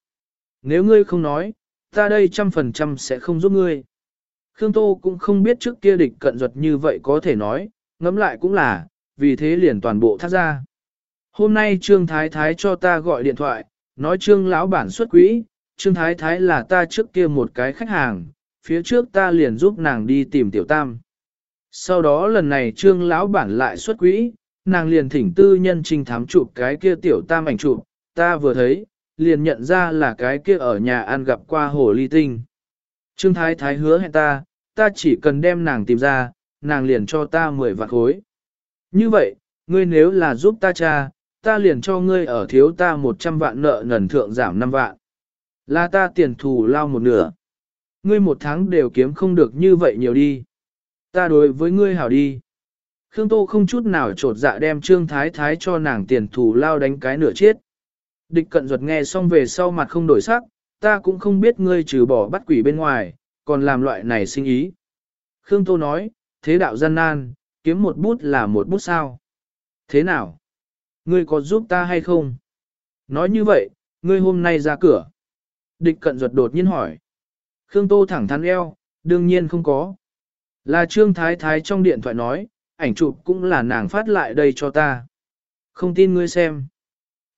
Nếu ngươi không nói, ta đây trăm phần trăm sẽ không giúp ngươi. Khương Tô cũng không biết trước kia địch cận ruột như vậy có thể nói, ngẫm lại cũng là, vì thế liền toàn bộ thắt ra. Hôm nay Trương Thái Thái cho ta gọi điện thoại, nói Trương lão bản xuất quỹ, Trương Thái Thái là ta trước kia một cái khách hàng, phía trước ta liền giúp nàng đi tìm Tiểu Tam. Sau đó lần này Trương lão bản lại xuất quỹ, nàng liền thỉnh tư nhân trình thám chụp cái kia Tiểu Tam ảnh chụp, ta vừa thấy, liền nhận ra là cái kia ở nhà ăn gặp qua hồ ly tinh. Trương Thái Thái hứa hẹn ta, ta chỉ cần đem nàng tìm ra, nàng liền cho ta 10 vạn khối. Như vậy, ngươi nếu là giúp ta cha, ta liền cho ngươi ở thiếu ta 100 vạn nợ nần thượng giảm 5 vạn. Là ta tiền thù lao một nửa. Ngươi một tháng đều kiếm không được như vậy nhiều đi. Ta đối với ngươi hảo đi. Khương Tô không chút nào trột dạ đem Trương Thái Thái cho nàng tiền thù lao đánh cái nửa chết. Địch cận ruột nghe xong về sau mặt không đổi sắc, ta cũng không biết ngươi trừ bỏ bắt quỷ bên ngoài, còn làm loại này sinh ý. Khương Tô nói, thế đạo gian nan, kiếm một bút là một bút sao. Thế nào? Ngươi có giúp ta hay không? Nói như vậy, ngươi hôm nay ra cửa. Địch cận ruột đột nhiên hỏi. Khương Tô thẳng thắn eo, đương nhiên không có. Là Trương Thái Thái trong điện thoại nói, ảnh chụp cũng là nàng phát lại đây cho ta. Không tin ngươi xem.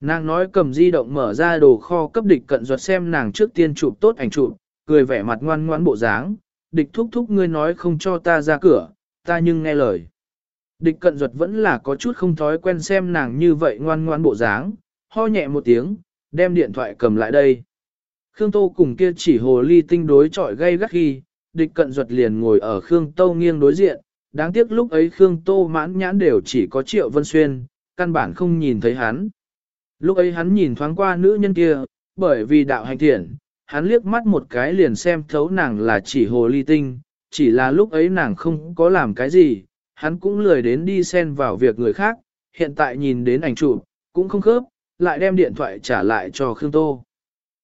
Nàng nói cầm di động mở ra đồ kho cấp địch cận ruột xem nàng trước tiên chụp tốt ảnh chụp, cười vẻ mặt ngoan ngoãn bộ dáng. Địch thúc thúc ngươi nói không cho ta ra cửa, ta nhưng nghe lời. Địch cận ruột vẫn là có chút không thói quen xem nàng như vậy ngoan ngoan bộ dáng, ho nhẹ một tiếng, đem điện thoại cầm lại đây. Khương Tô cùng kia chỉ hồ ly tinh đối chọi gây gắt khi, địch cận ruột liền ngồi ở Khương Tô nghiêng đối diện, đáng tiếc lúc ấy Khương Tô mãn nhãn đều chỉ có triệu vân xuyên, căn bản không nhìn thấy hắn. Lúc ấy hắn nhìn thoáng qua nữ nhân kia, bởi vì đạo hành thiện, hắn liếc mắt một cái liền xem thấu nàng là chỉ hồ ly tinh, chỉ là lúc ấy nàng không có làm cái gì, hắn cũng lười đến đi xen vào việc người khác, hiện tại nhìn đến ảnh chụp cũng không khớp, lại đem điện thoại trả lại cho Khương Tô.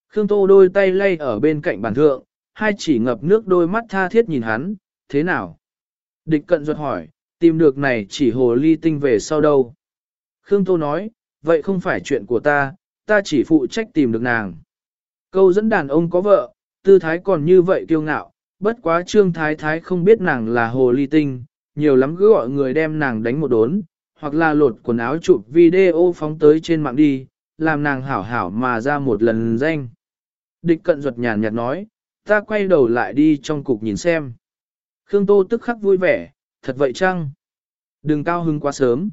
Khương Tô đôi tay lay ở bên cạnh bàn thượng, hai chỉ ngập nước đôi mắt tha thiết nhìn hắn, thế nào? Địch cận ruột hỏi, tìm được này chỉ hồ ly tinh về sau đâu? Khương Tô nói, vậy không phải chuyện của ta, ta chỉ phụ trách tìm được nàng. Câu dẫn đàn ông có vợ, tư thái còn như vậy kiêu ngạo, bất quá trương thái thái không biết nàng là hồ ly tinh, nhiều lắm cứ gọi người đem nàng đánh một đốn, hoặc là lột quần áo chụp video phóng tới trên mạng đi, làm nàng hảo hảo mà ra một lần danh. Địch cận ruột nhàn nhạt nói, ta quay đầu lại đi trong cục nhìn xem. Khương Tô tức khắc vui vẻ, thật vậy chăng? Đừng cao hứng quá sớm.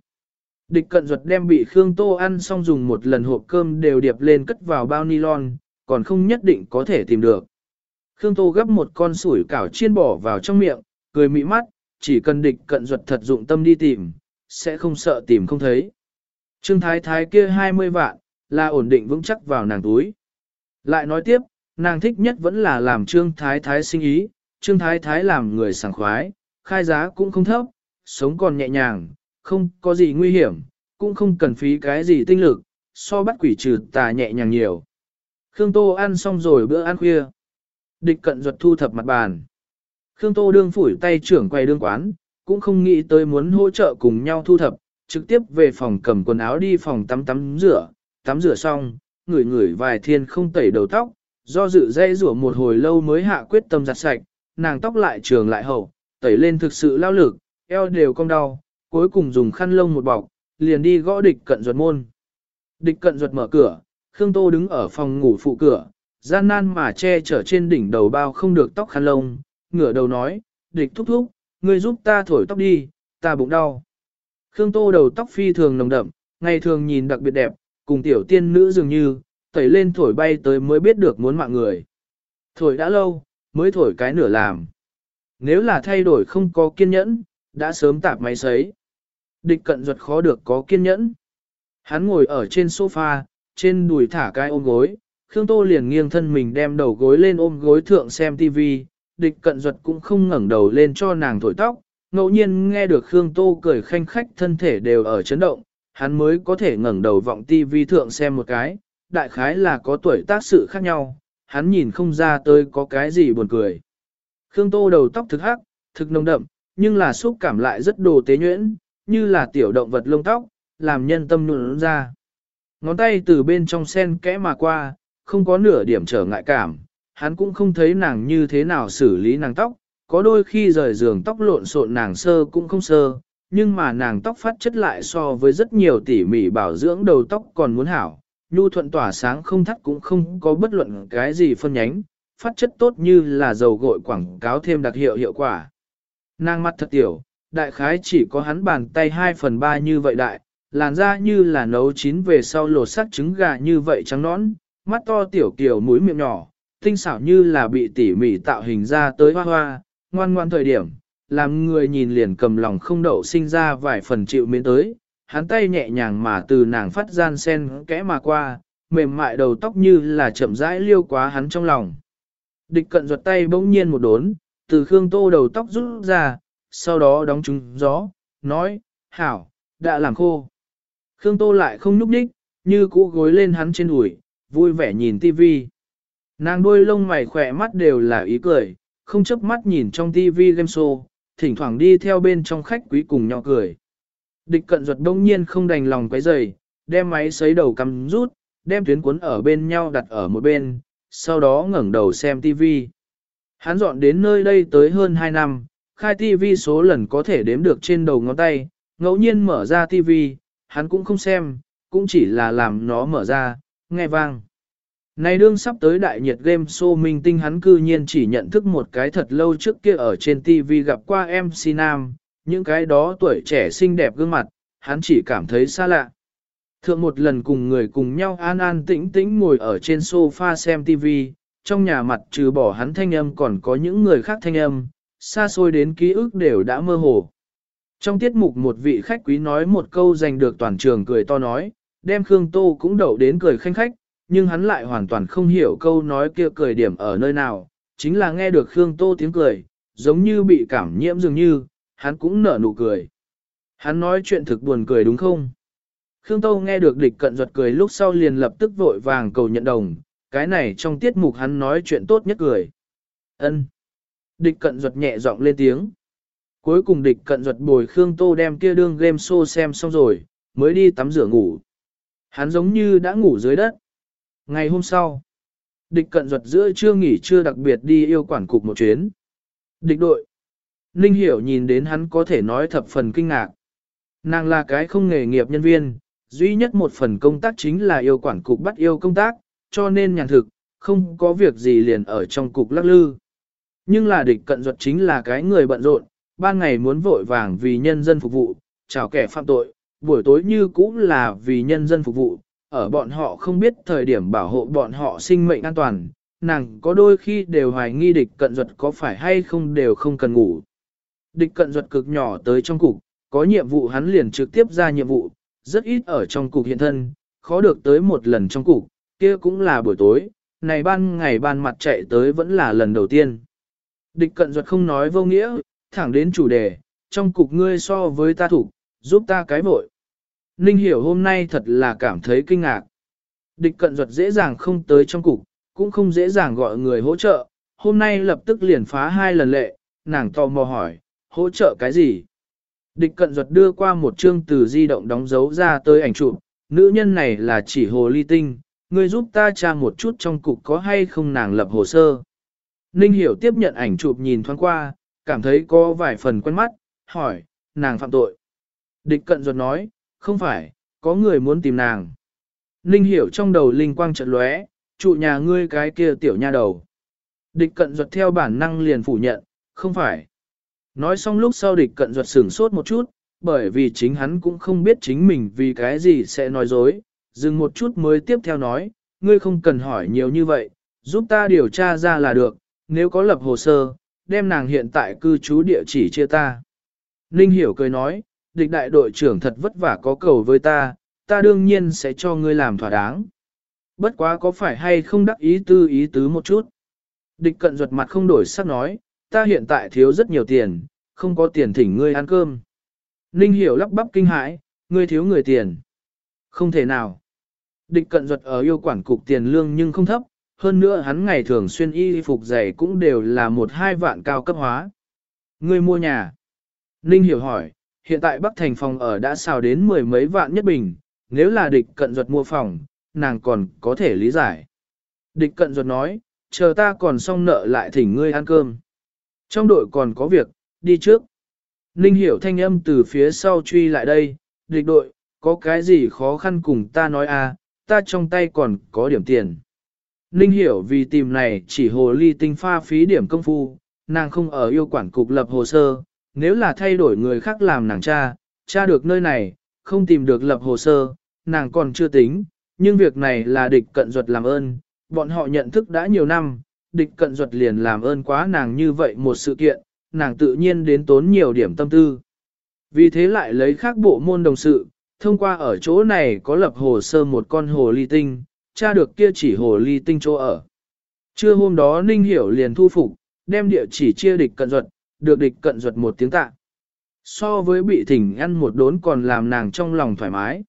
Địch cận ruột đem bị Khương Tô ăn xong dùng một lần hộp cơm đều điệp lên cất vào bao nylon, còn không nhất định có thể tìm được. Khương Tô gấp một con sủi cảo chiên bỏ vào trong miệng, cười mị mắt, chỉ cần địch cận ruột thật dụng tâm đi tìm, sẽ không sợ tìm không thấy. Trương Thái Thái kia 20 vạn, là ổn định vững chắc vào nàng túi. Lại nói tiếp, nàng thích nhất vẫn là làm Trương Thái Thái sinh ý, Trương Thái Thái làm người sảng khoái, khai giá cũng không thấp, sống còn nhẹ nhàng, không có gì nguy hiểm, cũng không cần phí cái gì tinh lực, so bắt quỷ trừ tà nhẹ nhàng nhiều. Khương Tô ăn xong rồi bữa ăn khuya. Địch cận ruột thu thập mặt bàn. Khương Tô đương phủi tay trưởng quay đương quán, cũng không nghĩ tới muốn hỗ trợ cùng nhau thu thập, trực tiếp về phòng cầm quần áo đi phòng tắm tắm rửa, tắm rửa xong, ngửi ngửi vài thiên không tẩy đầu tóc, do dự dây rửa một hồi lâu mới hạ quyết tâm giặt sạch, nàng tóc lại trường lại hậu, tẩy lên thực sự lao lực, eo đều cong đau, cuối cùng dùng khăn lông một bọc, liền đi gõ địch cận ruột môn. Địch cận ruột mở cửa, Khương Tô đứng ở phòng ngủ phụ cửa, gian nan mà che chở trên đỉnh đầu bao không được tóc khăn lông, ngửa đầu nói, địch thúc thúc, ngươi giúp ta thổi tóc đi, ta bụng đau. Khương Tô đầu tóc phi thường nồng đậm, ngày thường nhìn đặc biệt đẹp, cùng tiểu tiên nữ dường như, tẩy lên thổi bay tới mới biết được muốn mạng người. Thổi đã lâu, mới thổi cái nửa làm. Nếu là thay đổi không có kiên nhẫn, đã sớm tạp máy sấy. Địch cận ruột khó được có kiên nhẫn. Hắn ngồi ở trên sofa, trên đùi thả cái ôm gối, Khương Tô liền nghiêng thân mình đem đầu gối lên ôm gối thượng xem TV. địch cận ruột cũng không ngẩng đầu lên cho nàng thổi tóc, ngẫu nhiên nghe được Khương Tô cười khanh khách thân thể đều ở chấn động, hắn mới có thể ngẩng đầu vọng TV thượng xem một cái, đại khái là có tuổi tác sự khác nhau, hắn nhìn không ra tới có cái gì buồn cười. Khương Tô đầu tóc thực hắc, thực nồng đậm, nhưng là xúc cảm lại rất đồ tế nhuyễn, như là tiểu động vật lông tóc, làm nhân tâm nụn ra. Ngón tay từ bên trong sen kẽ mà qua, không có nửa điểm trở ngại cảm, hắn cũng không thấy nàng như thế nào xử lý nàng tóc, có đôi khi rời giường tóc lộn xộn nàng sơ cũng không sơ, nhưng mà nàng tóc phát chất lại so với rất nhiều tỉ mỉ bảo dưỡng đầu tóc còn muốn hảo, nhu thuận tỏa sáng không thắt cũng không có bất luận cái gì phân nhánh, phát chất tốt như là dầu gội quảng cáo thêm đặc hiệu hiệu quả. Nàng mắt thật tiểu, đại khái chỉ có hắn bàn tay 2 phần 3 như vậy đại, làn da như là nấu chín về sau lột sắc trứng gà như vậy trắng nõn, mắt to tiểu kiểu mũi miệng nhỏ, tinh xảo như là bị tỉ mỉ tạo hình ra tới hoa hoa, ngoan ngoan thời điểm, làm người nhìn liền cầm lòng không đậu sinh ra vài phần chịu miễn tới, hắn tay nhẹ nhàng mà từ nàng phát gian sen kẽ mà qua, mềm mại đầu tóc như là chậm rãi liêu quá hắn trong lòng. Địch cận ruột tay bỗng nhiên một đốn, từ Khương Tô đầu tóc rút ra, sau đó đóng trúng gió, nói, hảo, đã làm khô. Khương Tô lại không nhúc đích, như cũ gối lên hắn trên đùi, vui vẻ nhìn tivi. Nàng đôi lông mày khỏe mắt đều là ý cười, không chớp mắt nhìn trong tivi game show, thỉnh thoảng đi theo bên trong khách quý cùng nhỏ cười. Địch cận ruột đông nhiên không đành lòng quấy rầy, đem máy sấy đầu cầm rút, đem tuyến cuốn ở bên nhau đặt ở một bên, sau đó ngẩng đầu xem TV. Hắn dọn đến nơi đây tới hơn 2 năm, khai TV số lần có thể đếm được trên đầu ngón tay, ngẫu nhiên mở ra TV, hắn cũng không xem, cũng chỉ là làm nó mở ra, nghe vang. Này đương sắp tới đại nhiệt game show minh tinh hắn cư nhiên chỉ nhận thức một cái thật lâu trước kia ở trên TV gặp qua MC Nam, những cái đó tuổi trẻ xinh đẹp gương mặt, hắn chỉ cảm thấy xa lạ. Thượng một lần cùng người cùng nhau an an tĩnh tĩnh ngồi ở trên sofa xem TV, trong nhà mặt trừ bỏ hắn thanh âm còn có những người khác thanh âm, xa xôi đến ký ức đều đã mơ hồ. Trong tiết mục một vị khách quý nói một câu giành được toàn trường cười to nói, đem Khương Tô cũng đậu đến cười khanh khách, nhưng hắn lại hoàn toàn không hiểu câu nói kia cười điểm ở nơi nào, chính là nghe được Khương Tô tiếng cười, giống như bị cảm nhiễm dường như, hắn cũng nở nụ cười. Hắn nói chuyện thực buồn cười đúng không? Khương Tô nghe được địch cận ruột cười lúc sau liền lập tức vội vàng cầu nhận đồng, cái này trong tiết mục hắn nói chuyện tốt nhất cười. ân Địch cận ruột nhẹ giọng lên tiếng. Cuối cùng địch cận ruột bồi Khương Tô đem kia đương game show xem xong rồi, mới đi tắm rửa ngủ. Hắn giống như đã ngủ dưới đất. Ngày hôm sau, địch cận ruột giữa chưa nghỉ chưa đặc biệt đi yêu quản cục một chuyến. Địch đội. Ninh hiểu nhìn đến hắn có thể nói thập phần kinh ngạc. Nàng là cái không nghề nghiệp nhân viên, duy nhất một phần công tác chính là yêu quản cục bắt yêu công tác, cho nên nhàn thực, không có việc gì liền ở trong cục lắc lư. Nhưng là địch cận ruột chính là cái người bận rộn, ban ngày muốn vội vàng vì nhân dân phục vụ, chào kẻ phạm tội, buổi tối như cũng là vì nhân dân phục vụ, ở bọn họ không biết thời điểm bảo hộ bọn họ sinh mệnh an toàn, nàng có đôi khi đều hoài nghi địch cận ruột có phải hay không đều không cần ngủ. Địch cận duật cực nhỏ tới trong cục, có nhiệm vụ hắn liền trực tiếp ra nhiệm vụ, rất ít ở trong cục hiện thân, khó được tới một lần trong cục, kia cũng là buổi tối, này ban ngày ban mặt chạy tới vẫn là lần đầu tiên. Địch cận duật không nói vô nghĩa, thẳng đến chủ đề, trong cục ngươi so với ta thủ, giúp ta cái vội. Ninh hiểu hôm nay thật là cảm thấy kinh ngạc. Địch cận duật dễ dàng không tới trong cục, cũng không dễ dàng gọi người hỗ trợ, hôm nay lập tức liền phá hai lần lệ, nàng tò mò hỏi, hỗ trợ cái gì? Địch cận duật đưa qua một chương từ di động đóng dấu ra tới ảnh chụp, nữ nhân này là chỉ hồ ly tinh, ngươi giúp ta tra một chút trong cục có hay không nàng lập hồ sơ. Ninh hiểu tiếp nhận ảnh chụp nhìn thoáng qua, cảm thấy có vài phần quen mắt, hỏi, nàng phạm tội. Địch cận ruột nói, không phải, có người muốn tìm nàng. Ninh hiểu trong đầu linh quang trận lóe, trụ nhà ngươi cái kia tiểu nha đầu. Địch cận ruột theo bản năng liền phủ nhận, không phải. Nói xong lúc sau địch cận ruột sửng sốt một chút, bởi vì chính hắn cũng không biết chính mình vì cái gì sẽ nói dối, dừng một chút mới tiếp theo nói, ngươi không cần hỏi nhiều như vậy, giúp ta điều tra ra là được, nếu có lập hồ sơ, đem nàng hiện tại cư trú địa chỉ chia ta. Ninh hiểu cười nói, địch đại đội trưởng thật vất vả có cầu với ta, ta đương nhiên sẽ cho ngươi làm thỏa đáng. Bất quá có phải hay không đắc ý tư ý tứ một chút. Địch cận ruột mặt không đổi sắc nói, ta hiện tại thiếu rất nhiều tiền, không có tiền thỉnh ngươi ăn cơm. Ninh hiểu lắp bắp kinh hãi, ngươi thiếu người tiền. Không thể nào. Địch cận ruột ở yêu quản cục tiền lương nhưng không thấp, hơn nữa hắn ngày thường xuyên y phục giày cũng đều là một hai vạn cao cấp hóa. Ngươi mua nhà. Ninh hiểu hỏi, hiện tại Bắc Thành phòng ở đã xào đến mười mấy vạn nhất bình, nếu là địch cận ruột mua phòng, nàng còn có thể lý giải. Địch cận ruột nói, chờ ta còn xong nợ lại thỉnh ngươi ăn cơm. Trong đội còn có việc, đi trước. Ninh hiểu thanh âm từ phía sau truy lại đây, địch đội, có cái gì khó khăn cùng ta nói à, ta trong tay còn có điểm tiền. Ninh hiểu vì tìm này chỉ hồ ly tinh pha phí điểm công phu, nàng không ở yêu quản cục lập hồ sơ, nếu là thay đổi người khác làm nàng cha, cha được nơi này, không tìm được lập hồ sơ, nàng còn chưa tính, nhưng việc này là địch cận ruột làm ơn, bọn họ nhận thức đã nhiều năm, địch cận duật liền làm ơn quá nàng như vậy một sự kiện, nàng tự nhiên đến tốn nhiều điểm tâm tư. Vì thế lại lấy khác bộ môn đồng sự, thông qua ở chỗ này có lập hồ sơ một con hồ ly tinh, tra được kia chỉ hồ ly tinh chỗ ở. Trưa hôm đó Ninh Hiểu liền thu phục, đem địa chỉ chia địch cận duật, được địch cận duật một tiếng tạ. So với bị thỉnh ăn một đốn còn làm nàng trong lòng thoải mái.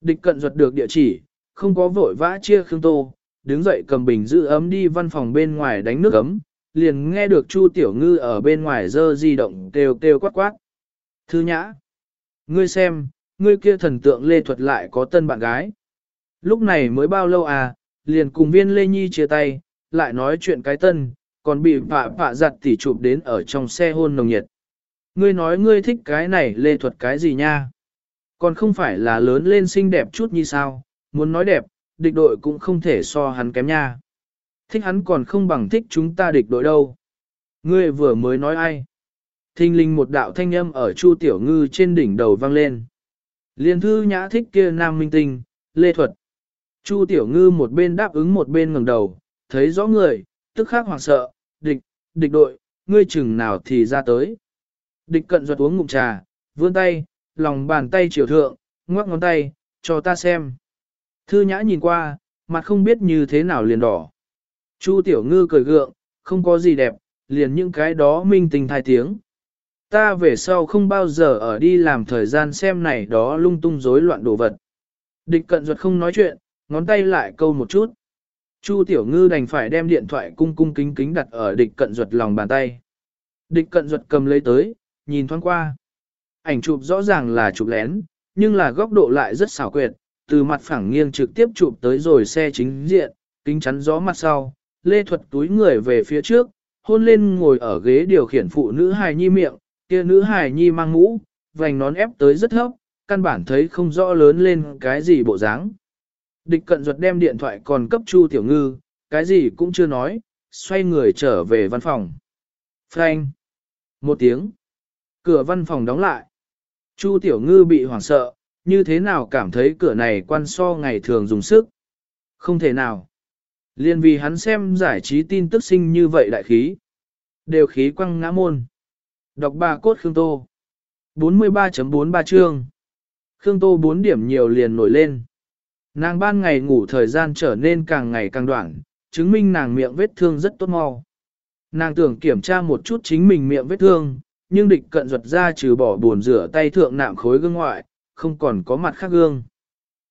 Địch cận duật được địa chỉ, không có vội vã chia Khương Tô, đứng dậy cầm bình giữ ấm đi văn phòng bên ngoài đánh nước ấm, liền nghe được Chu Tiểu Ngư ở bên ngoài dơ di động kêu kêu quát quát. Thư nhã, ngươi xem, ngươi kia thần tượng lê thuật lại có tân bạn gái. Lúc này mới bao lâu à, liền cùng viên Lê Nhi chia tay, lại nói chuyện cái tân, còn bị phạ phạ giặt tỉ chụp đến ở trong xe hôn nồng nhiệt. Ngươi nói ngươi thích cái này lê thuật cái gì nha? Còn không phải là lớn lên xinh đẹp chút như sao, muốn nói đẹp, địch đội cũng không thể so hắn kém nha. Thích hắn còn không bằng thích chúng ta địch đội đâu. Ngươi vừa mới nói ai? Thinh linh một đạo thanh âm ở Chu Tiểu Ngư trên đỉnh đầu vang lên. Liên thư nhã thích kia nam minh tinh, lê thuật. Chu Tiểu Ngư một bên đáp ứng một bên ngẩng đầu, thấy rõ người, tức khắc hoảng sợ, địch, địch đội, ngươi chừng nào thì ra tới. Địch cận ruột uống ngụm trà, vươn tay, lòng bàn tay chiều thượng, ngoắc ngón tay, cho ta xem. Thư nhã nhìn qua, mặt không biết như thế nào liền đỏ. Chu tiểu ngư cười gượng, không có gì đẹp, liền những cái đó minh tình thai tiếng. Ta về sau không bao giờ ở đi làm thời gian xem này đó lung tung rối loạn đồ vật. Địch cận ruột không nói chuyện, ngón tay lại câu một chút. Chu tiểu ngư đành phải đem điện thoại cung cung kính kính đặt ở địch cận ruột lòng bàn tay. Địch cận ruột cầm lấy tới, nhìn thoáng qua. Ảnh chụp rõ ràng là chụp lén, nhưng là góc độ lại rất xảo quyệt, từ mặt phẳng nghiêng trực tiếp chụp tới rồi xe chính diện, kính chắn gió mặt sau, lê thuật túi người về phía trước, hôn lên ngồi ở ghế điều khiển phụ nữ hài nhi miệng, kia nữ hài nhi mang mũ, vành nón ép tới rất thấp, căn bản thấy không rõ lớn lên cái gì bộ dáng. Địch cận ruột đem điện thoại còn cấp Chu Tiểu Ngư, cái gì cũng chưa nói, xoay người trở về văn phòng. Frank. Một tiếng. Cửa văn phòng đóng lại. Chu Tiểu Ngư bị hoảng sợ, như thế nào cảm thấy cửa này quan so ngày thường dùng sức. Không thể nào. Liên vì hắn xem giải trí tin tức sinh như vậy đại khí. Đều khí quăng ngã môn. Đọc bà cốt Khương Tô. 43.43 chương. Khương Tô 4 điểm nhiều liền nổi lên. Nàng ban ngày ngủ thời gian trở nên càng ngày càng đoạn, chứng minh nàng miệng vết thương rất tốt mau. Nàng tưởng kiểm tra một chút chính mình miệng vết thương, nhưng địch cận ruột ra trừ bỏ buồn rửa tay thượng nạm khối gương ngoại, không còn có mặt khác gương.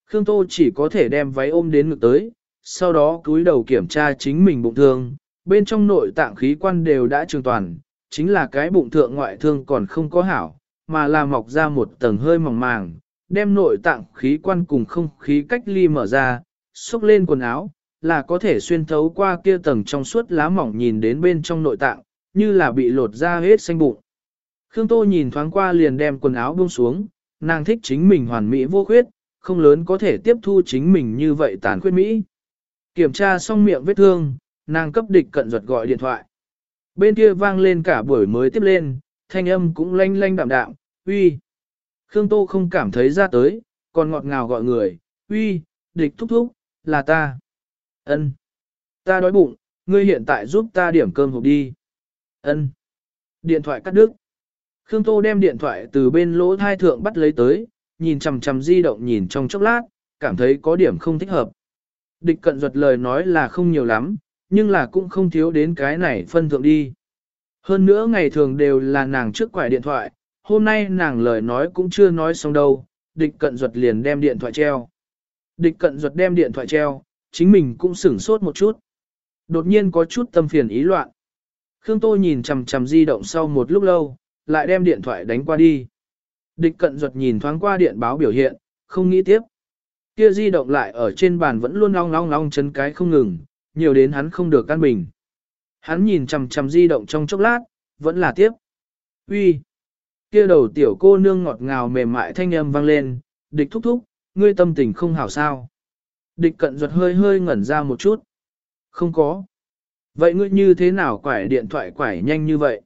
Khương Tô chỉ có thể đem váy ôm đến ngực tới, sau đó cúi đầu kiểm tra chính mình bụng thương, bên trong nội tạng khí quan đều đã trường toàn, chính là cái bụng thượng ngoại thương còn không có hảo, mà là mọc ra một tầng hơi mỏng màng, đem nội tạng khí quan cùng không khí cách ly mở ra, xúc lên quần áo, là có thể xuyên thấu qua kia tầng trong suốt lá mỏng nhìn đến bên trong nội tạng, như là bị lột ra hết xanh bụng. Khương Tô nhìn thoáng qua liền đem quần áo buông xuống, nàng thích chính mình hoàn mỹ vô khuyết, không lớn có thể tiếp thu chính mình như vậy tàn khuyết mỹ. Kiểm tra xong miệng vết thương, nàng cấp địch cận ruột gọi điện thoại. Bên kia vang lên cả buổi mới tiếp lên, thanh âm cũng lanh lanh đạm đạm, uy. Khương Tô không cảm thấy ra tới, còn ngọt ngào gọi người, uy, địch thúc thúc, là ta. Ân, Ta đói bụng, ngươi hiện tại giúp ta điểm cơm hộp đi. Ân. Điện thoại cắt đứt. Khương Tô đem điện thoại từ bên lỗ thai thượng bắt lấy tới, nhìn chằm chằm di động nhìn trong chốc lát, cảm thấy có điểm không thích hợp. Địch cận ruột lời nói là không nhiều lắm, nhưng là cũng không thiếu đến cái này phân thượng đi. Hơn nữa ngày thường đều là nàng trước quải điện thoại, hôm nay nàng lời nói cũng chưa nói xong đâu, địch cận ruột liền đem điện thoại treo. Địch cận ruột đem điện thoại treo, chính mình cũng sửng sốt một chút. Đột nhiên có chút tâm phiền ý loạn. Khương Tô nhìn chằm chằm di động sau một lúc lâu, lại đem điện thoại đánh qua đi. Địch cận ruột nhìn thoáng qua điện báo biểu hiện, không nghĩ tiếp. Kia di động lại ở trên bàn vẫn luôn long long long chấn cái không ngừng, nhiều đến hắn không được căn bình. Hắn nhìn chằm chằm di động trong chốc lát, vẫn là tiếp. Uy, Kia đầu tiểu cô nương ngọt ngào mềm mại thanh âm vang lên, địch thúc thúc, ngươi tâm tình không hảo sao. Địch cận ruột hơi hơi ngẩn ra một chút. Không có. Vậy ngươi như thế nào quải điện thoại quải nhanh như vậy?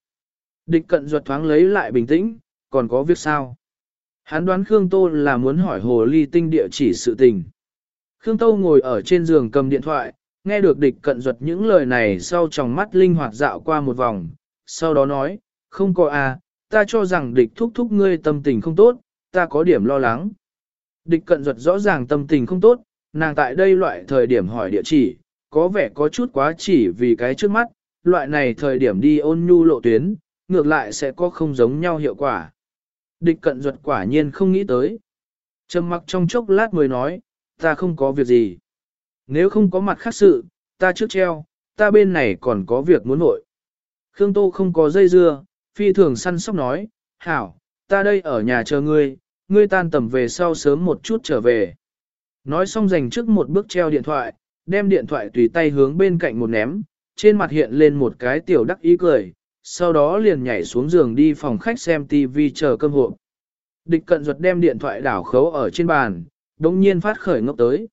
Địch cận ruột thoáng lấy lại bình tĩnh, còn có việc sao? Hắn đoán Khương Tô là muốn hỏi hồ ly tinh địa chỉ sự tình. Khương Tô ngồi ở trên giường cầm điện thoại, nghe được địch cận ruột những lời này sau tròng mắt linh hoạt dạo qua một vòng, sau đó nói, không có à, ta cho rằng địch thúc thúc ngươi tâm tình không tốt, ta có điểm lo lắng. Địch cận ruột rõ ràng tâm tình không tốt, nàng tại đây loại thời điểm hỏi địa chỉ, có vẻ có chút quá chỉ vì cái trước mắt, loại này thời điểm đi ôn nhu lộ tuyến, ngược lại sẽ có không giống nhau hiệu quả. Địch cận ruột quả nhiên không nghĩ tới. Trầm mặc trong chốc lát mới nói, ta không có việc gì. Nếu không có mặt khác sự, ta trước treo, ta bên này còn có việc muốn nội. Khương Tô không có dây dưa, phi thường săn sóc nói, hảo, ta đây ở nhà chờ ngươi, ngươi tan tầm về sau sớm một chút trở về. Nói xong dành trước một bước treo điện thoại, đem điện thoại tùy tay hướng bên cạnh một ném, trên mặt hiện lên một cái tiểu đắc ý cười, sau đó liền nhảy xuống giường đi phòng khách xem TV chờ cơm hộp. Địch cận ruột đem điện thoại đảo khấu ở trên bàn, đống nhiên phát khởi ngốc tới.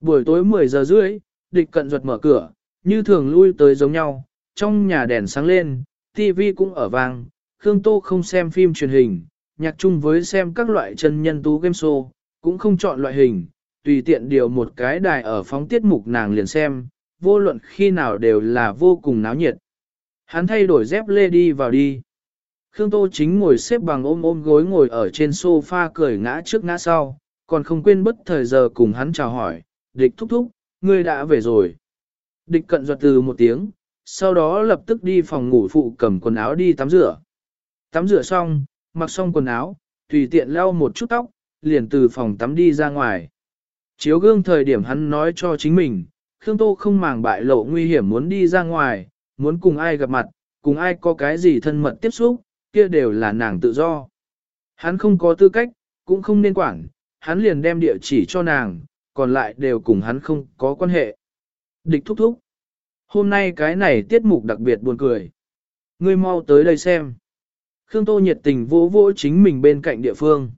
Buổi tối 10 giờ rưỡi, địch cận ruột mở cửa, như thường lui tới giống nhau, trong nhà đèn sáng lên, TV cũng ở vang, Khương Tô không xem phim truyền hình, nhạc chung với xem các loại chân nhân tú game show, cũng không chọn loại hình, tùy tiện điều một cái đài ở phóng tiết mục nàng liền xem, vô luận khi nào đều là vô cùng náo nhiệt. Hắn thay đổi dép lê đi vào đi. Khương Tô chính ngồi xếp bằng ôm ôm gối ngồi ở trên sofa cười ngã trước ngã sau, còn không quên bất thời giờ cùng hắn chào hỏi, địch thúc thúc, ngươi đã về rồi. Địch cận ruột từ một tiếng, sau đó lập tức đi phòng ngủ phụ cầm quần áo đi tắm rửa. Tắm rửa xong, mặc xong quần áo, tùy tiện lau một chút tóc, liền từ phòng tắm đi ra ngoài. Chiếu gương thời điểm hắn nói cho chính mình, Khương Tô không màng bại lộ nguy hiểm muốn đi ra ngoài, muốn cùng ai gặp mặt, cùng ai có cái gì thân mật tiếp xúc, kia đều là nàng tự do. Hắn không có tư cách, cũng không nên quản, hắn liền đem địa chỉ cho nàng, còn lại đều cùng hắn không có quan hệ. Địch thúc thúc. Hôm nay cái này tiết mục đặc biệt buồn cười. Ngươi mau tới đây xem. Khương Tô nhiệt tình vỗ vỗ chính mình bên cạnh địa phương.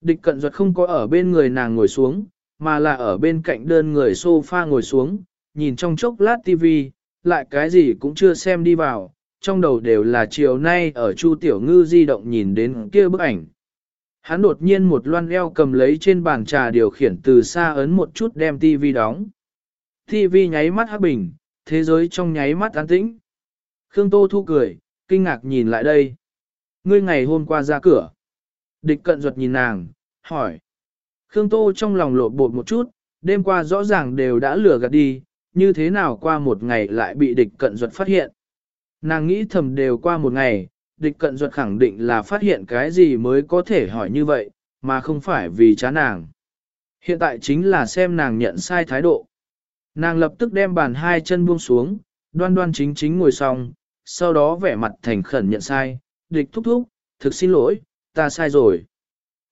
Địch cận duật không có ở bên người nàng ngồi xuống, mà là ở bên cạnh đơn người sofa ngồi xuống, nhìn trong chốc lát tivi, lại cái gì cũng chưa xem đi vào, trong đầu đều là chiều nay ở Chu Tiểu Ngư di động nhìn đến kia bức ảnh. Hắn đột nhiên một loan eo cầm lấy trên bàn trà điều khiển từ xa ấn một chút đem tivi đóng. Tivi nháy mắt hắc bình, thế giới trong nháy mắt an tĩnh. Khương Tô thu cười, kinh ngạc nhìn lại đây. Ngươi ngày hôm qua ra cửa. Địch cận ruột nhìn nàng, hỏi. Khương Tô trong lòng lộ bột một chút, đêm qua rõ ràng đều đã lừa gạt đi, như thế nào qua một ngày lại bị địch cận duật phát hiện. Nàng nghĩ thầm đều qua một ngày, địch cận duật khẳng định là phát hiện cái gì mới có thể hỏi như vậy, mà không phải vì chán nàng. Hiện tại chính là xem nàng nhận sai thái độ. Nàng lập tức đem bàn hai chân buông xuống, đoan đoan chính chính ngồi xong, sau đó vẻ mặt thành khẩn nhận sai, địch thúc thúc, thực xin lỗi, ta sai rồi.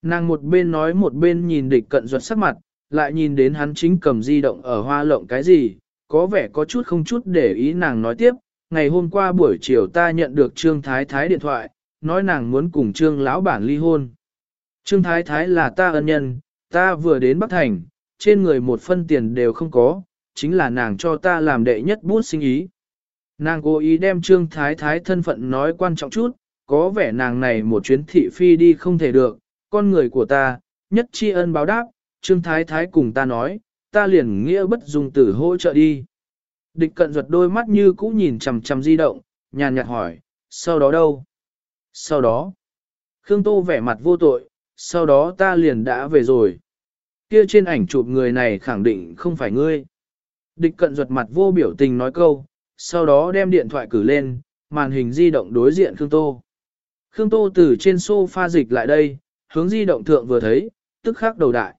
Nàng một bên nói một bên nhìn địch cận duật sắc mặt, lại nhìn đến hắn chính cầm di động ở hoa lộng cái gì, có vẻ có chút không chút để ý nàng nói tiếp, ngày hôm qua buổi chiều ta nhận được Trương Thái Thái điện thoại, nói nàng muốn cùng Trương lão bản ly hôn. Trương Thái Thái là ta ân nhân, ta vừa đến Bắc Thành, trên người một phân tiền đều không có, chính là nàng cho ta làm đệ nhất bút sinh ý. Nàng cố ý đem Trương Thái Thái thân phận nói quan trọng chút, có vẻ nàng này một chuyến thị phi đi không thể được, con người của ta, nhất tri ân báo đáp, Trương Thái Thái cùng ta nói, ta liền nghĩa bất dùng từ hỗ trợ đi. Địch cận ruột đôi mắt như cũ nhìn chằm chằm di động, nhàn nhạt hỏi, sau đó đâu? Sau đó, Khương Tô vẻ mặt vô tội, sau đó ta liền đã về rồi. Kia trên ảnh chụp người này khẳng định không phải ngươi. Địch cận ruột mặt vô biểu tình nói câu, sau đó đem điện thoại cử lên, màn hình di động đối diện Khương Tô. Khương Tô từ trên sofa dịch lại đây, hướng di động thượng vừa thấy, tức khắc đầu đại.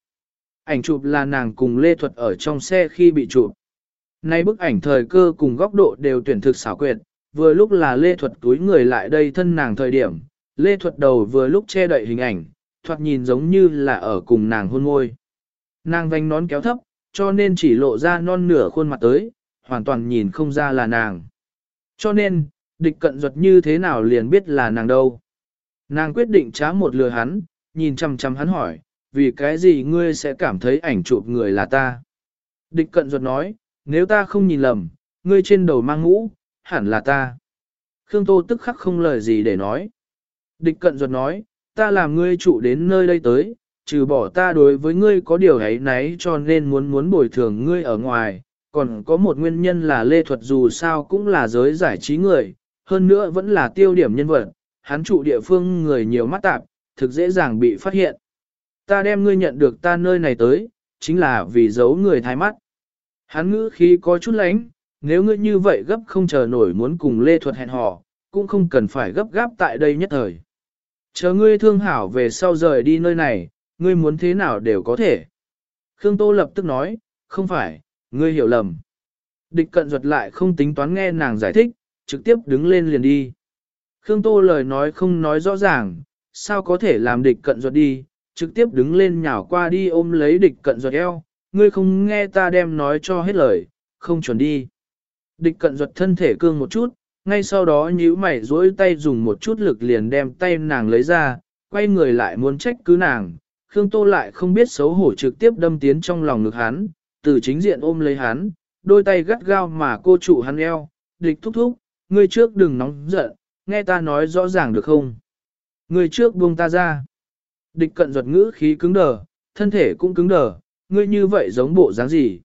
Ảnh chụp là nàng cùng Lê Thuật ở trong xe khi bị chụp. Nay bức ảnh thời cơ cùng góc độ đều tuyển thực xảo quyệt, vừa lúc là Lê Thuật túi người lại đây thân nàng thời điểm, Lê Thuật đầu vừa lúc che đậy hình ảnh, thoạt nhìn giống như là ở cùng nàng hôn môi. Nàng vành nón kéo thấp, cho nên chỉ lộ ra non nửa khuôn mặt tới, hoàn toàn nhìn không ra là nàng. Cho nên, địch cận ruột như thế nào liền biết là nàng đâu. Nàng quyết định trá một lừa hắn, nhìn chăm chăm hắn hỏi, vì cái gì ngươi sẽ cảm thấy ảnh chụp người là ta? Địch cận ruột nói, nếu ta không nhìn lầm, ngươi trên đầu mang mũ, hẳn là ta. Khương Tô tức khắc không lời gì để nói. Địch cận ruột nói, ta làm ngươi trụ đến nơi đây tới, trừ bỏ ta đối với ngươi có điều ấy nấy cho nên muốn muốn bồi thường ngươi ở ngoài, còn có một nguyên nhân là lê thuật dù sao cũng là giới giải trí người, hơn nữa vẫn là tiêu điểm nhân vật, hắn trụ địa phương người nhiều mắt tạp, thực dễ dàng bị phát hiện. Ta đem ngươi nhận được ta nơi này tới, chính là vì giấu người thái mắt. Hắn ngữ khí có chút lánh, nếu ngươi như vậy gấp không chờ nổi muốn cùng Lê Thuật hẹn hò, cũng không cần phải gấp gáp tại đây nhất thời. Chờ ngươi thương hảo về sau rời đi nơi này, ngươi muốn thế nào đều có thể. Khương Tô lập tức nói, không phải, ngươi hiểu lầm. Địch cận ruột lại không tính toán nghe nàng giải thích, trực tiếp đứng lên liền đi. Khương Tô lời nói không nói rõ ràng, sao có thể làm địch cận ruột đi, trực tiếp đứng lên nhào qua đi ôm lấy địch cận ruột eo, ngươi không nghe ta đem nói cho hết lời, không chuẩn đi. Địch cận ruột thân thể cương một chút, ngay sau đó nhíu mày duỗi tay dùng một chút lực liền đem tay nàng lấy ra, quay người lại muốn trách cứ nàng. Khương Tô lại không biết xấu hổ trực tiếp đâm tiến trong lòng ngực hắn, từ chính diện ôm lấy hắn, đôi tay gắt gao mà cô trụ hắn eo, địch thúc thúc, ngươi trước đừng nóng giận, nghe ta nói rõ ràng được không? Ngươi trước buông ta ra. Địch cận ruột ngữ khí cứng đờ, thân thể cũng cứng đờ, ngươi như vậy giống bộ dáng gì?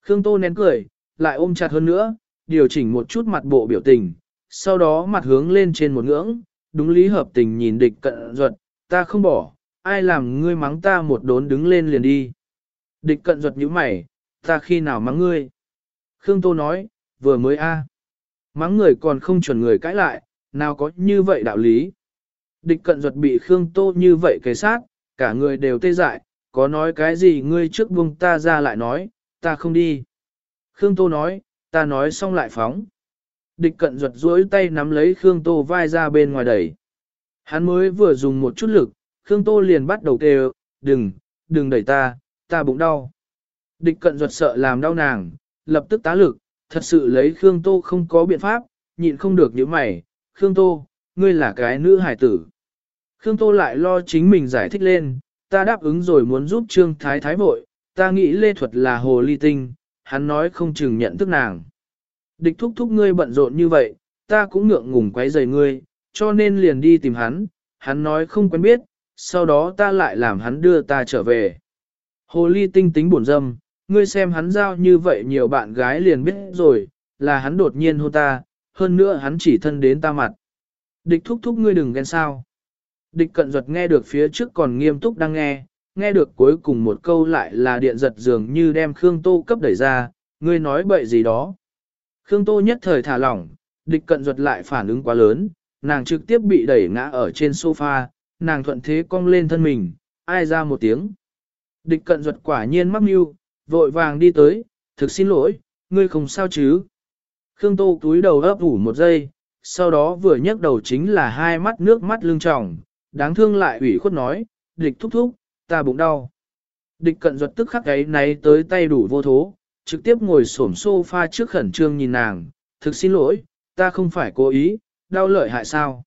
Khương Tô nén cười, lại ôm chặt hơn nữa, điều chỉnh một chút mặt bộ biểu tình, sau đó mặt hướng lên trên một ngưỡng, đúng lý hợp tình nhìn địch cận ruột, ta không bỏ, ai làm ngươi mắng ta một đốn đứng lên liền đi. Địch cận ruột như mày, ta khi nào mắng ngươi? Khương Tô nói, vừa mới a, Mắng người còn không chuẩn người cãi lại, nào có như vậy đạo lý. Địch cận duật bị Khương Tô như vậy kế sát, cả người đều tê dại, có nói cái gì ngươi trước buông ta ra lại nói, ta không đi. Khương Tô nói, ta nói xong lại phóng. Địch cận duật duỗi tay nắm lấy Khương Tô vai ra bên ngoài đẩy. Hắn mới vừa dùng một chút lực, Khương Tô liền bắt đầu kêu, đừng, đừng đẩy ta, ta bụng đau. Địch cận duật sợ làm đau nàng, lập tức tá lực, thật sự lấy Khương Tô không có biện pháp, nhịn không được những mày, Khương Tô, ngươi là cái nữ hải tử. Khương Tô lại lo chính mình giải thích lên, ta đáp ứng rồi muốn giúp Trương Thái Thái vội, ta nghĩ Lê Thuật là hồ ly tinh, hắn nói không chừng nhận thức nàng. Địch thúc thúc ngươi bận rộn như vậy, ta cũng ngượng ngùng quấy rầy ngươi, cho nên liền đi tìm hắn, hắn nói không quen biết, sau đó ta lại làm hắn đưa ta trở về. Hồ ly tinh tính buồn dâm, ngươi xem hắn giao như vậy nhiều bạn gái liền biết rồi, là hắn đột nhiên hôn ta, hơn nữa hắn chỉ thân đến ta mặt. Địch thúc thúc ngươi đừng ghen sao. Địch cận duật nghe được phía trước còn nghiêm túc đang nghe, nghe được cuối cùng một câu lại là điện giật dường như đem Khương Tô cấp đẩy ra, ngươi nói bậy gì đó. Khương Tô nhất thời thả lỏng, địch cận duật lại phản ứng quá lớn, nàng trực tiếp bị đẩy ngã ở trên sofa, nàng thuận thế cong lên thân mình, ai ra một tiếng. Địch cận duật quả nhiên mắc mưu, vội vàng đi tới, thực xin lỗi, ngươi không sao chứ. Khương Tô túi đầu ấp ủ một giây, sau đó vừa nhấc đầu chính là hai mắt nước mắt lưng tròng, đáng thương lại ủy khuất nói, địch thúc thúc, ta bụng đau. Địch cận ruột tức khắc ấy náy tới tay đủ vô thố, trực tiếp ngồi xổm sofa trước khẩn trương nhìn nàng, thực xin lỗi, ta không phải cố ý, đau lợi hại sao?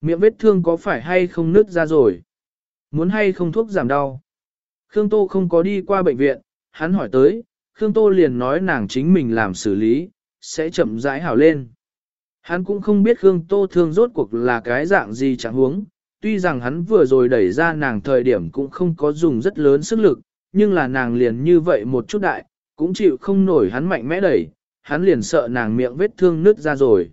Miệng vết thương có phải hay không nứt ra rồi? Muốn hay không thuốc giảm đau? Khương Tô không có đi qua bệnh viện, hắn hỏi tới, Khương Tô liền nói nàng chính mình làm xử lý, sẽ chậm rãi hảo lên. Hắn cũng không biết Khương Tô thương rốt cuộc là cái dạng gì chẳng huống, tuy rằng hắn vừa rồi đẩy ra nàng thời điểm cũng không có dùng rất lớn sức lực, nhưng là nàng liền như vậy một chút đại, cũng chịu không nổi hắn mạnh mẽ đẩy, hắn liền sợ nàng miệng vết thương nứt ra rồi.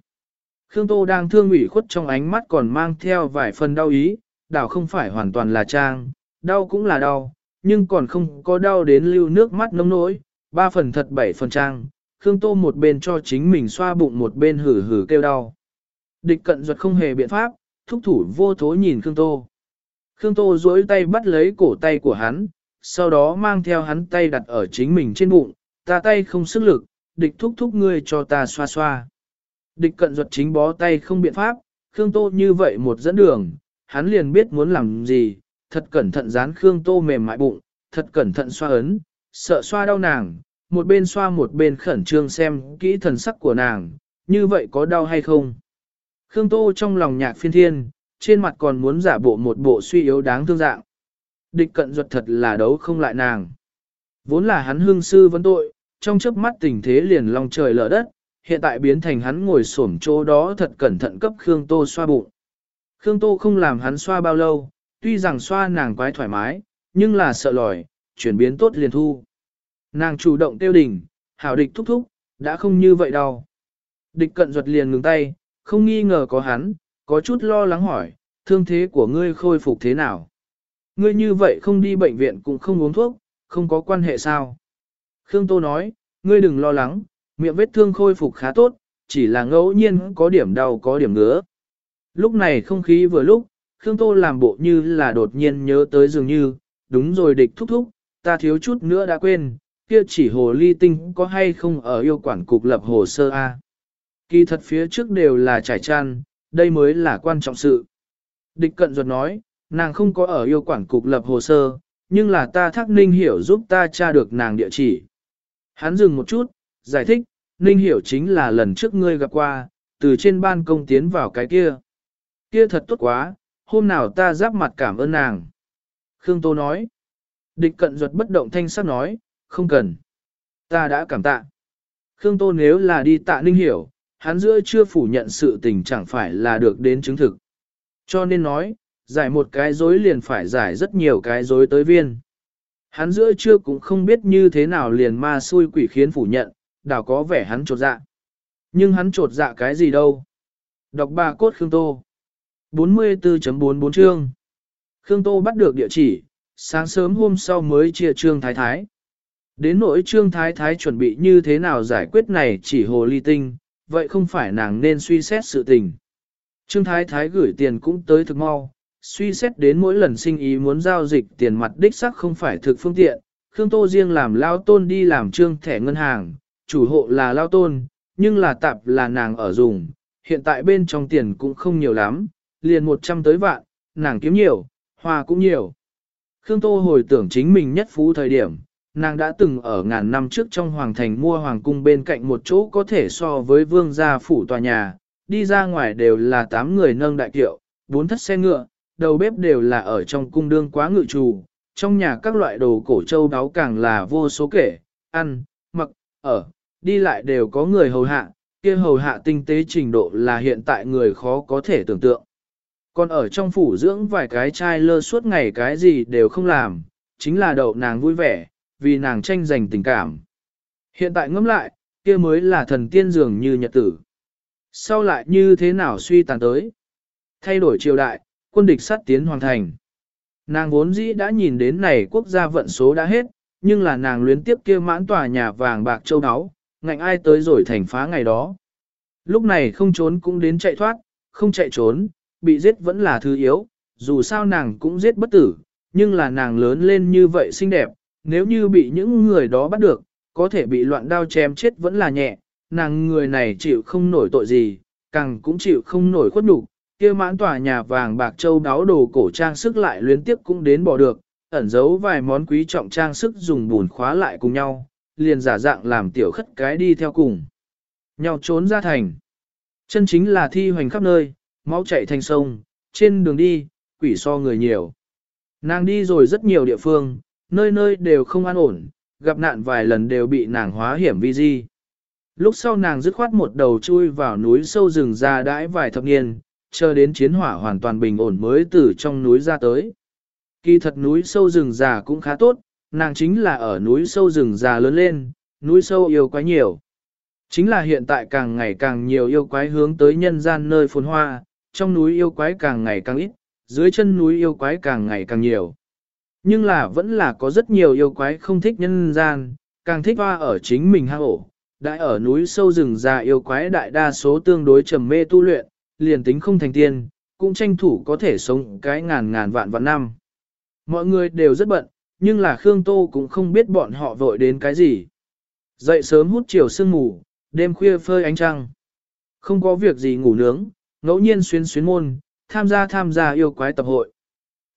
Khương Tô đang thương ủy khuất trong ánh mắt còn mang theo vài phần đau ý, đảo không phải hoàn toàn là trang, đau cũng là đau, nhưng còn không có đau đến lưu nước mắt nông nỗi, ba phần thật bảy phần trang. Khương Tô một bên cho chính mình xoa bụng một bên hử hử kêu đau. Địch cận ruột không hề biện pháp, thúc thủ vô thố nhìn Khương Tô. Khương Tô duỗi tay bắt lấy cổ tay của hắn, sau đó mang theo hắn tay đặt ở chính mình trên bụng, ta tay không sức lực, địch thúc thúc ngươi cho ta xoa xoa. Địch cận ruột chính bó tay không biện pháp, Khương Tô như vậy một dẫn đường, hắn liền biết muốn làm gì, thật cẩn thận dán Khương Tô mềm mại bụng, thật cẩn thận xoa ấn, sợ xoa đau nàng, một bên xoa một bên khẩn trương xem kỹ thần sắc của nàng, như vậy có đau hay không. Khương Tô trong lòng nhạc phiên thiên, trên mặt còn muốn giả bộ một bộ suy yếu đáng thương dạng. Địch cận ruột thật là đấu không lại nàng. Vốn là hắn hương sư vấn tội, trong chớp mắt tình thế liền long trời lở đất, hiện tại biến thành hắn ngồi xổm chỗ đó thật cẩn thận cấp Khương Tô xoa bụng. Khương Tô không làm hắn xoa bao lâu, tuy rằng xoa nàng quái thoải mái, nhưng là sợ lòi, chuyển biến tốt liền thu. Nàng chủ động tiêu đỉnh, hảo địch thúc thúc, đã không như vậy đâu. Địch cận ruột liền ngừng tay, không nghi ngờ có hắn, có chút lo lắng hỏi, thương thế của ngươi khôi phục thế nào? Ngươi như vậy không đi bệnh viện cũng không uống thuốc, không có quan hệ sao? Khương Tô nói, ngươi đừng lo lắng, miệng vết thương khôi phục khá tốt, chỉ là ngẫu nhiên có điểm đau có điểm ngứa. Lúc này không khí vừa lúc, Khương Tô làm bộ như là đột nhiên nhớ tới dường như, đúng rồi địch thúc thúc, ta thiếu chút nữa đã quên, kia chỉ hồ ly tinh có hay không ở yêu quản cục lập hồ sơ A. Kỳ thật phía trước đều là trải tràn, đây mới là quan trọng sự. Địch cận ruột nói, nàng không có ở yêu quản cục lập hồ sơ, nhưng là ta thắc ninh hiểu giúp ta tra được nàng địa chỉ. Hắn dừng một chút, giải thích, ninh hiểu chính là lần trước ngươi gặp qua, từ trên ban công tiến vào cái kia. Kia thật tốt quá, hôm nào ta giáp mặt cảm ơn nàng. Khương Tô nói, địch cận ruột bất động thanh sắc nói, không cần. Ta đã cảm tạ. Khương Tô nếu là đi tạ ninh hiểu, hắn giữa chưa phủ nhận sự tình chẳng phải là được đến chứng thực. Cho nên nói, giải một cái dối liền phải giải rất nhiều cái dối tới viên. Hắn giữa chưa cũng không biết như thế nào liền ma xui quỷ khiến phủ nhận, đảo có vẻ hắn trột dạ. Nhưng hắn trột dạ cái gì đâu. Đọc ba cốt Khương Tô. 44.44 chương. Khương Tô bắt được địa chỉ, sáng sớm hôm sau mới chia Trương Thái Thái. Đến nỗi Trương Thái Thái chuẩn bị như thế nào giải quyết này chỉ hồ ly tinh, vậy không phải nàng nên suy xét sự tình. Trương Thái Thái gửi tiền cũng tới thực mau, suy xét đến mỗi lần sinh ý muốn giao dịch tiền mặt đích sắc không phải thực phương tiện, Khương Tô riêng làm lao tôn đi làm trương thẻ ngân hàng, chủ hộ là lao tôn, nhưng là tạp là nàng ở dùng, hiện tại bên trong tiền cũng không nhiều lắm, liền 100 tới vạn, nàng kiếm nhiều, hoa cũng nhiều. Khương Tô hồi tưởng chính mình nhất phú thời điểm, nàng đã từng ở ngàn năm trước trong hoàng thành mua hoàng cung bên cạnh một chỗ có thể so với vương gia phủ tòa nhà, đi ra ngoài đều là 8 người nâng đại kiệu, bốn thất xe ngựa, đầu bếp đều là ở trong cung đương quá ngự trù, trong nhà các loại đồ cổ châu đáo càng là vô số kể, ăn, mặc, ở, đi lại đều có người hầu hạ, kia hầu hạ tinh tế trình độ là hiện tại người khó có thể tưởng tượng. Còn ở trong phủ dưỡng vài cái trai lơ suốt ngày cái gì đều không làm, chính là đậu nàng vui vẻ, vì nàng tranh giành tình cảm. Hiện tại ngẫm lại, kia mới là thần tiên dường như nhật tử. Sau lại như thế nào suy tàn tới? Thay đổi triều đại, quân địch sát tiến hoàn thành. Nàng vốn dĩ đã nhìn đến này quốc gia vận số đã hết, nhưng là nàng luyến tiếp kia mãn tòa nhà vàng bạc châu áo, ngạnh ai tới rồi thành phá ngày đó. Lúc này không trốn cũng đến chạy thoát, không chạy trốn, bị giết vẫn là thứ yếu, dù sao nàng cũng giết bất tử, nhưng là nàng lớn lên như vậy xinh đẹp, nếu như bị những người đó bắt được, có thể bị loạn đao chém chết vẫn là nhẹ, nàng người này chịu không nổi tội gì, càng cũng chịu không nổi khuất nhục kia mãn tòa nhà vàng bạc châu đáo đồ cổ trang sức lại luyến tiếp cũng đến bỏ được, ẩn giấu vài món quý trọng trang sức dùng bùn khóa lại cùng nhau, liền giả dạng làm tiểu khất cái đi theo cùng. Nhau trốn ra thành. Chân chính là thi hoành khắp nơi, máu chạy thành sông, trên đường đi, quỷ so người nhiều. Nàng đi rồi rất nhiều địa phương, nơi nơi đều không an ổn, gặp nạn vài lần đều bị nàng hóa hiểm vi di. Lúc sau nàng dứt khoát một đầu chui vào núi sâu rừng ra đãi vài thập niên, chờ đến chiến hỏa hoàn toàn bình ổn mới từ trong núi ra tới. Kỳ thật núi sâu rừng già cũng khá tốt, nàng chính là ở núi sâu rừng già lớn lên, núi sâu yêu quái nhiều. Chính là hiện tại càng ngày càng nhiều yêu quái hướng tới nhân gian nơi phồn hoa, trong núi yêu quái càng ngày càng ít, dưới chân núi yêu quái càng ngày càng nhiều. Nhưng là vẫn là có rất nhiều yêu quái không thích nhân gian, càng thích hoa ở chính mình hang ổ. Đại ở núi sâu rừng già yêu quái đại đa số tương đối trầm mê tu luyện, liền tính không thành tiên, cũng tranh thủ có thể sống cái ngàn ngàn vạn vạn năm. Mọi người đều rất bận, nhưng là Khương Tô cũng không biết bọn họ vội đến cái gì. Dậy sớm hút chiều sương ngủ, đêm khuya phơi ánh trăng. Không có việc gì ngủ nướng, ngẫu nhiên xuyên xuyến môn, tham gia tham gia yêu quái tập hội.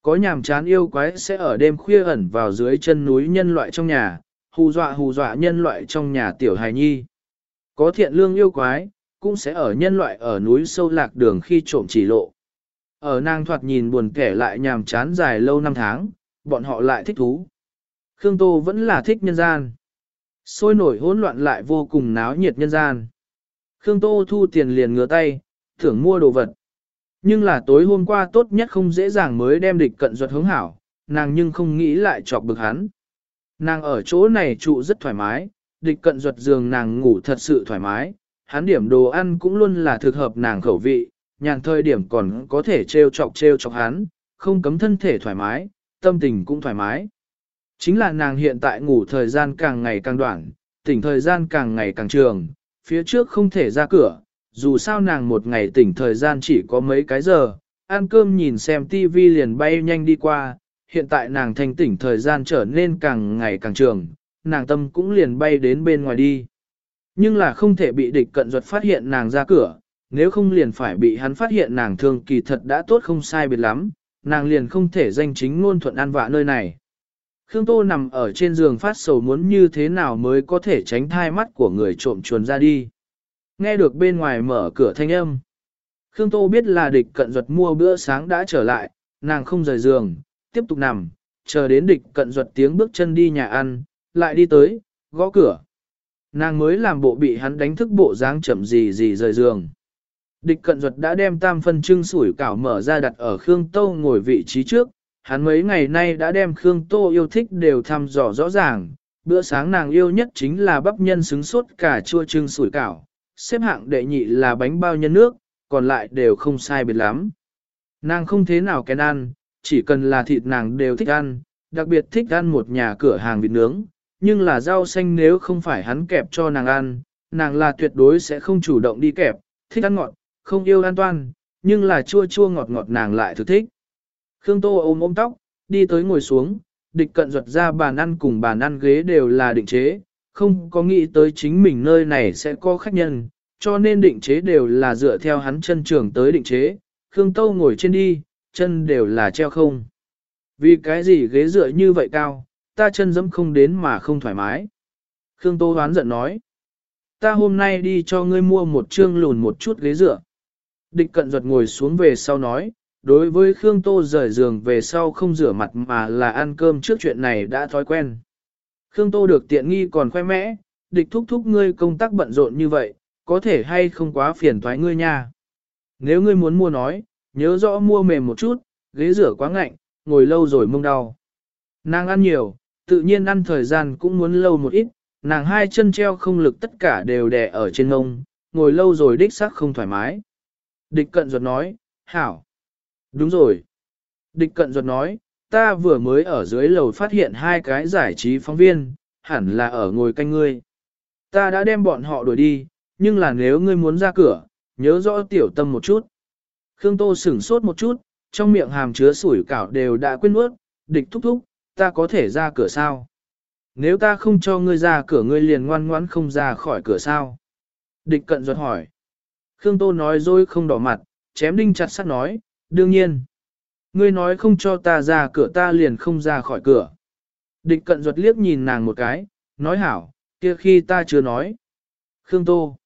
Có nhàm chán yêu quái sẽ ở đêm khuya ẩn vào dưới chân núi nhân loại trong nhà, hù dọa hù dọa nhân loại trong nhà tiểu hài nhi. Có thiện lương yêu quái, cũng sẽ ở nhân loại ở núi sâu lạc đường khi trộm chỉ lộ. Ở nàng thoạt nhìn buồn kẻ lại nhàm chán dài lâu năm tháng, bọn họ lại thích thú. Khương Tô vẫn là thích nhân gian. Sôi nổi hỗn loạn lại vô cùng náo nhiệt nhân gian. Khương Tô thu tiền liền ngửa tay, thưởng mua đồ vật. Nhưng là tối hôm qua tốt nhất không dễ dàng mới đem địch cận duật hướng hảo, nàng nhưng không nghĩ lại chọc bực hắn. Nàng ở chỗ này trụ rất thoải mái, địch cận duật giường nàng ngủ thật sự thoải mái, hắn điểm đồ ăn cũng luôn là thực hợp nàng khẩu vị, nhàn thời điểm còn có thể trêu chọc trêu chọc hắn, không cấm thân thể thoải mái, tâm tình cũng thoải mái. Chính là nàng hiện tại ngủ thời gian càng ngày càng đoạn, tỉnh thời gian càng ngày càng trường, phía trước không thể ra cửa, dù sao nàng một ngày tỉnh thời gian chỉ có mấy cái giờ, ăn cơm nhìn xem tivi liền bay nhanh đi qua, hiện tại nàng thành tỉnh thời gian trở nên càng ngày càng trường, nàng tâm cũng liền bay đến bên ngoài đi. Nhưng là không thể bị địch cận ruột phát hiện nàng ra cửa, nếu không liền phải bị hắn phát hiện nàng thương kỳ thật đã tốt không sai biệt lắm, nàng liền không thể danh chính ngôn thuận an vạ nơi này. Khương Tô nằm ở trên giường phát sầu muốn như thế nào mới có thể tránh thai mắt của người trộm chuồn ra đi. Nghe được bên ngoài mở cửa thanh âm. Khương Tô biết là địch cận duật mua bữa sáng đã trở lại, nàng không rời giường, tiếp tục nằm, chờ đến địch cận duật tiếng bước chân đi nhà ăn, lại đi tới, gõ cửa. Nàng mới làm bộ bị hắn đánh thức bộ dáng chậm gì gì rời giường. Địch cận duật đã đem tam phân trưng sủi cảo mở ra đặt ở Khương Tô ngồi vị trí trước, hắn mấy ngày nay đã đem Khương Tô yêu thích đều thăm dò rõ ràng, bữa sáng nàng yêu nhất chính là bắp nhân xứng sốt cả chua trưng sủi cảo, xếp hạng đệ nhị là bánh bao nhân nước, còn lại đều không sai biệt lắm. Nàng không thế nào kén ăn, chỉ cần là thịt nàng đều thích ăn, đặc biệt thích ăn một nhà cửa hàng vịt nướng, nhưng là rau xanh nếu không phải hắn kẹp cho nàng ăn, nàng là tuyệt đối sẽ không chủ động đi kẹp, thích ăn ngọt, không yêu an toan, nhưng là chua chua ngọt ngọt nàng lại thực thích. Khương Tô ôm ôm tóc, đi tới ngồi xuống, địch cận ruột ra bàn ăn cùng bàn ăn ghế đều là định chế, không có nghĩ tới chính mình nơi này sẽ có khách nhân, cho nên định chế đều là dựa theo hắn chân trường tới định chế, Khương Tô ngồi trên đi, chân đều là treo không. Vì cái gì ghế dựa như vậy cao, ta chân dẫm không đến mà không thoải mái. Khương Tô hoán giận nói, ta hôm nay đi cho ngươi mua một chương lùn một chút ghế dựa. Địch cận ruột ngồi xuống về sau nói, đối với Khương Tô rời giường về sau không rửa mặt mà là ăn cơm trước chuyện này đã thói quen. Khương Tô được tiện nghi còn khoe mẽ, địch thúc thúc ngươi công tác bận rộn như vậy, có thể hay không quá phiền thoái ngươi nha. Nếu ngươi muốn mua nói, nhớ rõ mua mềm một chút, ghế rửa quá ngạnh, ngồi lâu rồi mông đau. Nàng ăn nhiều, tự nhiên ăn thời gian cũng muốn lâu một ít, nàng hai chân treo không lực tất cả đều đè ở trên ngông, ngồi lâu rồi đích xác không thoải mái. Địch cận ruột nói, hảo. Đúng rồi. Địch cận ruột nói, ta vừa mới ở dưới lầu phát hiện hai cái giải trí phóng viên, hẳn là ở ngồi canh ngươi. Ta đã đem bọn họ đuổi đi, nhưng là nếu ngươi muốn ra cửa, nhớ rõ tiểu tâm một chút. Khương Tô sửng sốt một chút, trong miệng hàm chứa sủi cảo đều đã quên nuốt, địch thúc thúc, ta có thể ra cửa sao? Nếu ta không cho ngươi ra cửa ngươi liền ngoan ngoãn không ra khỏi cửa sao? Địch cận ruột hỏi. Khương Tô nói dối không đỏ mặt, chém đinh chặt sắt nói, đương nhiên. Ngươi nói không cho ta ra cửa ta liền không ra khỏi cửa. Địch cận ruột liếc nhìn nàng một cái, nói hảo, kia khi ta chưa nói. Khương Tô.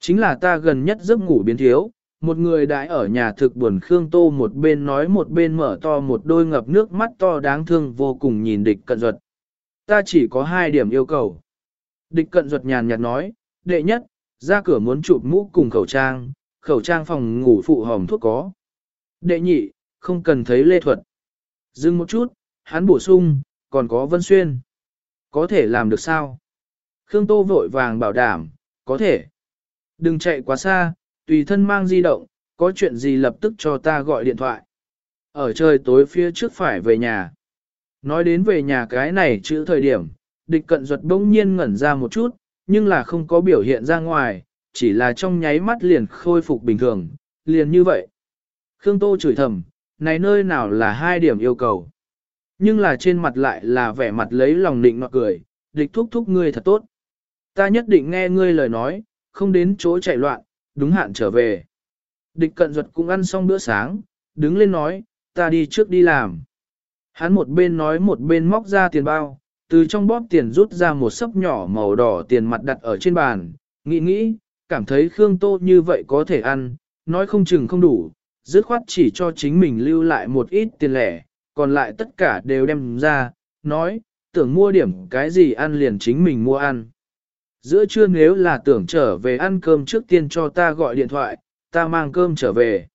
Chính là ta gần nhất giấc ngủ biến thiếu, một người đãi ở nhà thực buồn Khương Tô một bên nói một bên mở to một đôi ngập nước mắt to đáng thương vô cùng nhìn địch cận ruột. Ta chỉ có hai điểm yêu cầu. Địch cận ruột nhàn nhạt nói, đệ nhất, ra cửa muốn chụp mũ cùng khẩu trang, khẩu trang phòng ngủ phụ hồng thuốc có. Đệ nhị, không cần thấy lê thuật. Dừng một chút, hắn bổ sung, còn có Vân Xuyên. Có thể làm được sao? Khương Tô vội vàng bảo đảm, có thể. Đừng chạy quá xa, tùy thân mang di động, có chuyện gì lập tức cho ta gọi điện thoại. Ở trời tối phía trước phải về nhà. Nói đến về nhà cái này chữ thời điểm, địch cận duật bỗng nhiên ngẩn ra một chút, nhưng là không có biểu hiện ra ngoài, chỉ là trong nháy mắt liền khôi phục bình thường, liền như vậy. Khương Tô chửi thầm, này nơi nào là hai điểm yêu cầu. Nhưng là trên mặt lại là vẻ mặt lấy lòng định nọ cười, địch thúc thúc ngươi thật tốt. Ta nhất định nghe ngươi lời nói, không đến chỗ chạy loạn, đúng hạn trở về. Địch cận ruột cũng ăn xong bữa sáng, đứng lên nói, ta đi trước đi làm. Hắn một bên nói một bên móc ra tiền bao, từ trong bóp tiền rút ra một sấp nhỏ màu đỏ tiền mặt đặt ở trên bàn, nghĩ nghĩ, cảm thấy Khương Tô như vậy có thể ăn, nói không chừng không đủ, dứt khoát chỉ cho chính mình lưu lại một ít tiền lẻ, còn lại tất cả đều đem ra, nói, tưởng mua điểm cái gì ăn liền chính mình mua ăn. Giữa trưa nếu là tưởng trở về ăn cơm trước tiên cho ta gọi điện thoại, ta mang cơm trở về.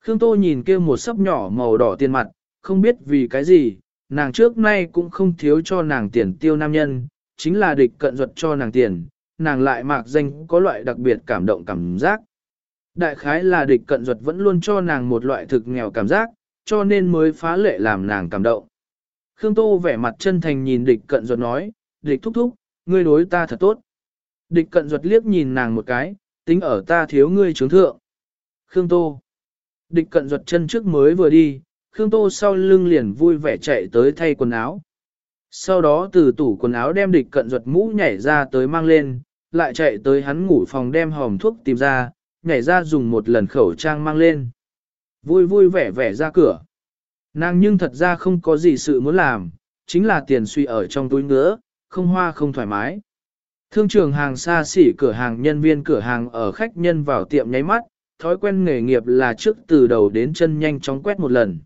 Khương Tô nhìn kia một sấp nhỏ màu đỏ tiền mặt, không biết vì cái gì, nàng trước nay cũng không thiếu cho nàng tiền tiêu nam nhân, chính là địch cận duật cho nàng tiền, nàng lại mạc danh có loại đặc biệt cảm động cảm giác. Đại khái là địch cận duật vẫn luôn cho nàng một loại thực nghèo cảm giác, cho nên mới phá lệ làm nàng cảm động. Khương Tô vẻ mặt chân thành nhìn địch cận duật nói, địch thúc thúc, ngươi đối ta thật tốt. Địch cận duật liếc nhìn nàng một cái, tính ở ta thiếu ngươi trướng thượng. Khương Tô. Địch cận duật chân trước mới vừa đi, Khương Tô sau lưng liền vui vẻ chạy tới thay quần áo. Sau đó từ tủ quần áo đem địch cận duật mũ nhảy ra tới mang lên, lại chạy tới hắn ngủ phòng đem hòm thuốc tìm ra, nhảy ra dùng một lần khẩu trang mang lên. Vui vui vẻ vẻ ra cửa. Nàng nhưng thật ra không có gì sự muốn làm, chính là tiền suy ở trong túi nữa, không hoa không thoải mái. Thương trường hàng xa xỉ cửa hàng nhân viên cửa hàng ở khách nhân vào tiệm nháy mắt, thói quen nghề nghiệp là trước từ đầu đến chân nhanh chóng quét một lần.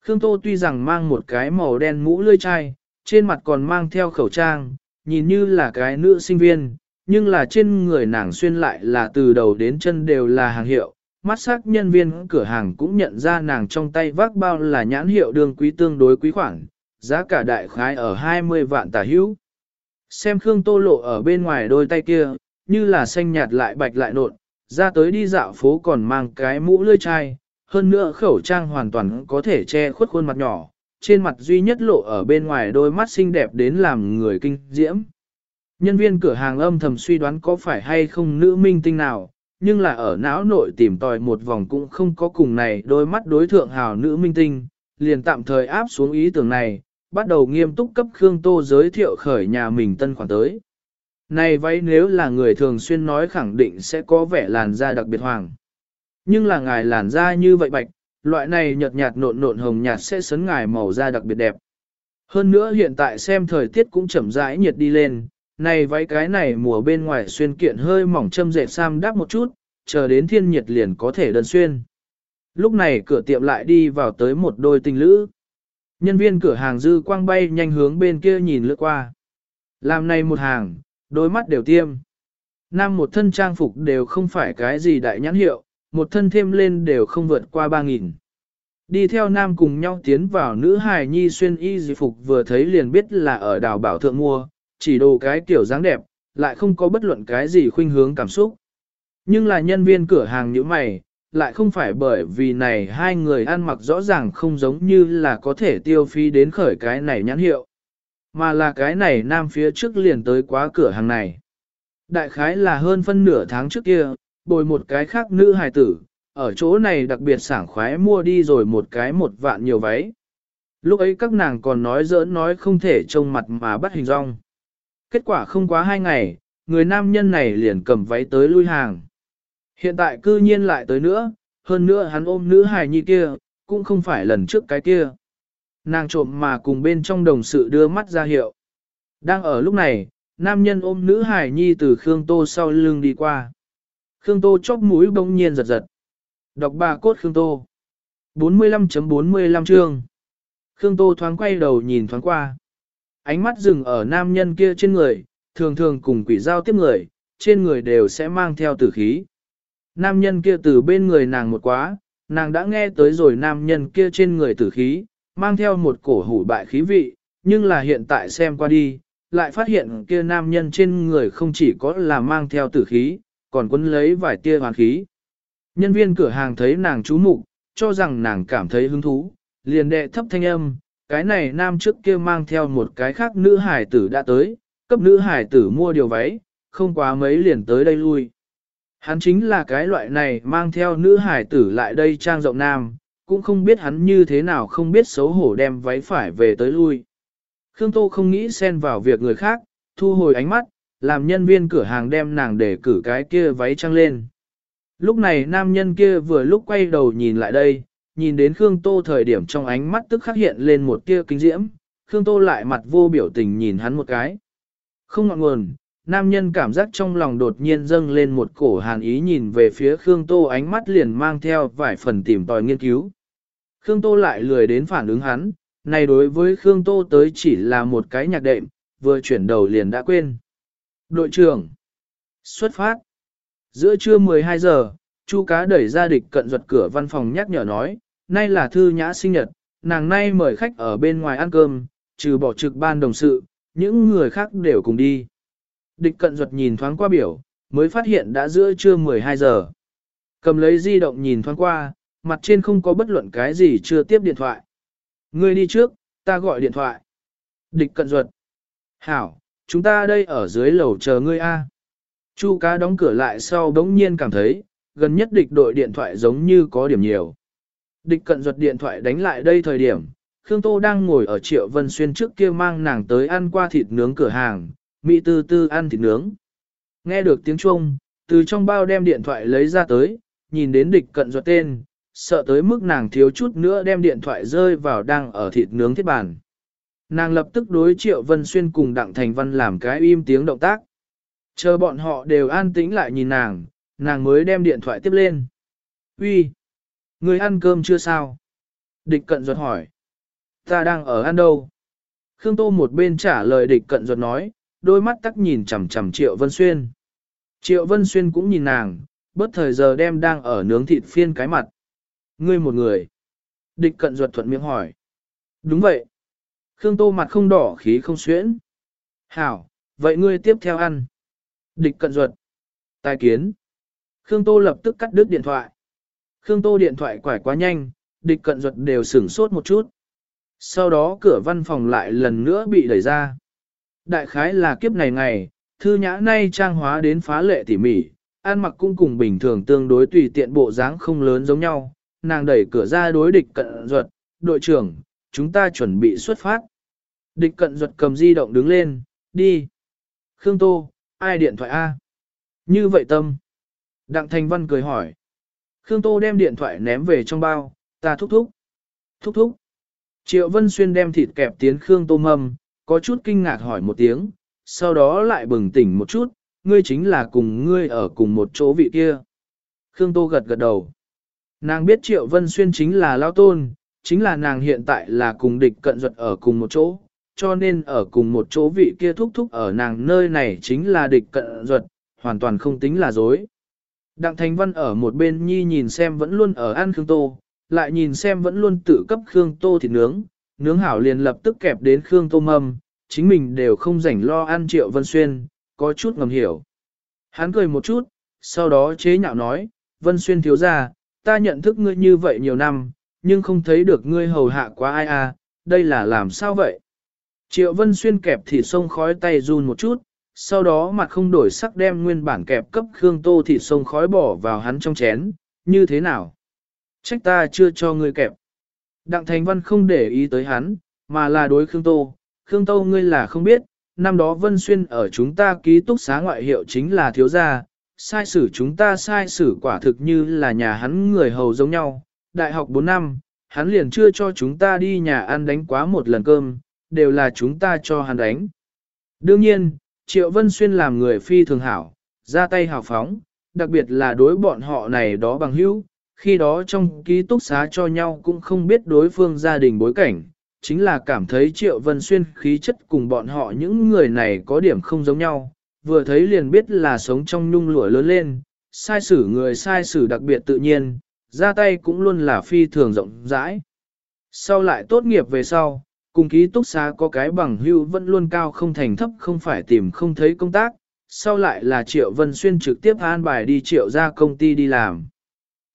Khương Tô tuy rằng mang một cái màu đen mũ lươi chai, trên mặt còn mang theo khẩu trang, nhìn như là cái nữ sinh viên, nhưng là trên người nàng xuyên lại là từ đầu đến chân đều là hàng hiệu. Mắt sắc nhân viên cửa hàng cũng nhận ra nàng trong tay vác bao là nhãn hiệu đường quý tương đối quý khoản, giá cả đại khái ở 20 vạn tả hữu. Xem Khương Tô Lộ ở bên ngoài đôi tay kia, như là xanh nhạt lại bạch lại nộn, ra tới đi dạo phố còn mang cái mũ lưỡi chai, hơn nữa khẩu trang hoàn toàn có thể che khuất khuôn mặt nhỏ, trên mặt duy nhất lộ ở bên ngoài đôi mắt xinh đẹp đến làm người kinh diễm. Nhân viên cửa hàng âm thầm suy đoán có phải hay không nữ minh tinh nào, nhưng là ở não nội tìm tòi một vòng cũng không có cùng này đôi mắt đối thượng hào nữ minh tinh, liền tạm thời áp xuống ý tưởng này, bắt đầu nghiêm túc cấp Khương Tô giới thiệu khởi nhà mình tân khoản tới. Này váy nếu là người thường xuyên nói khẳng định sẽ có vẻ làn da đặc biệt hoàng. Nhưng là ngài làn da như vậy bạch, loại này nhợt nhạt nộn nộn hồng nhạt sẽ sấn ngài màu da đặc biệt đẹp. Hơn nữa hiện tại xem thời tiết cũng chậm rãi nhiệt đi lên, này váy cái này mùa bên ngoài xuyên kiện hơi mỏng châm dệt sam đắp một chút, chờ đến thiên nhiệt liền có thể đơn xuyên. Lúc này cửa tiệm lại đi vào tới một đôi tình lữ. Nhân viên cửa hàng dư quang bay nhanh hướng bên kia nhìn lướt qua. Làm này một hàng, đôi mắt đều tiêm. Nam một thân trang phục đều không phải cái gì đại nhãn hiệu, một thân thêm lên đều không vượt qua ba nghìn. Đi theo nam cùng nhau tiến vào nữ hài nhi xuyên y dị phục vừa thấy liền biết là ở đảo bảo thượng mua, chỉ đồ cái kiểu dáng đẹp, lại không có bất luận cái gì khuynh hướng cảm xúc. Nhưng là nhân viên cửa hàng như mày, lại không phải bởi vì này hai người ăn mặc rõ ràng không giống như là có thể tiêu phí đến khởi cái này nhãn hiệu. Mà là cái này nam phía trước liền tới quá cửa hàng này. Đại khái là hơn phân nửa tháng trước kia, bồi một cái khác nữ hài tử, ở chỗ này đặc biệt sảng khoái mua đi rồi một cái một vạn nhiều váy. Lúc ấy các nàng còn nói giỡn nói không thể trông mặt mà bắt hình rong. Kết quả không quá hai ngày, người nam nhân này liền cầm váy tới lui hàng. Hiện tại cư nhiên lại tới nữa, hơn nữa hắn ôm nữ hài nhi kia, cũng không phải lần trước cái kia. Nàng trộm mà cùng bên trong đồng sự đưa mắt ra hiệu. Đang ở lúc này, nam nhân ôm nữ hài nhi từ Khương Tô sau lưng đi qua. Khương Tô chóp mũi bỗng nhiên giật giật. Đọc bà cốt Khương Tô. 45.45 .45 chương. Khương Tô thoáng quay đầu nhìn thoáng qua. Ánh mắt dừng ở nam nhân kia trên người, thường thường cùng quỷ giao tiếp người, trên người đều sẽ mang theo tử khí. Nam nhân kia từ bên người nàng một quá, nàng đã nghe tới rồi nam nhân kia trên người tử khí, mang theo một cổ hủ bại khí vị, nhưng là hiện tại xem qua đi, lại phát hiện kia nam nhân trên người không chỉ có là mang theo tử khí, còn quấn lấy vài tia hoàn khí. Nhân viên cửa hàng thấy nàng chú mục, cho rằng nàng cảm thấy hứng thú, liền đệ thấp thanh âm, cái này nam trước kia mang theo một cái khác nữ hải tử đã tới, cấp nữ hải tử mua điều váy, không quá mấy liền tới đây lui. Hắn chính là cái loại này mang theo nữ hải tử lại đây trang rộng nam, cũng không biết hắn như thế nào không biết xấu hổ đem váy phải về tới lui. Khương Tô không nghĩ xen vào việc người khác, thu hồi ánh mắt, làm nhân viên cửa hàng đem nàng để cử cái kia váy trăng lên. Lúc này nam nhân kia vừa lúc quay đầu nhìn lại đây, nhìn đến Khương Tô thời điểm trong ánh mắt tức khắc hiện lên một tia kinh diễm, Khương Tô lại mặt vô biểu tình nhìn hắn một cái. Không ngọn nguồn, nam nhân cảm giác trong lòng đột nhiên dâng lên một cổ hàn ý nhìn về phía Khương Tô ánh mắt liền mang theo vài phần tìm tòi nghiên cứu. Khương Tô lại lười đến phản ứng hắn, này đối với Khương Tô tới chỉ là một cái nhạc đệm, vừa chuyển đầu liền đã quên. Đội trưởng, xuất phát. Giữa trưa 12 giờ, Chu cá đẩy ra địch cận ruột cửa văn phòng nhắc nhở nói, nay là thư nhã sinh nhật, nàng nay mời khách ở bên ngoài ăn cơm, trừ bỏ trực ban đồng sự, những người khác đều cùng đi. Địch cận ruột nhìn thoáng qua biểu, mới phát hiện đã giữa trưa 12 giờ. Cầm lấy di động nhìn thoáng qua, mặt trên không có bất luận cái gì chưa tiếp điện thoại. Ngươi đi trước, ta gọi điện thoại. Địch cận ruột. Hảo, chúng ta đây ở dưới lầu chờ ngươi a. Chu cá đóng cửa lại sau đống nhiên cảm thấy, gần nhất địch đội điện thoại giống như có điểm nhiều. Địch cận ruột điện thoại đánh lại đây thời điểm, Khương Tô đang ngồi ở Triệu Vân Xuyên trước kia mang nàng tới ăn qua thịt nướng cửa hàng, Mỹ tư tư ăn thịt nướng. Nghe được tiếng chuông, từ trong bao đem điện thoại lấy ra tới, nhìn đến địch cận ruột tên, sợ tới mức nàng thiếu chút nữa đem điện thoại rơi vào đang ở thịt nướng thiết bàn. Nàng lập tức đối Triệu Vân Xuyên cùng Đặng Thành Văn làm cái im tiếng động tác. Chờ bọn họ đều an tĩnh lại nhìn nàng, nàng mới đem điện thoại tiếp lên. Uy, Người ăn cơm chưa sao? Địch cận ruột hỏi. Ta đang ở ăn đâu? Khương Tô một bên trả lời địch cận ruột nói, đôi mắt tắc nhìn chằm chằm Triệu Vân Xuyên. Triệu Vân Xuyên cũng nhìn nàng, Bất thời giờ đem đang ở nướng thịt phiên cái mặt. Ngươi một người. Địch cận ruột thuận miệng hỏi. Đúng vậy. Khương Tô mặt không đỏ khí không xuyễn. Hảo, vậy ngươi tiếp theo ăn. Địch cận ruột. Tài kiến. Khương Tô lập tức cắt đứt điện thoại. Khương Tô điện thoại quải quá nhanh, địch cận duật đều sửng sốt một chút. Sau đó cửa văn phòng lại lần nữa bị đẩy ra. Đại khái là kiếp này ngày, thư nhã nay trang hóa đến phá lệ tỉ mỉ, ăn mặc cũng cùng bình thường tương đối tùy tiện bộ dáng không lớn giống nhau. Nàng đẩy cửa ra đối địch cận duật, đội trưởng, chúng ta chuẩn bị xuất phát. Địch cận duật cầm di động đứng lên, đi. Khương Tô, ai điện thoại A? Như vậy tâm. Đặng Thành Văn cười hỏi. Khương Tô đem điện thoại ném về trong bao, ta thúc thúc. Thúc thúc. Triệu Vân Xuyên đem thịt kẹp tiến Khương Tô mâm, có chút kinh ngạc hỏi một tiếng, sau đó lại bừng tỉnh một chút, ngươi chính là cùng ngươi ở cùng một chỗ vị kia. Khương Tô gật gật đầu. Nàng biết Triệu Vân Xuyên chính là Lao Tôn, chính là nàng hiện tại là cùng địch cận duật ở cùng một chỗ, cho nên ở cùng một chỗ vị kia thúc thúc ở nàng nơi này chính là địch cận duật, hoàn toàn không tính là dối. Đặng Thành Văn ở một bên nhi nhìn xem vẫn luôn ở ăn Khương Tô, lại nhìn xem vẫn luôn tự cấp Khương Tô thịt nướng, nướng hảo liền lập tức kẹp đến Khương Tô mâm, chính mình đều không rảnh lo ăn Triệu Vân Xuyên, có chút ngầm hiểu. Hắn cười một chút, sau đó chế nhạo nói, Vân Xuyên thiếu ra, ta nhận thức ngươi như vậy nhiều năm, nhưng không thấy được ngươi hầu hạ quá ai à, đây là làm sao vậy? Triệu Vân Xuyên kẹp thịt sông khói tay run một chút, sau đó mặt không đổi sắc đem nguyên bản kẹp cấp Khương Tô thịt sông khói bỏ vào hắn trong chén, như thế nào? Trách ta chưa cho ngươi kẹp. Đặng Thành Văn không để ý tới hắn, mà là đối Khương Tô. Khương Tô ngươi là không biết, năm đó Vân Xuyên ở chúng ta ký túc xá ngoại hiệu chính là thiếu gia, sai sử chúng ta sai sử quả thực như là nhà hắn người hầu giống nhau. Đại học 4 năm, hắn liền chưa cho chúng ta đi nhà ăn đánh quá một lần cơm, đều là chúng ta cho hắn đánh. Đương nhiên, Triệu Vân Xuyên làm người phi thường hảo, ra tay hào phóng, đặc biệt là đối bọn họ này đó bằng hữu, khi đó trong ký túc xá cho nhau cũng không biết đối phương gia đình bối cảnh, chính là cảm thấy Triệu Vân Xuyên khí chất cùng bọn họ những người này có điểm không giống nhau, vừa thấy liền biết là sống trong nhung lụa lớn lên, sai xử người sai xử đặc biệt tự nhiên, ra tay cũng luôn là phi thường rộng rãi. Sau lại tốt nghiệp về sau, cùng ký túc xá có cái bằng hưu vẫn luôn cao không thành thấp không phải tìm không thấy công tác, sau lại là Triệu Vân Xuyên trực tiếp an bài đi Triệu ra công ty đi làm.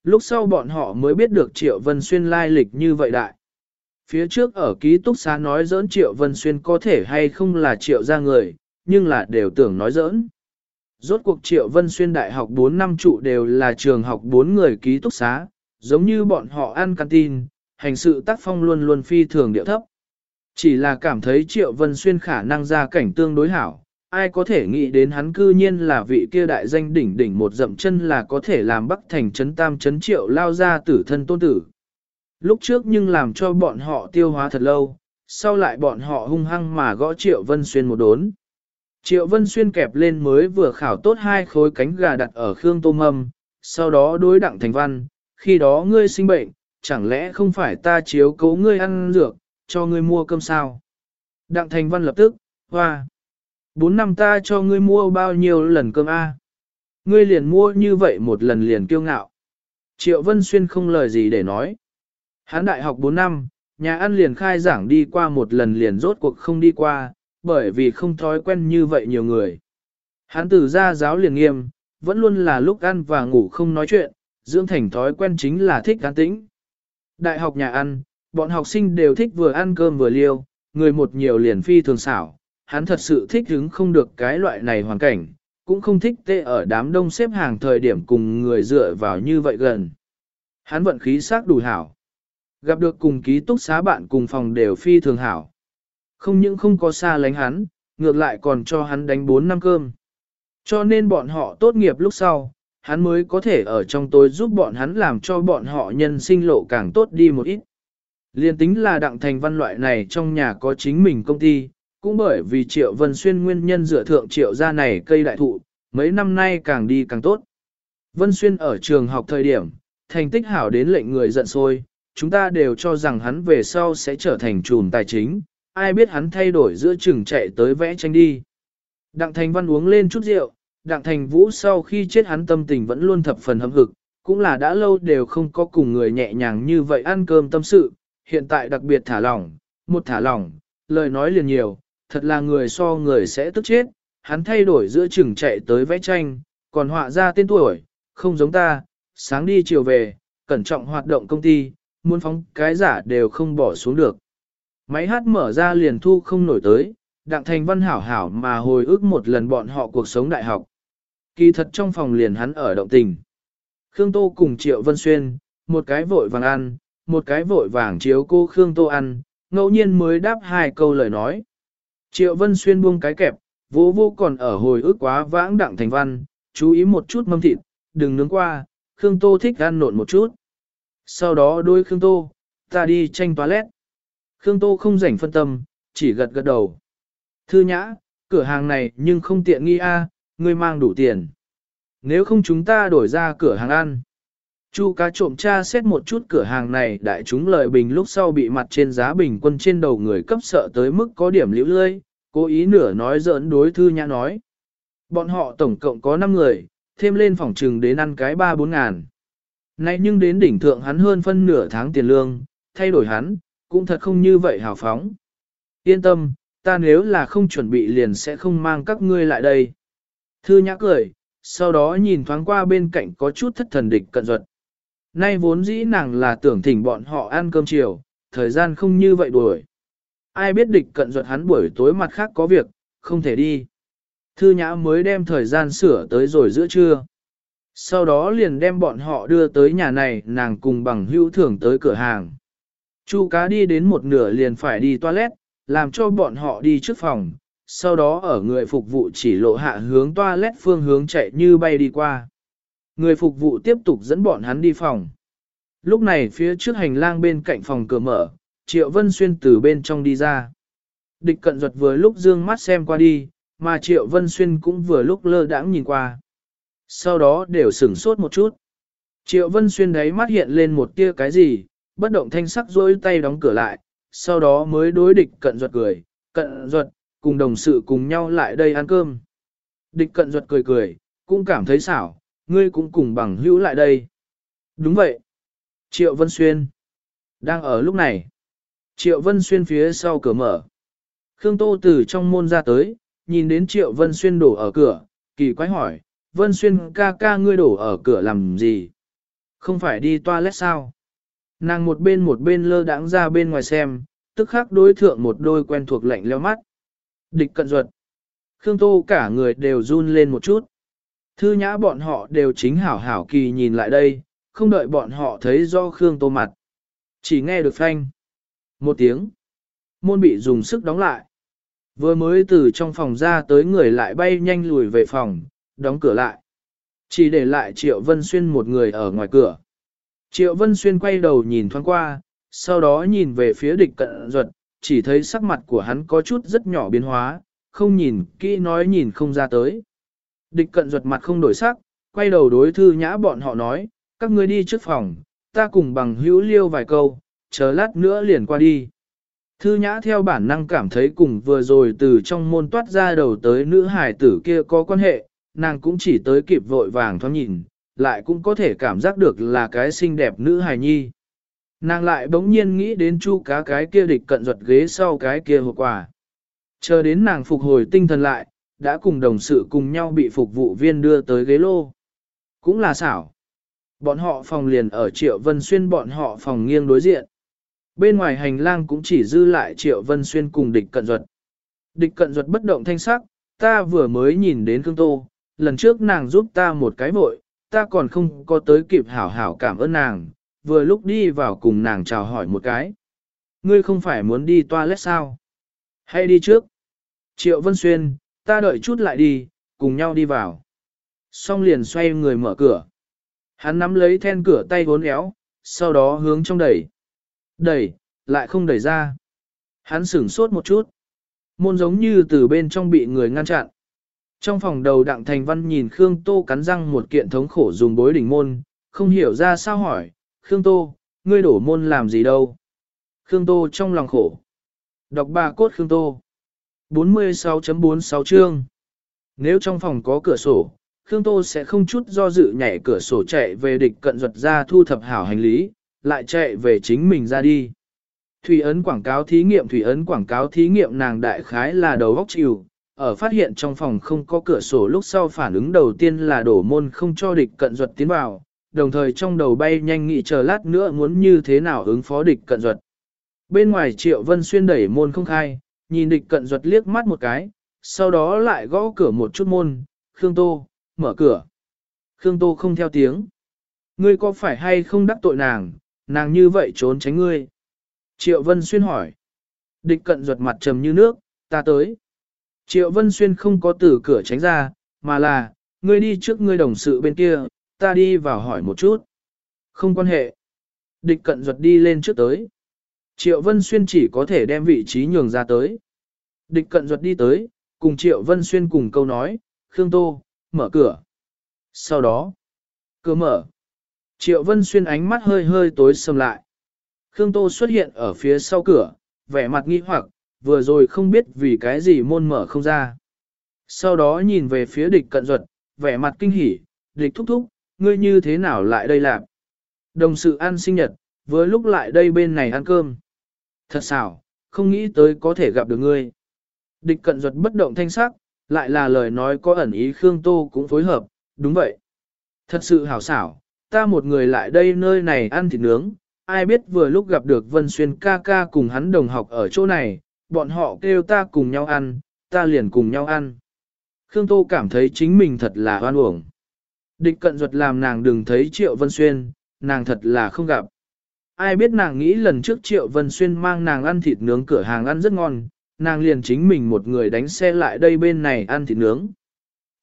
Lúc sau bọn họ mới biết được Triệu Vân Xuyên lai lịch như vậy đại. Phía trước ở ký túc xá nói giỡn Triệu Vân Xuyên có thể hay không là Triệu ra người, nhưng là đều tưởng nói giỡn. Rốt cuộc Triệu Vân Xuyên đại học 4 năm trụ đều là trường học 4 người ký túc xá, giống như bọn họ ăn canteen, hành sự tác phong luôn luôn phi thường điệu thấp. Chỉ là cảm thấy Triệu Vân Xuyên khả năng ra cảnh tương đối hảo, ai có thể nghĩ đến hắn cư nhiên là vị kia đại danh đỉnh đỉnh một dậm chân là có thể làm bắc thành chấn tam chấn triệu lao ra tử thân tôn tử. Lúc trước nhưng làm cho bọn họ tiêu hóa thật lâu, sau lại bọn họ hung hăng mà gõ Triệu Vân Xuyên một đốn. Triệu Vân Xuyên kẹp lên mới vừa khảo tốt hai khối cánh gà đặt ở Khương Tô Mâm, sau đó đối đặng thành văn, khi đó ngươi sinh bệnh, chẳng lẽ không phải ta chiếu cố ngươi ăn dược, cho ngươi mua cơm sao? Đặng thành văn lập tức, hoa. Bốn năm ta cho ngươi mua bao nhiêu lần cơm a? Ngươi liền mua như vậy một lần liền kiêu ngạo. Triệu Vân Xuyên không lời gì để nói. Hán đại học 4 năm, nhà ăn liền khai giảng đi qua một lần liền rốt cuộc không đi qua, bởi vì không thói quen như vậy nhiều người. Hán tử ra giáo liền nghiêm, vẫn luôn là lúc ăn và ngủ không nói chuyện, dưỡng thành thói quen chính là thích an tĩnh. Đại học nhà ăn, bọn học sinh đều thích vừa ăn cơm vừa liêu, người một nhiều liền phi thường xảo, hắn thật sự thích hứng không được cái loại này hoàn cảnh, cũng không thích tê ở đám đông xếp hàng thời điểm cùng người dựa vào như vậy gần. Hắn vận khí sắc đủ hảo. Gặp được cùng ký túc xá bạn cùng phòng đều phi thường hảo. Không những không có xa lánh hắn, ngược lại còn cho hắn đánh 4 năm cơm. Cho nên bọn họ tốt nghiệp lúc sau, hắn mới có thể ở trong tối giúp bọn hắn làm cho bọn họ nhân sinh lộ càng tốt đi một ít. Liên tính là đặng thành văn loại này trong nhà có chính mình công ty, cũng bởi vì Triệu Vân Xuyên nguyên nhân dựa thượng Triệu gia này cây đại thụ, mấy năm nay càng đi càng tốt. Vân Xuyên ở trường học thời điểm, thành tích hảo đến lệnh người giận sôi, chúng ta đều cho rằng hắn về sau sẽ trở thành trùm tài chính, ai biết hắn thay đổi giữa trường chạy tới vẽ tranh đi. Đặng Thành Văn uống lên chút rượu, Đặng Thành Vũ sau khi chết hắn tâm tình vẫn luôn thập phần hâm hực, cũng là đã lâu đều không có cùng người nhẹ nhàng như vậy ăn cơm tâm sự, hiện tại đặc biệt thả lỏng, một thả lỏng, lời nói liền nhiều, thật là người so người sẽ tức chết, hắn thay đổi giữa chừng chạy tới vẽ tranh, còn họa ra tên tuổi, không giống ta, sáng đi chiều về, cẩn trọng hoạt động công ty, muốn phóng cái giả đều không bỏ xuống được. Máy hát mở ra liền thu không nổi tới, đặng thành văn hảo hảo mà hồi ức một lần bọn họ cuộc sống đại học. Kỳ thật trong phòng liền hắn ở động tình. Khương Tô cùng Triệu Vân Xuyên, một cái vội vàng ăn, một cái vội vàng chiếu cô Khương Tô ăn, ngẫu nhiên mới đáp hai câu lời nói. Triệu Vân Xuyên buông cái kẹp, vô vô còn ở hồi ức quá vãng đặng thành văn, chú ý một chút mâm thịt, đừng nướng qua, Khương Tô thích ăn nộn một chút. Sau đó đôi Khương Tô, ta đi tranh toilet. Khương Tô không rảnh phân tâm, chỉ gật gật đầu. Thư nhã, cửa hàng này nhưng không tiện nghi a, ngươi mang đủ tiền. Nếu không chúng ta đổi ra cửa hàng ăn. Chu cá trộm tra xét một chút cửa hàng này đại chúng lợi bình lúc sau bị mặt trên giá bình quân trên đầu người cấp sợ tới mức có điểm liễu lơi, cố ý nửa nói giỡn đối thư nhã nói. Bọn họ tổng cộng có 5 người, thêm lên phòng trừng đến ăn cái 3-4 ngàn. Nay nhưng đến đỉnh thượng hắn hơn phân nửa tháng tiền lương, thay đổi hắn, cũng thật không như vậy hào phóng. Yên tâm, ta nếu là không chuẩn bị liền sẽ không mang các ngươi lại đây. Thư nhã cười, sau đó nhìn thoáng qua bên cạnh có chút thất thần địch cận duật. Nay vốn dĩ nàng là tưởng thỉnh bọn họ ăn cơm chiều, thời gian không như vậy đuổi. Ai biết địch cận duật hắn buổi tối mặt khác có việc, không thể đi. Thư nhã mới đem thời gian sửa tới rồi giữa trưa. Sau đó liền đem bọn họ đưa tới nhà này nàng cùng bằng hữu thưởng tới cửa hàng. Chu cá đi đến một nửa liền phải đi toilet, làm cho bọn họ đi trước phòng, sau đó ở người phục vụ chỉ lộ hạ hướng toilet phương hướng chạy như bay đi qua. Người phục vụ tiếp tục dẫn bọn hắn đi phòng. Lúc này phía trước hành lang bên cạnh phòng cửa mở, Triệu Vân Xuyên từ bên trong đi ra. Địch cận ruột vừa lúc dương mắt xem qua đi, mà Triệu Vân Xuyên cũng vừa lúc lơ đãng nhìn qua. Sau đó đều sửng sốt một chút. Triệu Vân Xuyên đấy mắt hiện lên một tia cái gì, bất động thanh sắc rôi tay đóng cửa lại, sau đó mới đối địch cận ruột cười, cận ruột, cùng đồng sự cùng nhau lại đây ăn cơm. Địch cận ruột cười cười, cũng cảm thấy xảo, ngươi cũng cùng bằng hữu lại đây. Đúng vậy. Triệu Vân Xuyên. Đang ở lúc này. Triệu Vân Xuyên phía sau cửa mở. Khương Tô từ trong môn ra tới, nhìn đến Triệu Vân Xuyên đổ ở cửa, kỳ quái hỏi, Vân Xuyên ca ca ngươi đổ ở cửa làm gì? Không phải đi toilet sao? Nàng một bên một bên lơ đãng ra bên ngoài xem, tức khắc đối thượng một đôi quen thuộc lạnh leo mắt. Địch cận ruột. Khương Tô cả người đều run lên một chút. Thư nhã bọn họ đều chính hảo hảo kỳ nhìn lại đây, không đợi bọn họ thấy do Khương Tô mặt. Chỉ nghe được phanh. Một tiếng. Môn bị dùng sức đóng lại. Vừa mới từ trong phòng ra tới người lại bay nhanh lùi về phòng, đóng cửa lại. Chỉ để lại Triệu Vân Xuyên một người ở ngoài cửa. Triệu Vân Xuyên quay đầu nhìn thoáng qua, sau đó nhìn về phía địch cận ruột, chỉ thấy sắc mặt của hắn có chút rất nhỏ biến hóa, không nhìn kỹ nói nhìn không ra tới. Địch cận ruột mặt không đổi sắc, quay đầu đối thư nhã bọn họ nói, các ngươi đi trước phòng, ta cùng bằng hữu liêu vài câu, chờ lát nữa liền qua đi. Thư nhã theo bản năng cảm thấy cùng vừa rồi từ trong môn toát ra đầu tới nữ hải tử kia có quan hệ, nàng cũng chỉ tới kịp vội vàng thoáng nhìn, lại cũng có thể cảm giác được là cái xinh đẹp nữ hài nhi. Nàng lại bỗng nhiên nghĩ đến chu cá cái kia địch cận ruột ghế sau cái kia hộp quà. Chờ đến nàng phục hồi tinh thần lại, đã cùng đồng sự cùng nhau bị phục vụ viên đưa tới ghế lô. Cũng là xảo. Bọn họ phòng liền ở Triệu Vân Xuyên bọn họ phòng nghiêng đối diện. Bên ngoài hành lang cũng chỉ dư lại Triệu Vân Xuyên cùng địch cận duật Địch cận duật bất động thanh sắc, ta vừa mới nhìn đến Cương Tô, lần trước nàng giúp ta một cái vội, ta còn không có tới kịp hảo hảo cảm ơn nàng, vừa lúc đi vào cùng nàng chào hỏi một cái. Ngươi không phải muốn đi toilet sao? Hay đi trước? Triệu Vân Xuyên, ta đợi chút lại đi, cùng nhau đi vào. Xong liền xoay người mở cửa. Hắn nắm lấy then cửa tay vốn éo, sau đó hướng trong đẩy. Đẩy, lại không đẩy ra. Hắn sửng sốt một chút. Môn giống như từ bên trong bị người ngăn chặn. Trong phòng đầu đặng thành văn nhìn Khương Tô cắn răng một kiện thống khổ dùng bối đỉnh môn, không hiểu ra sao hỏi, Khương Tô, ngươi đổ môn làm gì đâu? Khương Tô trong lòng khổ. Đọc bà cốt Khương Tô. 46.46 chương. Nếu trong phòng có cửa sổ, Khương Tô sẽ không chút do dự nhảy cửa sổ chạy về địch cận duật ra thu thập hảo hành lý, lại chạy về chính mình ra đi. Thủy ấn quảng cáo thí nghiệm Thủy ấn quảng cáo thí nghiệm nàng đại khái là đầu góc chịu, ở phát hiện trong phòng không có cửa sổ lúc sau phản ứng đầu tiên là đổ môn không cho địch cận duật tiến vào, đồng thời trong đầu bay nhanh nghĩ chờ lát nữa muốn như thế nào ứng phó địch cận duật. Bên ngoài Triệu Vân Xuyên đẩy môn không khai, nhìn địch cận duật liếc mắt một cái, sau đó lại gõ cửa một chút môn, Khương Tô, mở cửa. Khương Tô không theo tiếng. Ngươi có phải hay không đắc tội nàng, nàng như vậy trốn tránh ngươi. Triệu Vân Xuyên hỏi. Địch cận duật mặt trầm như nước, ta tới. Triệu Vân Xuyên không có từ cửa tránh ra, mà là, ngươi đi trước ngươi đồng sự bên kia, ta đi vào hỏi một chút. Không quan hệ. Địch cận duật đi lên trước tới. Triệu Vân Xuyên chỉ có thể đem vị trí nhường ra tới. Địch cận ruột đi tới, cùng Triệu Vân Xuyên cùng câu nói, Khương Tô, mở cửa. Sau đó, cửa mở. Triệu Vân Xuyên ánh mắt hơi hơi tối sầm lại. Khương Tô xuất hiện ở phía sau cửa, vẻ mặt nghi hoặc, vừa rồi không biết vì cái gì môn mở không ra. Sau đó nhìn về phía địch cận duật, vẻ mặt kinh hỉ, địch thúc thúc, ngươi như thế nào lại đây làm? Đồng sự ăn sinh nhật, với lúc lại đây bên này ăn cơm. Thật xảo, không nghĩ tới có thể gặp được ngươi. Địch cận duật bất động thanh sắc, lại là lời nói có ẩn ý Khương Tô cũng phối hợp, đúng vậy. Thật sự hảo xảo, ta một người lại đây nơi này ăn thịt nướng, ai biết vừa lúc gặp được Vân Xuyên ca ca cùng hắn đồng học ở chỗ này, bọn họ kêu ta cùng nhau ăn, ta liền cùng nhau ăn. Khương Tô cảm thấy chính mình thật là hoan uổng. Địch cận ruột làm nàng đừng thấy Triệu Vân Xuyên, nàng thật là không gặp. Ai biết nàng nghĩ lần trước Triệu Vân Xuyên mang nàng ăn thịt nướng cửa hàng ăn rất ngon, nàng liền chính mình một người đánh xe lại đây bên này ăn thịt nướng.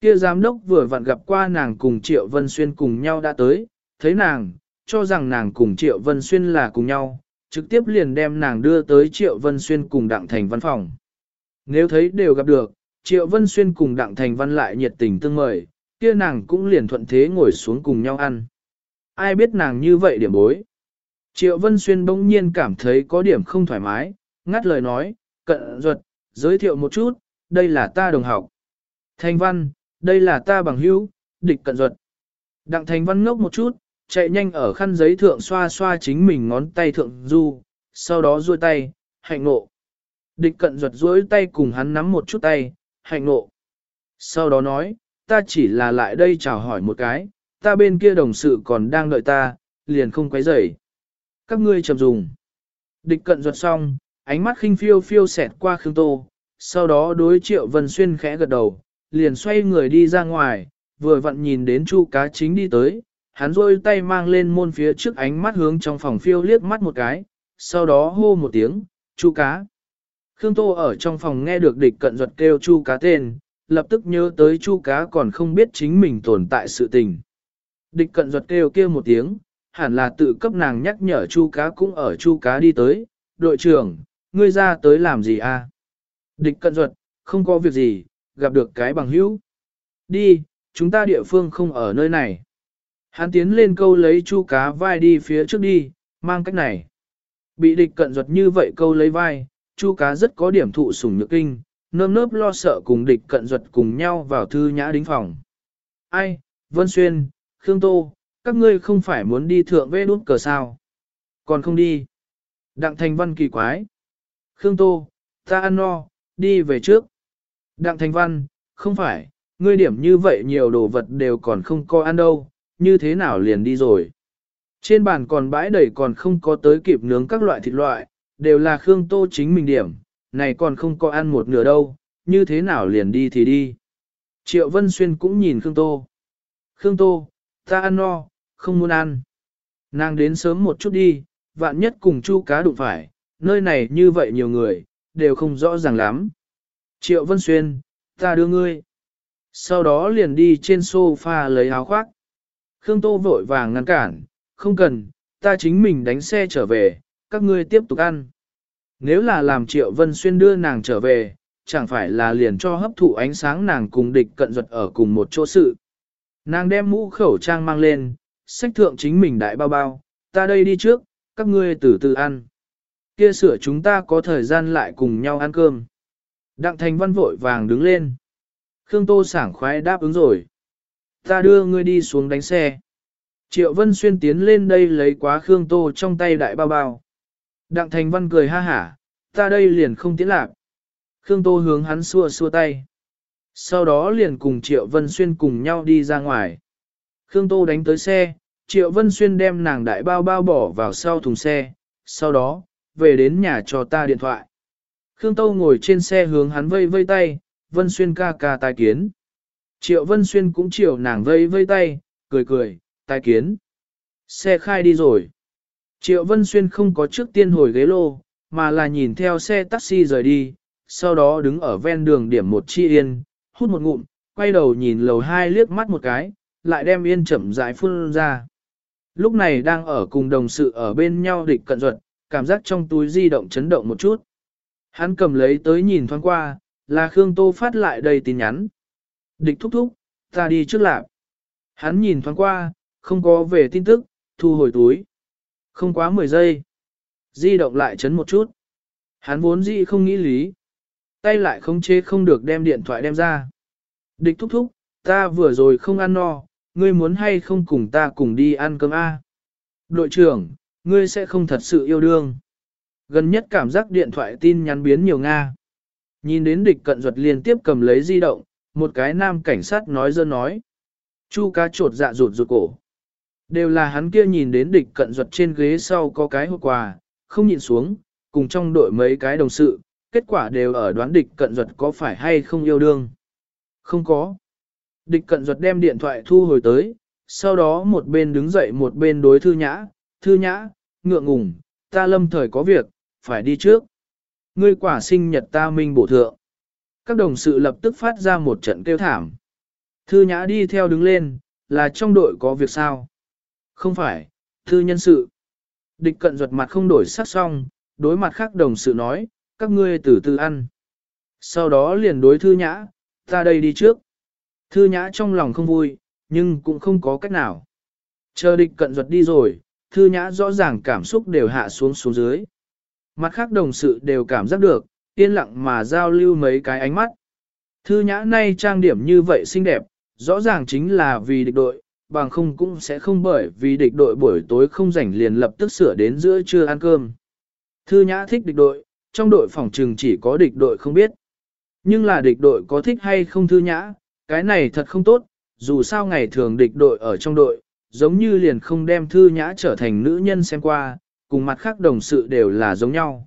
Kia giám đốc vừa vặn gặp qua nàng cùng Triệu Vân Xuyên cùng nhau đã tới, thấy nàng, cho rằng nàng cùng Triệu Vân Xuyên là cùng nhau, trực tiếp liền đem nàng đưa tới Triệu Vân Xuyên cùng Đặng Thành văn phòng. Nếu thấy đều gặp được, Triệu Vân Xuyên cùng Đặng Thành văn lại nhiệt tình tương mời, kia nàng cũng liền thuận thế ngồi xuống cùng nhau ăn. Ai biết nàng như vậy điểm bối. Triệu Vân Xuyên bỗng nhiên cảm thấy có điểm không thoải mái, ngắt lời nói, cận ruột, giới thiệu một chút, đây là ta đồng học. Thành văn, đây là ta bằng hữu, địch cận ruột. Đặng Thành văn ngốc một chút, chạy nhanh ở khăn giấy thượng xoa xoa chính mình ngón tay thượng du, sau đó duỗi tay, hạnh nộ. Địch cận ruột duỗi tay cùng hắn nắm một chút tay, hạnh nộ. Sau đó nói, ta chỉ là lại đây chào hỏi một cái, ta bên kia đồng sự còn đang đợi ta, liền không quấy rầy. Các ngươi chậm dùng. Địch cận ruột xong, ánh mắt khinh phiêu phiêu xẹt qua Khương Tô, sau đó đối triệu Vân Xuyên khẽ gật đầu, liền xoay người đi ra ngoài, vừa vặn nhìn đến chu cá chính đi tới, hắn rôi tay mang lên môn phía trước ánh mắt hướng trong phòng phiêu liếc mắt một cái, sau đó hô một tiếng, chu cá. Khương Tô ở trong phòng nghe được địch cận ruột kêu chu cá tên, lập tức nhớ tới chu cá còn không biết chính mình tồn tại sự tình. Địch cận ruột kêu kêu một tiếng, hẳn là tự cấp nàng nhắc nhở chu cá cũng ở chu cá đi tới, đội trưởng, ngươi ra tới làm gì à? Địch cận ruột, không có việc gì, gặp được cái bằng hữu. Đi, chúng ta địa phương không ở nơi này. Hắn tiến lên câu lấy chu cá vai đi phía trước đi, mang cách này. Bị địch cận ruột như vậy câu lấy vai, chu cá rất có điểm thụ sủng nhược kinh, nơm nớp lo sợ cùng địch cận ruột cùng nhau vào thư nhã đính phòng. Ai, Vân Xuyên, Khương Tô, các ngươi không phải muốn đi thượng vê đút cờ sao? Còn không đi. Đặng Thành Văn kỳ quái. Khương Tô, ta ăn no, đi về trước. Đặng Thành Văn, không phải, ngươi điểm như vậy nhiều đồ vật đều còn không có ăn đâu, như thế nào liền đi rồi. Trên bàn còn bãi đầy còn không có tới kịp nướng các loại thịt loại, đều là Khương Tô chính mình điểm, này còn không có ăn một nửa đâu, như thế nào liền đi thì đi. Triệu Vân Xuyên cũng nhìn Khương Tô. Khương Tô, ta ăn no, không muốn ăn. Nàng đến sớm một chút đi, vạn nhất cùng chu cá đụng phải, nơi này như vậy nhiều người, đều không rõ ràng lắm. Triệu Vân Xuyên, ta đưa ngươi. Sau đó liền đi trên sofa lấy áo khoác. Khương Tô vội vàng ngăn cản, không cần, ta chính mình đánh xe trở về, các ngươi tiếp tục ăn. Nếu là làm Triệu Vân Xuyên đưa nàng trở về, chẳng phải là liền cho hấp thụ ánh sáng nàng cùng địch cận duật ở cùng một chỗ sự. Nàng đem mũ khẩu trang mang lên, sách thượng chính mình đại bao bao, ta đây đi trước, các ngươi từ từ ăn. Kia sửa chúng ta có thời gian lại cùng nhau ăn cơm. Đặng Thành Văn vội vàng đứng lên. Khương Tô sảng khoái đáp ứng rồi. Ta đưa ngươi đi xuống đánh xe. Triệu Vân Xuyên tiến lên đây lấy quá Khương Tô trong tay đại bao bao. Đặng Thành Văn cười ha hả, ta đây liền không tiến lạc. Khương Tô hướng hắn xua xua tay. Sau đó liền cùng Triệu Vân Xuyên cùng nhau đi ra ngoài. Khương Tô đánh tới xe, Triệu Vân Xuyên đem nàng đại bao bao bỏ vào sau thùng xe, sau đó, về đến nhà cho ta điện thoại. Khương Tô ngồi trên xe hướng hắn vây vây tay, Vân Xuyên ca ca tai kiến. Triệu Vân Xuyên cũng chiều nàng vây vây tay, cười cười, tai kiến. Xe khai đi rồi. Triệu Vân Xuyên không có trước tiên hồi ghế lô, mà là nhìn theo xe taxi rời đi, sau đó đứng ở ven đường điểm một chi yên, hút một ngụm, quay đầu nhìn lầu hai liếc mắt một cái, lại đem yên chậm rãi phun ra. Lúc này đang ở cùng đồng sự ở bên nhau địch cận ruột, cảm giác trong túi di động chấn động một chút. Hắn cầm lấy tới nhìn thoáng qua, là Khương Tô phát lại đầy tin nhắn. Địch thúc thúc, ta đi trước lạc. Hắn nhìn thoáng qua, không có về tin tức, thu hồi túi. Không quá 10 giây. Di động lại chấn một chút. Hắn vốn dĩ không nghĩ lý. Tay lại không chế không được đem điện thoại đem ra. Địch thúc thúc, ta vừa rồi không ăn no, ngươi muốn hay không cùng ta cùng đi ăn cơm A. Đội trưởng, ngươi sẽ không thật sự yêu đương. Gần nhất cảm giác điện thoại tin nhắn biến nhiều Nga. Nhìn đến địch cận ruột liên tiếp cầm lấy di động, một cái nam cảnh sát nói dơ nói. Chu cá trột dạ rụt rụt cổ. Đều là hắn kia nhìn đến địch cận ruột trên ghế sau có cái hộp quà, không nhìn xuống, cùng trong đội mấy cái đồng sự, kết quả đều ở đoán địch cận ruột có phải hay không yêu đương. Không có. Địch cận ruột đem điện thoại thu hồi tới, sau đó một bên đứng dậy một bên đối thư nhã, thư nhã, ngượng ngùng, ta lâm thời có việc, phải đi trước. Ngươi quả sinh nhật ta minh bổ thượng. Các đồng sự lập tức phát ra một trận kêu thảm. Thư nhã đi theo đứng lên, là trong đội có việc sao? Không phải, thư nhân sự. Địch cận ruột mặt không đổi sắc xong, đối mặt khác đồng sự nói, các ngươi từ từ ăn. Sau đó liền đối thư nhã, ta đây đi trước. Thư nhã trong lòng không vui, nhưng cũng không có cách nào. Chờ địch cận ruột đi rồi, thư nhã rõ ràng cảm xúc đều hạ xuống xuống dưới. Mặt khác đồng sự đều cảm giác được, yên lặng mà giao lưu mấy cái ánh mắt. Thư nhã nay trang điểm như vậy xinh đẹp, rõ ràng chính là vì địch đội, bằng không cũng sẽ không bởi vì địch đội buổi tối không rảnh liền lập tức sửa đến giữa trưa ăn cơm. Thư nhã thích địch đội, trong đội phòng trừng chỉ có địch đội không biết. Nhưng là địch đội có thích hay không thư nhã, cái này thật không tốt, dù sao ngày thường địch đội ở trong đội, giống như liền không đem thư nhã trở thành nữ nhân xem qua, cùng mặt khác đồng sự đều là giống nhau.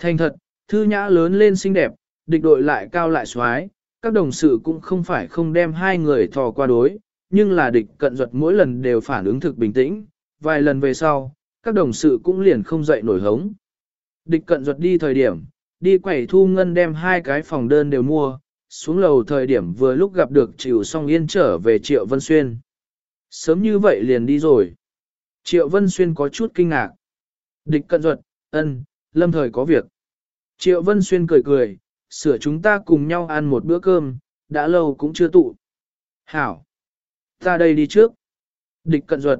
Thành thật, thư nhã lớn lên xinh đẹp, địch đội lại cao lại xoái, các đồng sự cũng không phải không đem hai người thò qua đối, nhưng là địch cận duật mỗi lần đều phản ứng thực bình tĩnh, vài lần về sau, các đồng sự cũng liền không dậy nổi hống. Địch cận duật đi thời điểm, đi quẩy thu ngân đem hai cái phòng đơn đều mua, xuống lầu thời điểm vừa lúc gặp được triệu song yên trở về Triệu Vân Xuyên. Sớm như vậy liền đi rồi. Triệu Vân Xuyên có chút kinh ngạc. Địch cận duật, ân, lâm thời có việc. Triệu Vân Xuyên cười cười, sửa chúng ta cùng nhau ăn một bữa cơm, đã lâu cũng chưa tụ. Hảo. Ta đây đi trước. Địch cận duật.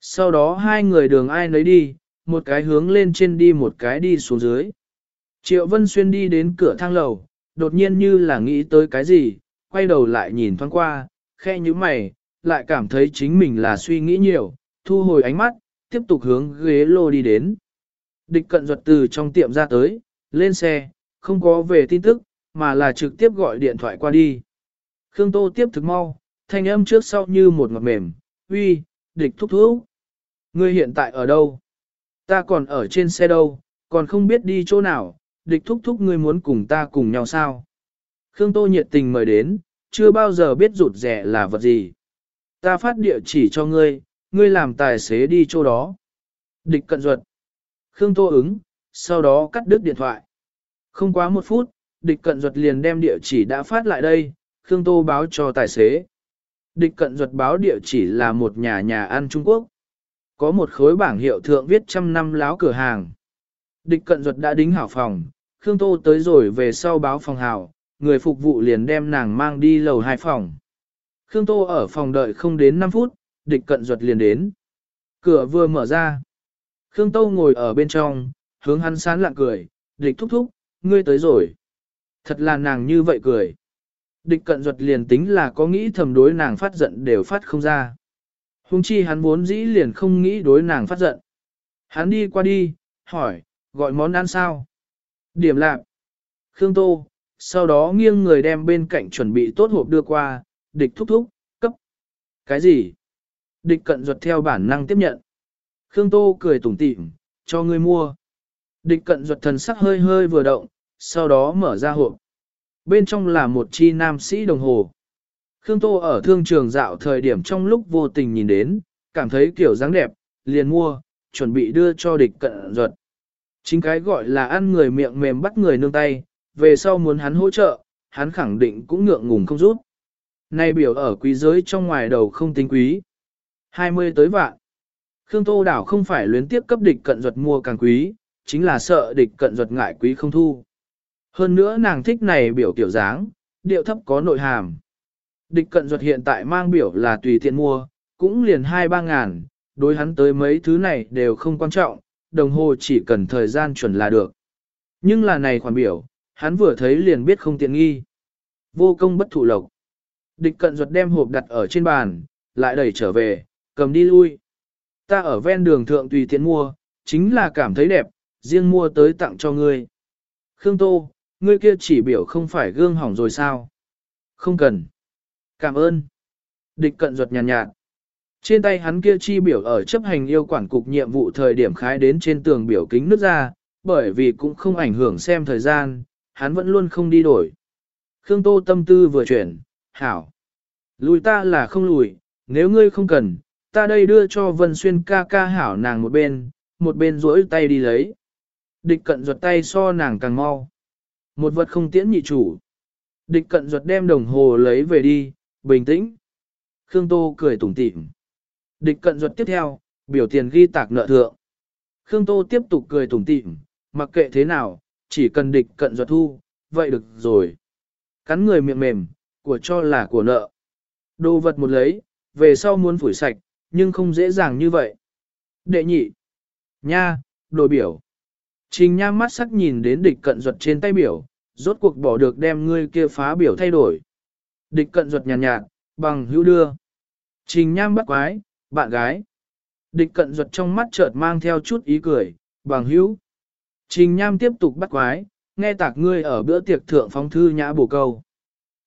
Sau đó hai người đường ai nấy đi, một cái hướng lên trên đi một cái đi xuống dưới. Triệu Vân Xuyên đi đến cửa thang lầu, đột nhiên như là nghĩ tới cái gì, quay đầu lại nhìn thoáng qua, khe như mày, lại cảm thấy chính mình là suy nghĩ nhiều, thu hồi ánh mắt, tiếp tục hướng ghế lô đi đến. Địch cận ruột từ trong tiệm ra tới, lên xe, không có về tin tức, mà là trực tiếp gọi điện thoại qua đi. Khương Tô tiếp thực mau, thanh âm trước sau như một ngọt mềm, uy, địch thúc thúc. Ngươi hiện tại ở đâu? Ta còn ở trên xe đâu, còn không biết đi chỗ nào, địch thúc thúc ngươi muốn cùng ta cùng nhau sao? Khương Tô nhiệt tình mời đến, chưa bao giờ biết rụt rẻ là vật gì. Ta phát địa chỉ cho ngươi, ngươi làm tài xế đi chỗ đó. Địch cận ruột. Khương Tô ứng, sau đó cắt đứt điện thoại. Không quá một phút, địch cận ruột liền đem địa chỉ đã phát lại đây, Khương Tô báo cho tài xế. Địch cận ruột báo địa chỉ là một nhà nhà ăn Trung Quốc. Có một khối bảng hiệu thượng viết trăm năm láo cửa hàng. Địch cận ruột đã đính hảo phòng, Khương Tô tới rồi về sau báo phòng hào, người phục vụ liền đem nàng mang đi lầu hai phòng. Khương Tô ở phòng đợi không đến 5 phút, địch cận ruột liền đến. Cửa vừa mở ra. Khương Tô ngồi ở bên trong, hướng hắn sán lạng cười, địch thúc thúc, ngươi tới rồi. Thật là nàng như vậy cười. Địch cận ruột liền tính là có nghĩ thầm đối nàng phát giận đều phát không ra. Hùng chi hắn vốn dĩ liền không nghĩ đối nàng phát giận. Hắn đi qua đi, hỏi, gọi món ăn sao? Điểm lạc. Khương Tô, sau đó nghiêng người đem bên cạnh chuẩn bị tốt hộp đưa qua, địch thúc thúc, cấp. Cái gì? Địch cận ruột theo bản năng tiếp nhận. Khương Tô cười tủm tỉm, cho ngươi mua. Địch cận ruột thần sắc hơi hơi vừa động, sau đó mở ra hộp. Bên trong là một chi nam sĩ đồng hồ. Khương Tô ở thương trường dạo thời điểm trong lúc vô tình nhìn đến, cảm thấy kiểu dáng đẹp, liền mua, chuẩn bị đưa cho địch cận ruột. Chính cái gọi là ăn người miệng mềm bắt người nương tay, về sau muốn hắn hỗ trợ, hắn khẳng định cũng ngượng ngùng không rút. Nay biểu ở quý giới trong ngoài đầu không tính quý. 20 tới vạn. Khương Tô Đảo không phải luyến tiếp cấp địch cận ruột mua càng quý, chính là sợ địch cận ruột ngại quý không thu. Hơn nữa nàng thích này biểu tiểu dáng, điệu thấp có nội hàm. Địch cận ruột hiện tại mang biểu là tùy tiện mua, cũng liền 2-3 ngàn, đối hắn tới mấy thứ này đều không quan trọng, đồng hồ chỉ cần thời gian chuẩn là được. Nhưng là này khoản biểu, hắn vừa thấy liền biết không tiện nghi. Vô công bất thụ lộc. Địch cận ruột đem hộp đặt ở trên bàn, lại đẩy trở về, cầm đi lui. Ta ở ven đường thượng tùy tiện mua, chính là cảm thấy đẹp, riêng mua tới tặng cho ngươi. Khương Tô, ngươi kia chỉ biểu không phải gương hỏng rồi sao? Không cần. Cảm ơn. Địch cận ruột nhàn nhạt, nhạt. Trên tay hắn kia chi biểu ở chấp hành yêu quản cục nhiệm vụ thời điểm khái đến trên tường biểu kính nước ra, bởi vì cũng không ảnh hưởng xem thời gian, hắn vẫn luôn không đi đổi. Khương Tô tâm tư vừa chuyển, hảo. Lùi ta là không lùi, nếu ngươi không cần, ta đây đưa cho Vân Xuyên ca ca hảo nàng một bên, một bên rỗi tay đi lấy. Địch cận ruột tay so nàng càng mau. Một vật không tiễn nhị chủ. Địch cận ruột đem đồng hồ lấy về đi, bình tĩnh. Khương Tô cười tủm tỉm. Địch cận ruột tiếp theo, biểu tiền ghi tạc nợ thượng. Khương Tô tiếp tục cười tủm tỉm, mặc kệ thế nào, chỉ cần địch cận ruột thu, vậy được rồi. Cắn người miệng mềm, của cho là của nợ. Đồ vật một lấy, về sau muốn phủi sạch, nhưng không dễ dàng như vậy. Đệ nhị. Nha, đồ biểu. Trình nham mắt sắc nhìn đến địch cận ruột trên tay biểu, rốt cuộc bỏ được đem ngươi kia phá biểu thay đổi. Địch cận ruột nhàn nhạt, nhạt, bằng hữu đưa. Trình nham bắt quái, bạn gái. Địch cận ruột trong mắt chợt mang theo chút ý cười, bằng hữu. Trình nham tiếp tục bắt quái, nghe tạc ngươi ở bữa tiệc thượng phong thư nhã bổ câu.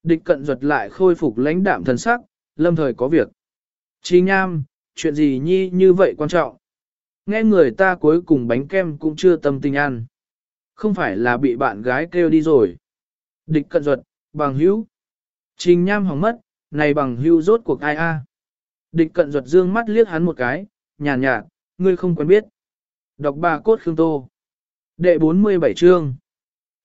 Địch cận ruột lại khôi phục lãnh đạm thần sắc, lâm thời có việc. Trình nham, chuyện gì nhi như vậy quan trọng? Nghe người ta cuối cùng bánh kem cũng chưa tâm tình ăn. Không phải là bị bạn gái kêu đi rồi. Địch cận ruột, bằng hữu. Trình nham hỏng mất, này bằng hữu rốt cuộc ai a? Địch cận ruột dương mắt liếc hắn một cái, nhàn nhạt, nhạt, ngươi không quen biết. Đọc bà cốt Khương Tô. Đệ 47 chương.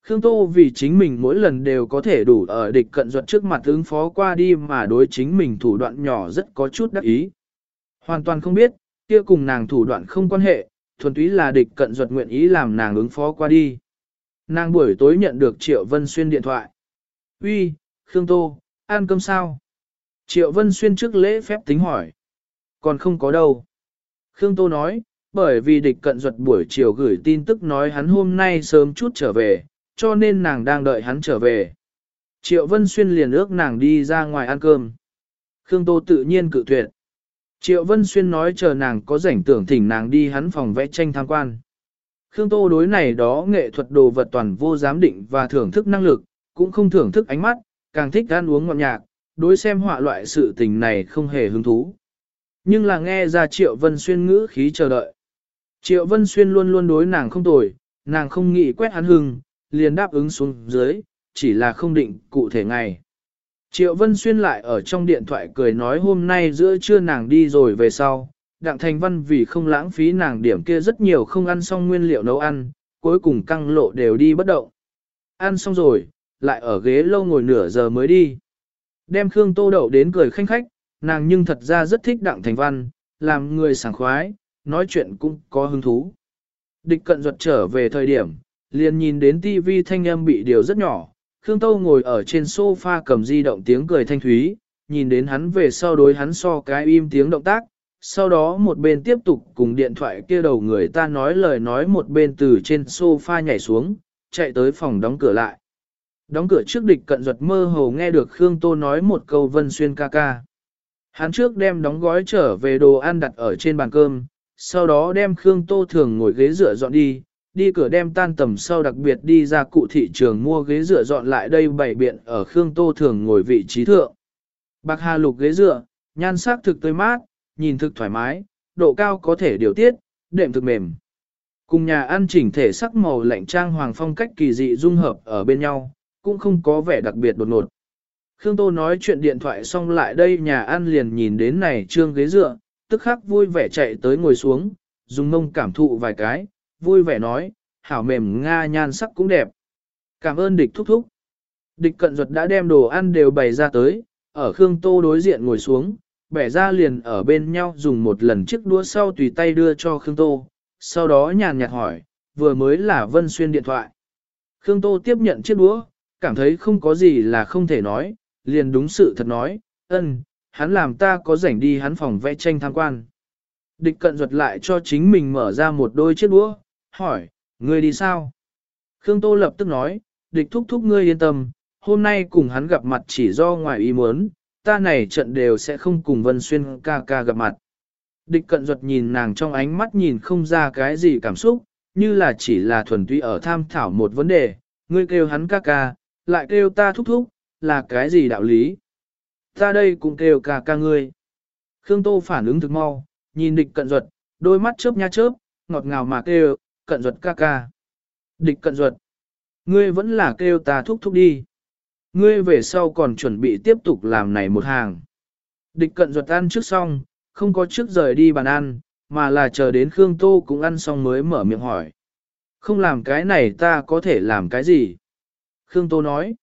Khương Tô vì chính mình mỗi lần đều có thể đủ ở địch cận ruột trước mặt ứng phó qua đi mà đối chính mình thủ đoạn nhỏ rất có chút đắc ý. Hoàn toàn không biết, kia cùng nàng thủ đoạn không quan hệ, thuần túy là địch cận ruột nguyện ý làm nàng ứng phó qua đi. Nàng buổi tối nhận được Triệu Vân Xuyên điện thoại. Uy, Khương Tô, ăn cơm sao? Triệu Vân Xuyên trước lễ phép tính hỏi. Còn không có đâu. Khương Tô nói, bởi vì địch cận duật buổi chiều gửi tin tức nói hắn hôm nay sớm chút trở về, cho nên nàng đang đợi hắn trở về. Triệu Vân Xuyên liền ước nàng đi ra ngoài ăn cơm. Khương Tô tự nhiên cự tuyệt. Triệu Vân Xuyên nói chờ nàng có rảnh tưởng thỉnh nàng đi hắn phòng vẽ tranh tham quan. Khương Tô đối này đó nghệ thuật đồ vật toàn vô giám định và thưởng thức năng lực, cũng không thưởng thức ánh mắt, càng thích ăn uống ngọt nhạc, đối xem họa loại sự tình này không hề hứng thú. Nhưng là nghe ra Triệu Vân Xuyên ngữ khí chờ đợi. Triệu Vân Xuyên luôn luôn đối nàng không tồi, nàng không nghĩ quét hắn hưng, liền đáp ứng xuống dưới, chỉ là không định cụ thể ngày. Triệu Vân Xuyên lại ở trong điện thoại cười nói hôm nay giữa trưa nàng đi rồi về sau, Đặng Thành Văn vì không lãng phí nàng điểm kia rất nhiều không ăn xong nguyên liệu nấu ăn, cuối cùng căng lộ đều đi bất động. Ăn xong rồi, lại ở ghế lâu ngồi nửa giờ mới đi. Đem Khương Tô Đậu đến cười khanh khách, nàng nhưng thật ra rất thích Đặng Thành Văn, làm người sảng khoái, nói chuyện cũng có hứng thú. Địch cận ruột trở về thời điểm, liền nhìn đến TV thanh âm bị điều rất nhỏ, Khương Tô ngồi ở trên sofa cầm di động tiếng cười thanh thúy, nhìn đến hắn về sau đối hắn so cái im tiếng động tác, sau đó một bên tiếp tục cùng điện thoại kia đầu người ta nói lời nói một bên từ trên sofa nhảy xuống, chạy tới phòng đóng cửa lại. Đóng cửa trước địch cận duật mơ hồ nghe được Khương Tô nói một câu vân xuyên ca ca. Hắn trước đem đóng gói trở về đồ ăn đặt ở trên bàn cơm, sau đó đem Khương Tô thường ngồi ghế dựa dọn đi, đi cửa đem tan tầm sau đặc biệt đi ra cụ thị trường mua ghế dựa dọn lại đây bảy biện ở Khương Tô thường ngồi vị trí thượng. Bạc hà lục ghế dựa, nhan sắc thực tươi mát, nhìn thực thoải mái, độ cao có thể điều tiết, đệm thực mềm. Cùng nhà ăn chỉnh thể sắc màu lạnh trang hoàng phong cách kỳ dị dung hợp ở bên nhau, cũng không có vẻ đặc biệt đột ngột. Khương Tô nói chuyện điện thoại xong lại đây nhà ăn liền nhìn đến này trương ghế dựa, tức khắc vui vẻ chạy tới ngồi xuống, dùng mông cảm thụ vài cái, vui vẻ nói, hảo mềm nga nhan sắc cũng đẹp. Cảm ơn địch thúc thúc. Địch cận ruột đã đem đồ ăn đều bày ra tới, ở Khương Tô đối diện ngồi xuống, bẻ ra liền ở bên nhau dùng một lần chiếc đũa sau tùy tay đưa cho Khương Tô, sau đó nhàn nhạt hỏi, vừa mới là Vân Xuyên điện thoại. Khương Tô tiếp nhận chiếc đũa, cảm thấy không có gì là không thể nói, liền đúng sự thật nói, ân, hắn làm ta có rảnh đi hắn phòng vẽ tranh tham quan. Địch cận ruột lại cho chính mình mở ra một đôi chiếc đũa, hỏi, ngươi đi sao? Khương Tô lập tức nói, địch thúc thúc ngươi yên tâm, hôm nay cùng hắn gặp mặt chỉ do ngoài ý muốn, ta này trận đều sẽ không cùng Vân Xuyên ca ca gặp mặt. Địch cận ruột nhìn nàng trong ánh mắt nhìn không ra cái gì cảm xúc, như là chỉ là thuần túy ở tham thảo một vấn đề, ngươi kêu hắn ca ca, lại kêu ta thúc thúc, là cái gì đạo lý? Ta đây cũng kêu cả ca ngươi. Khương Tô phản ứng thực mau, nhìn địch cận duật, đôi mắt chớp nha chớp, ngọt ngào mà kêu, cận duật ca ca. Địch cận duật, ngươi vẫn là kêu ta thúc thúc đi. Ngươi về sau còn chuẩn bị tiếp tục làm này một hàng. Địch cận duật ăn trước xong, không có trước rời đi bàn ăn, mà là chờ đến Khương Tô cũng ăn xong mới mở miệng hỏi. Không làm cái này ta có thể làm cái gì? Khương Tô nói.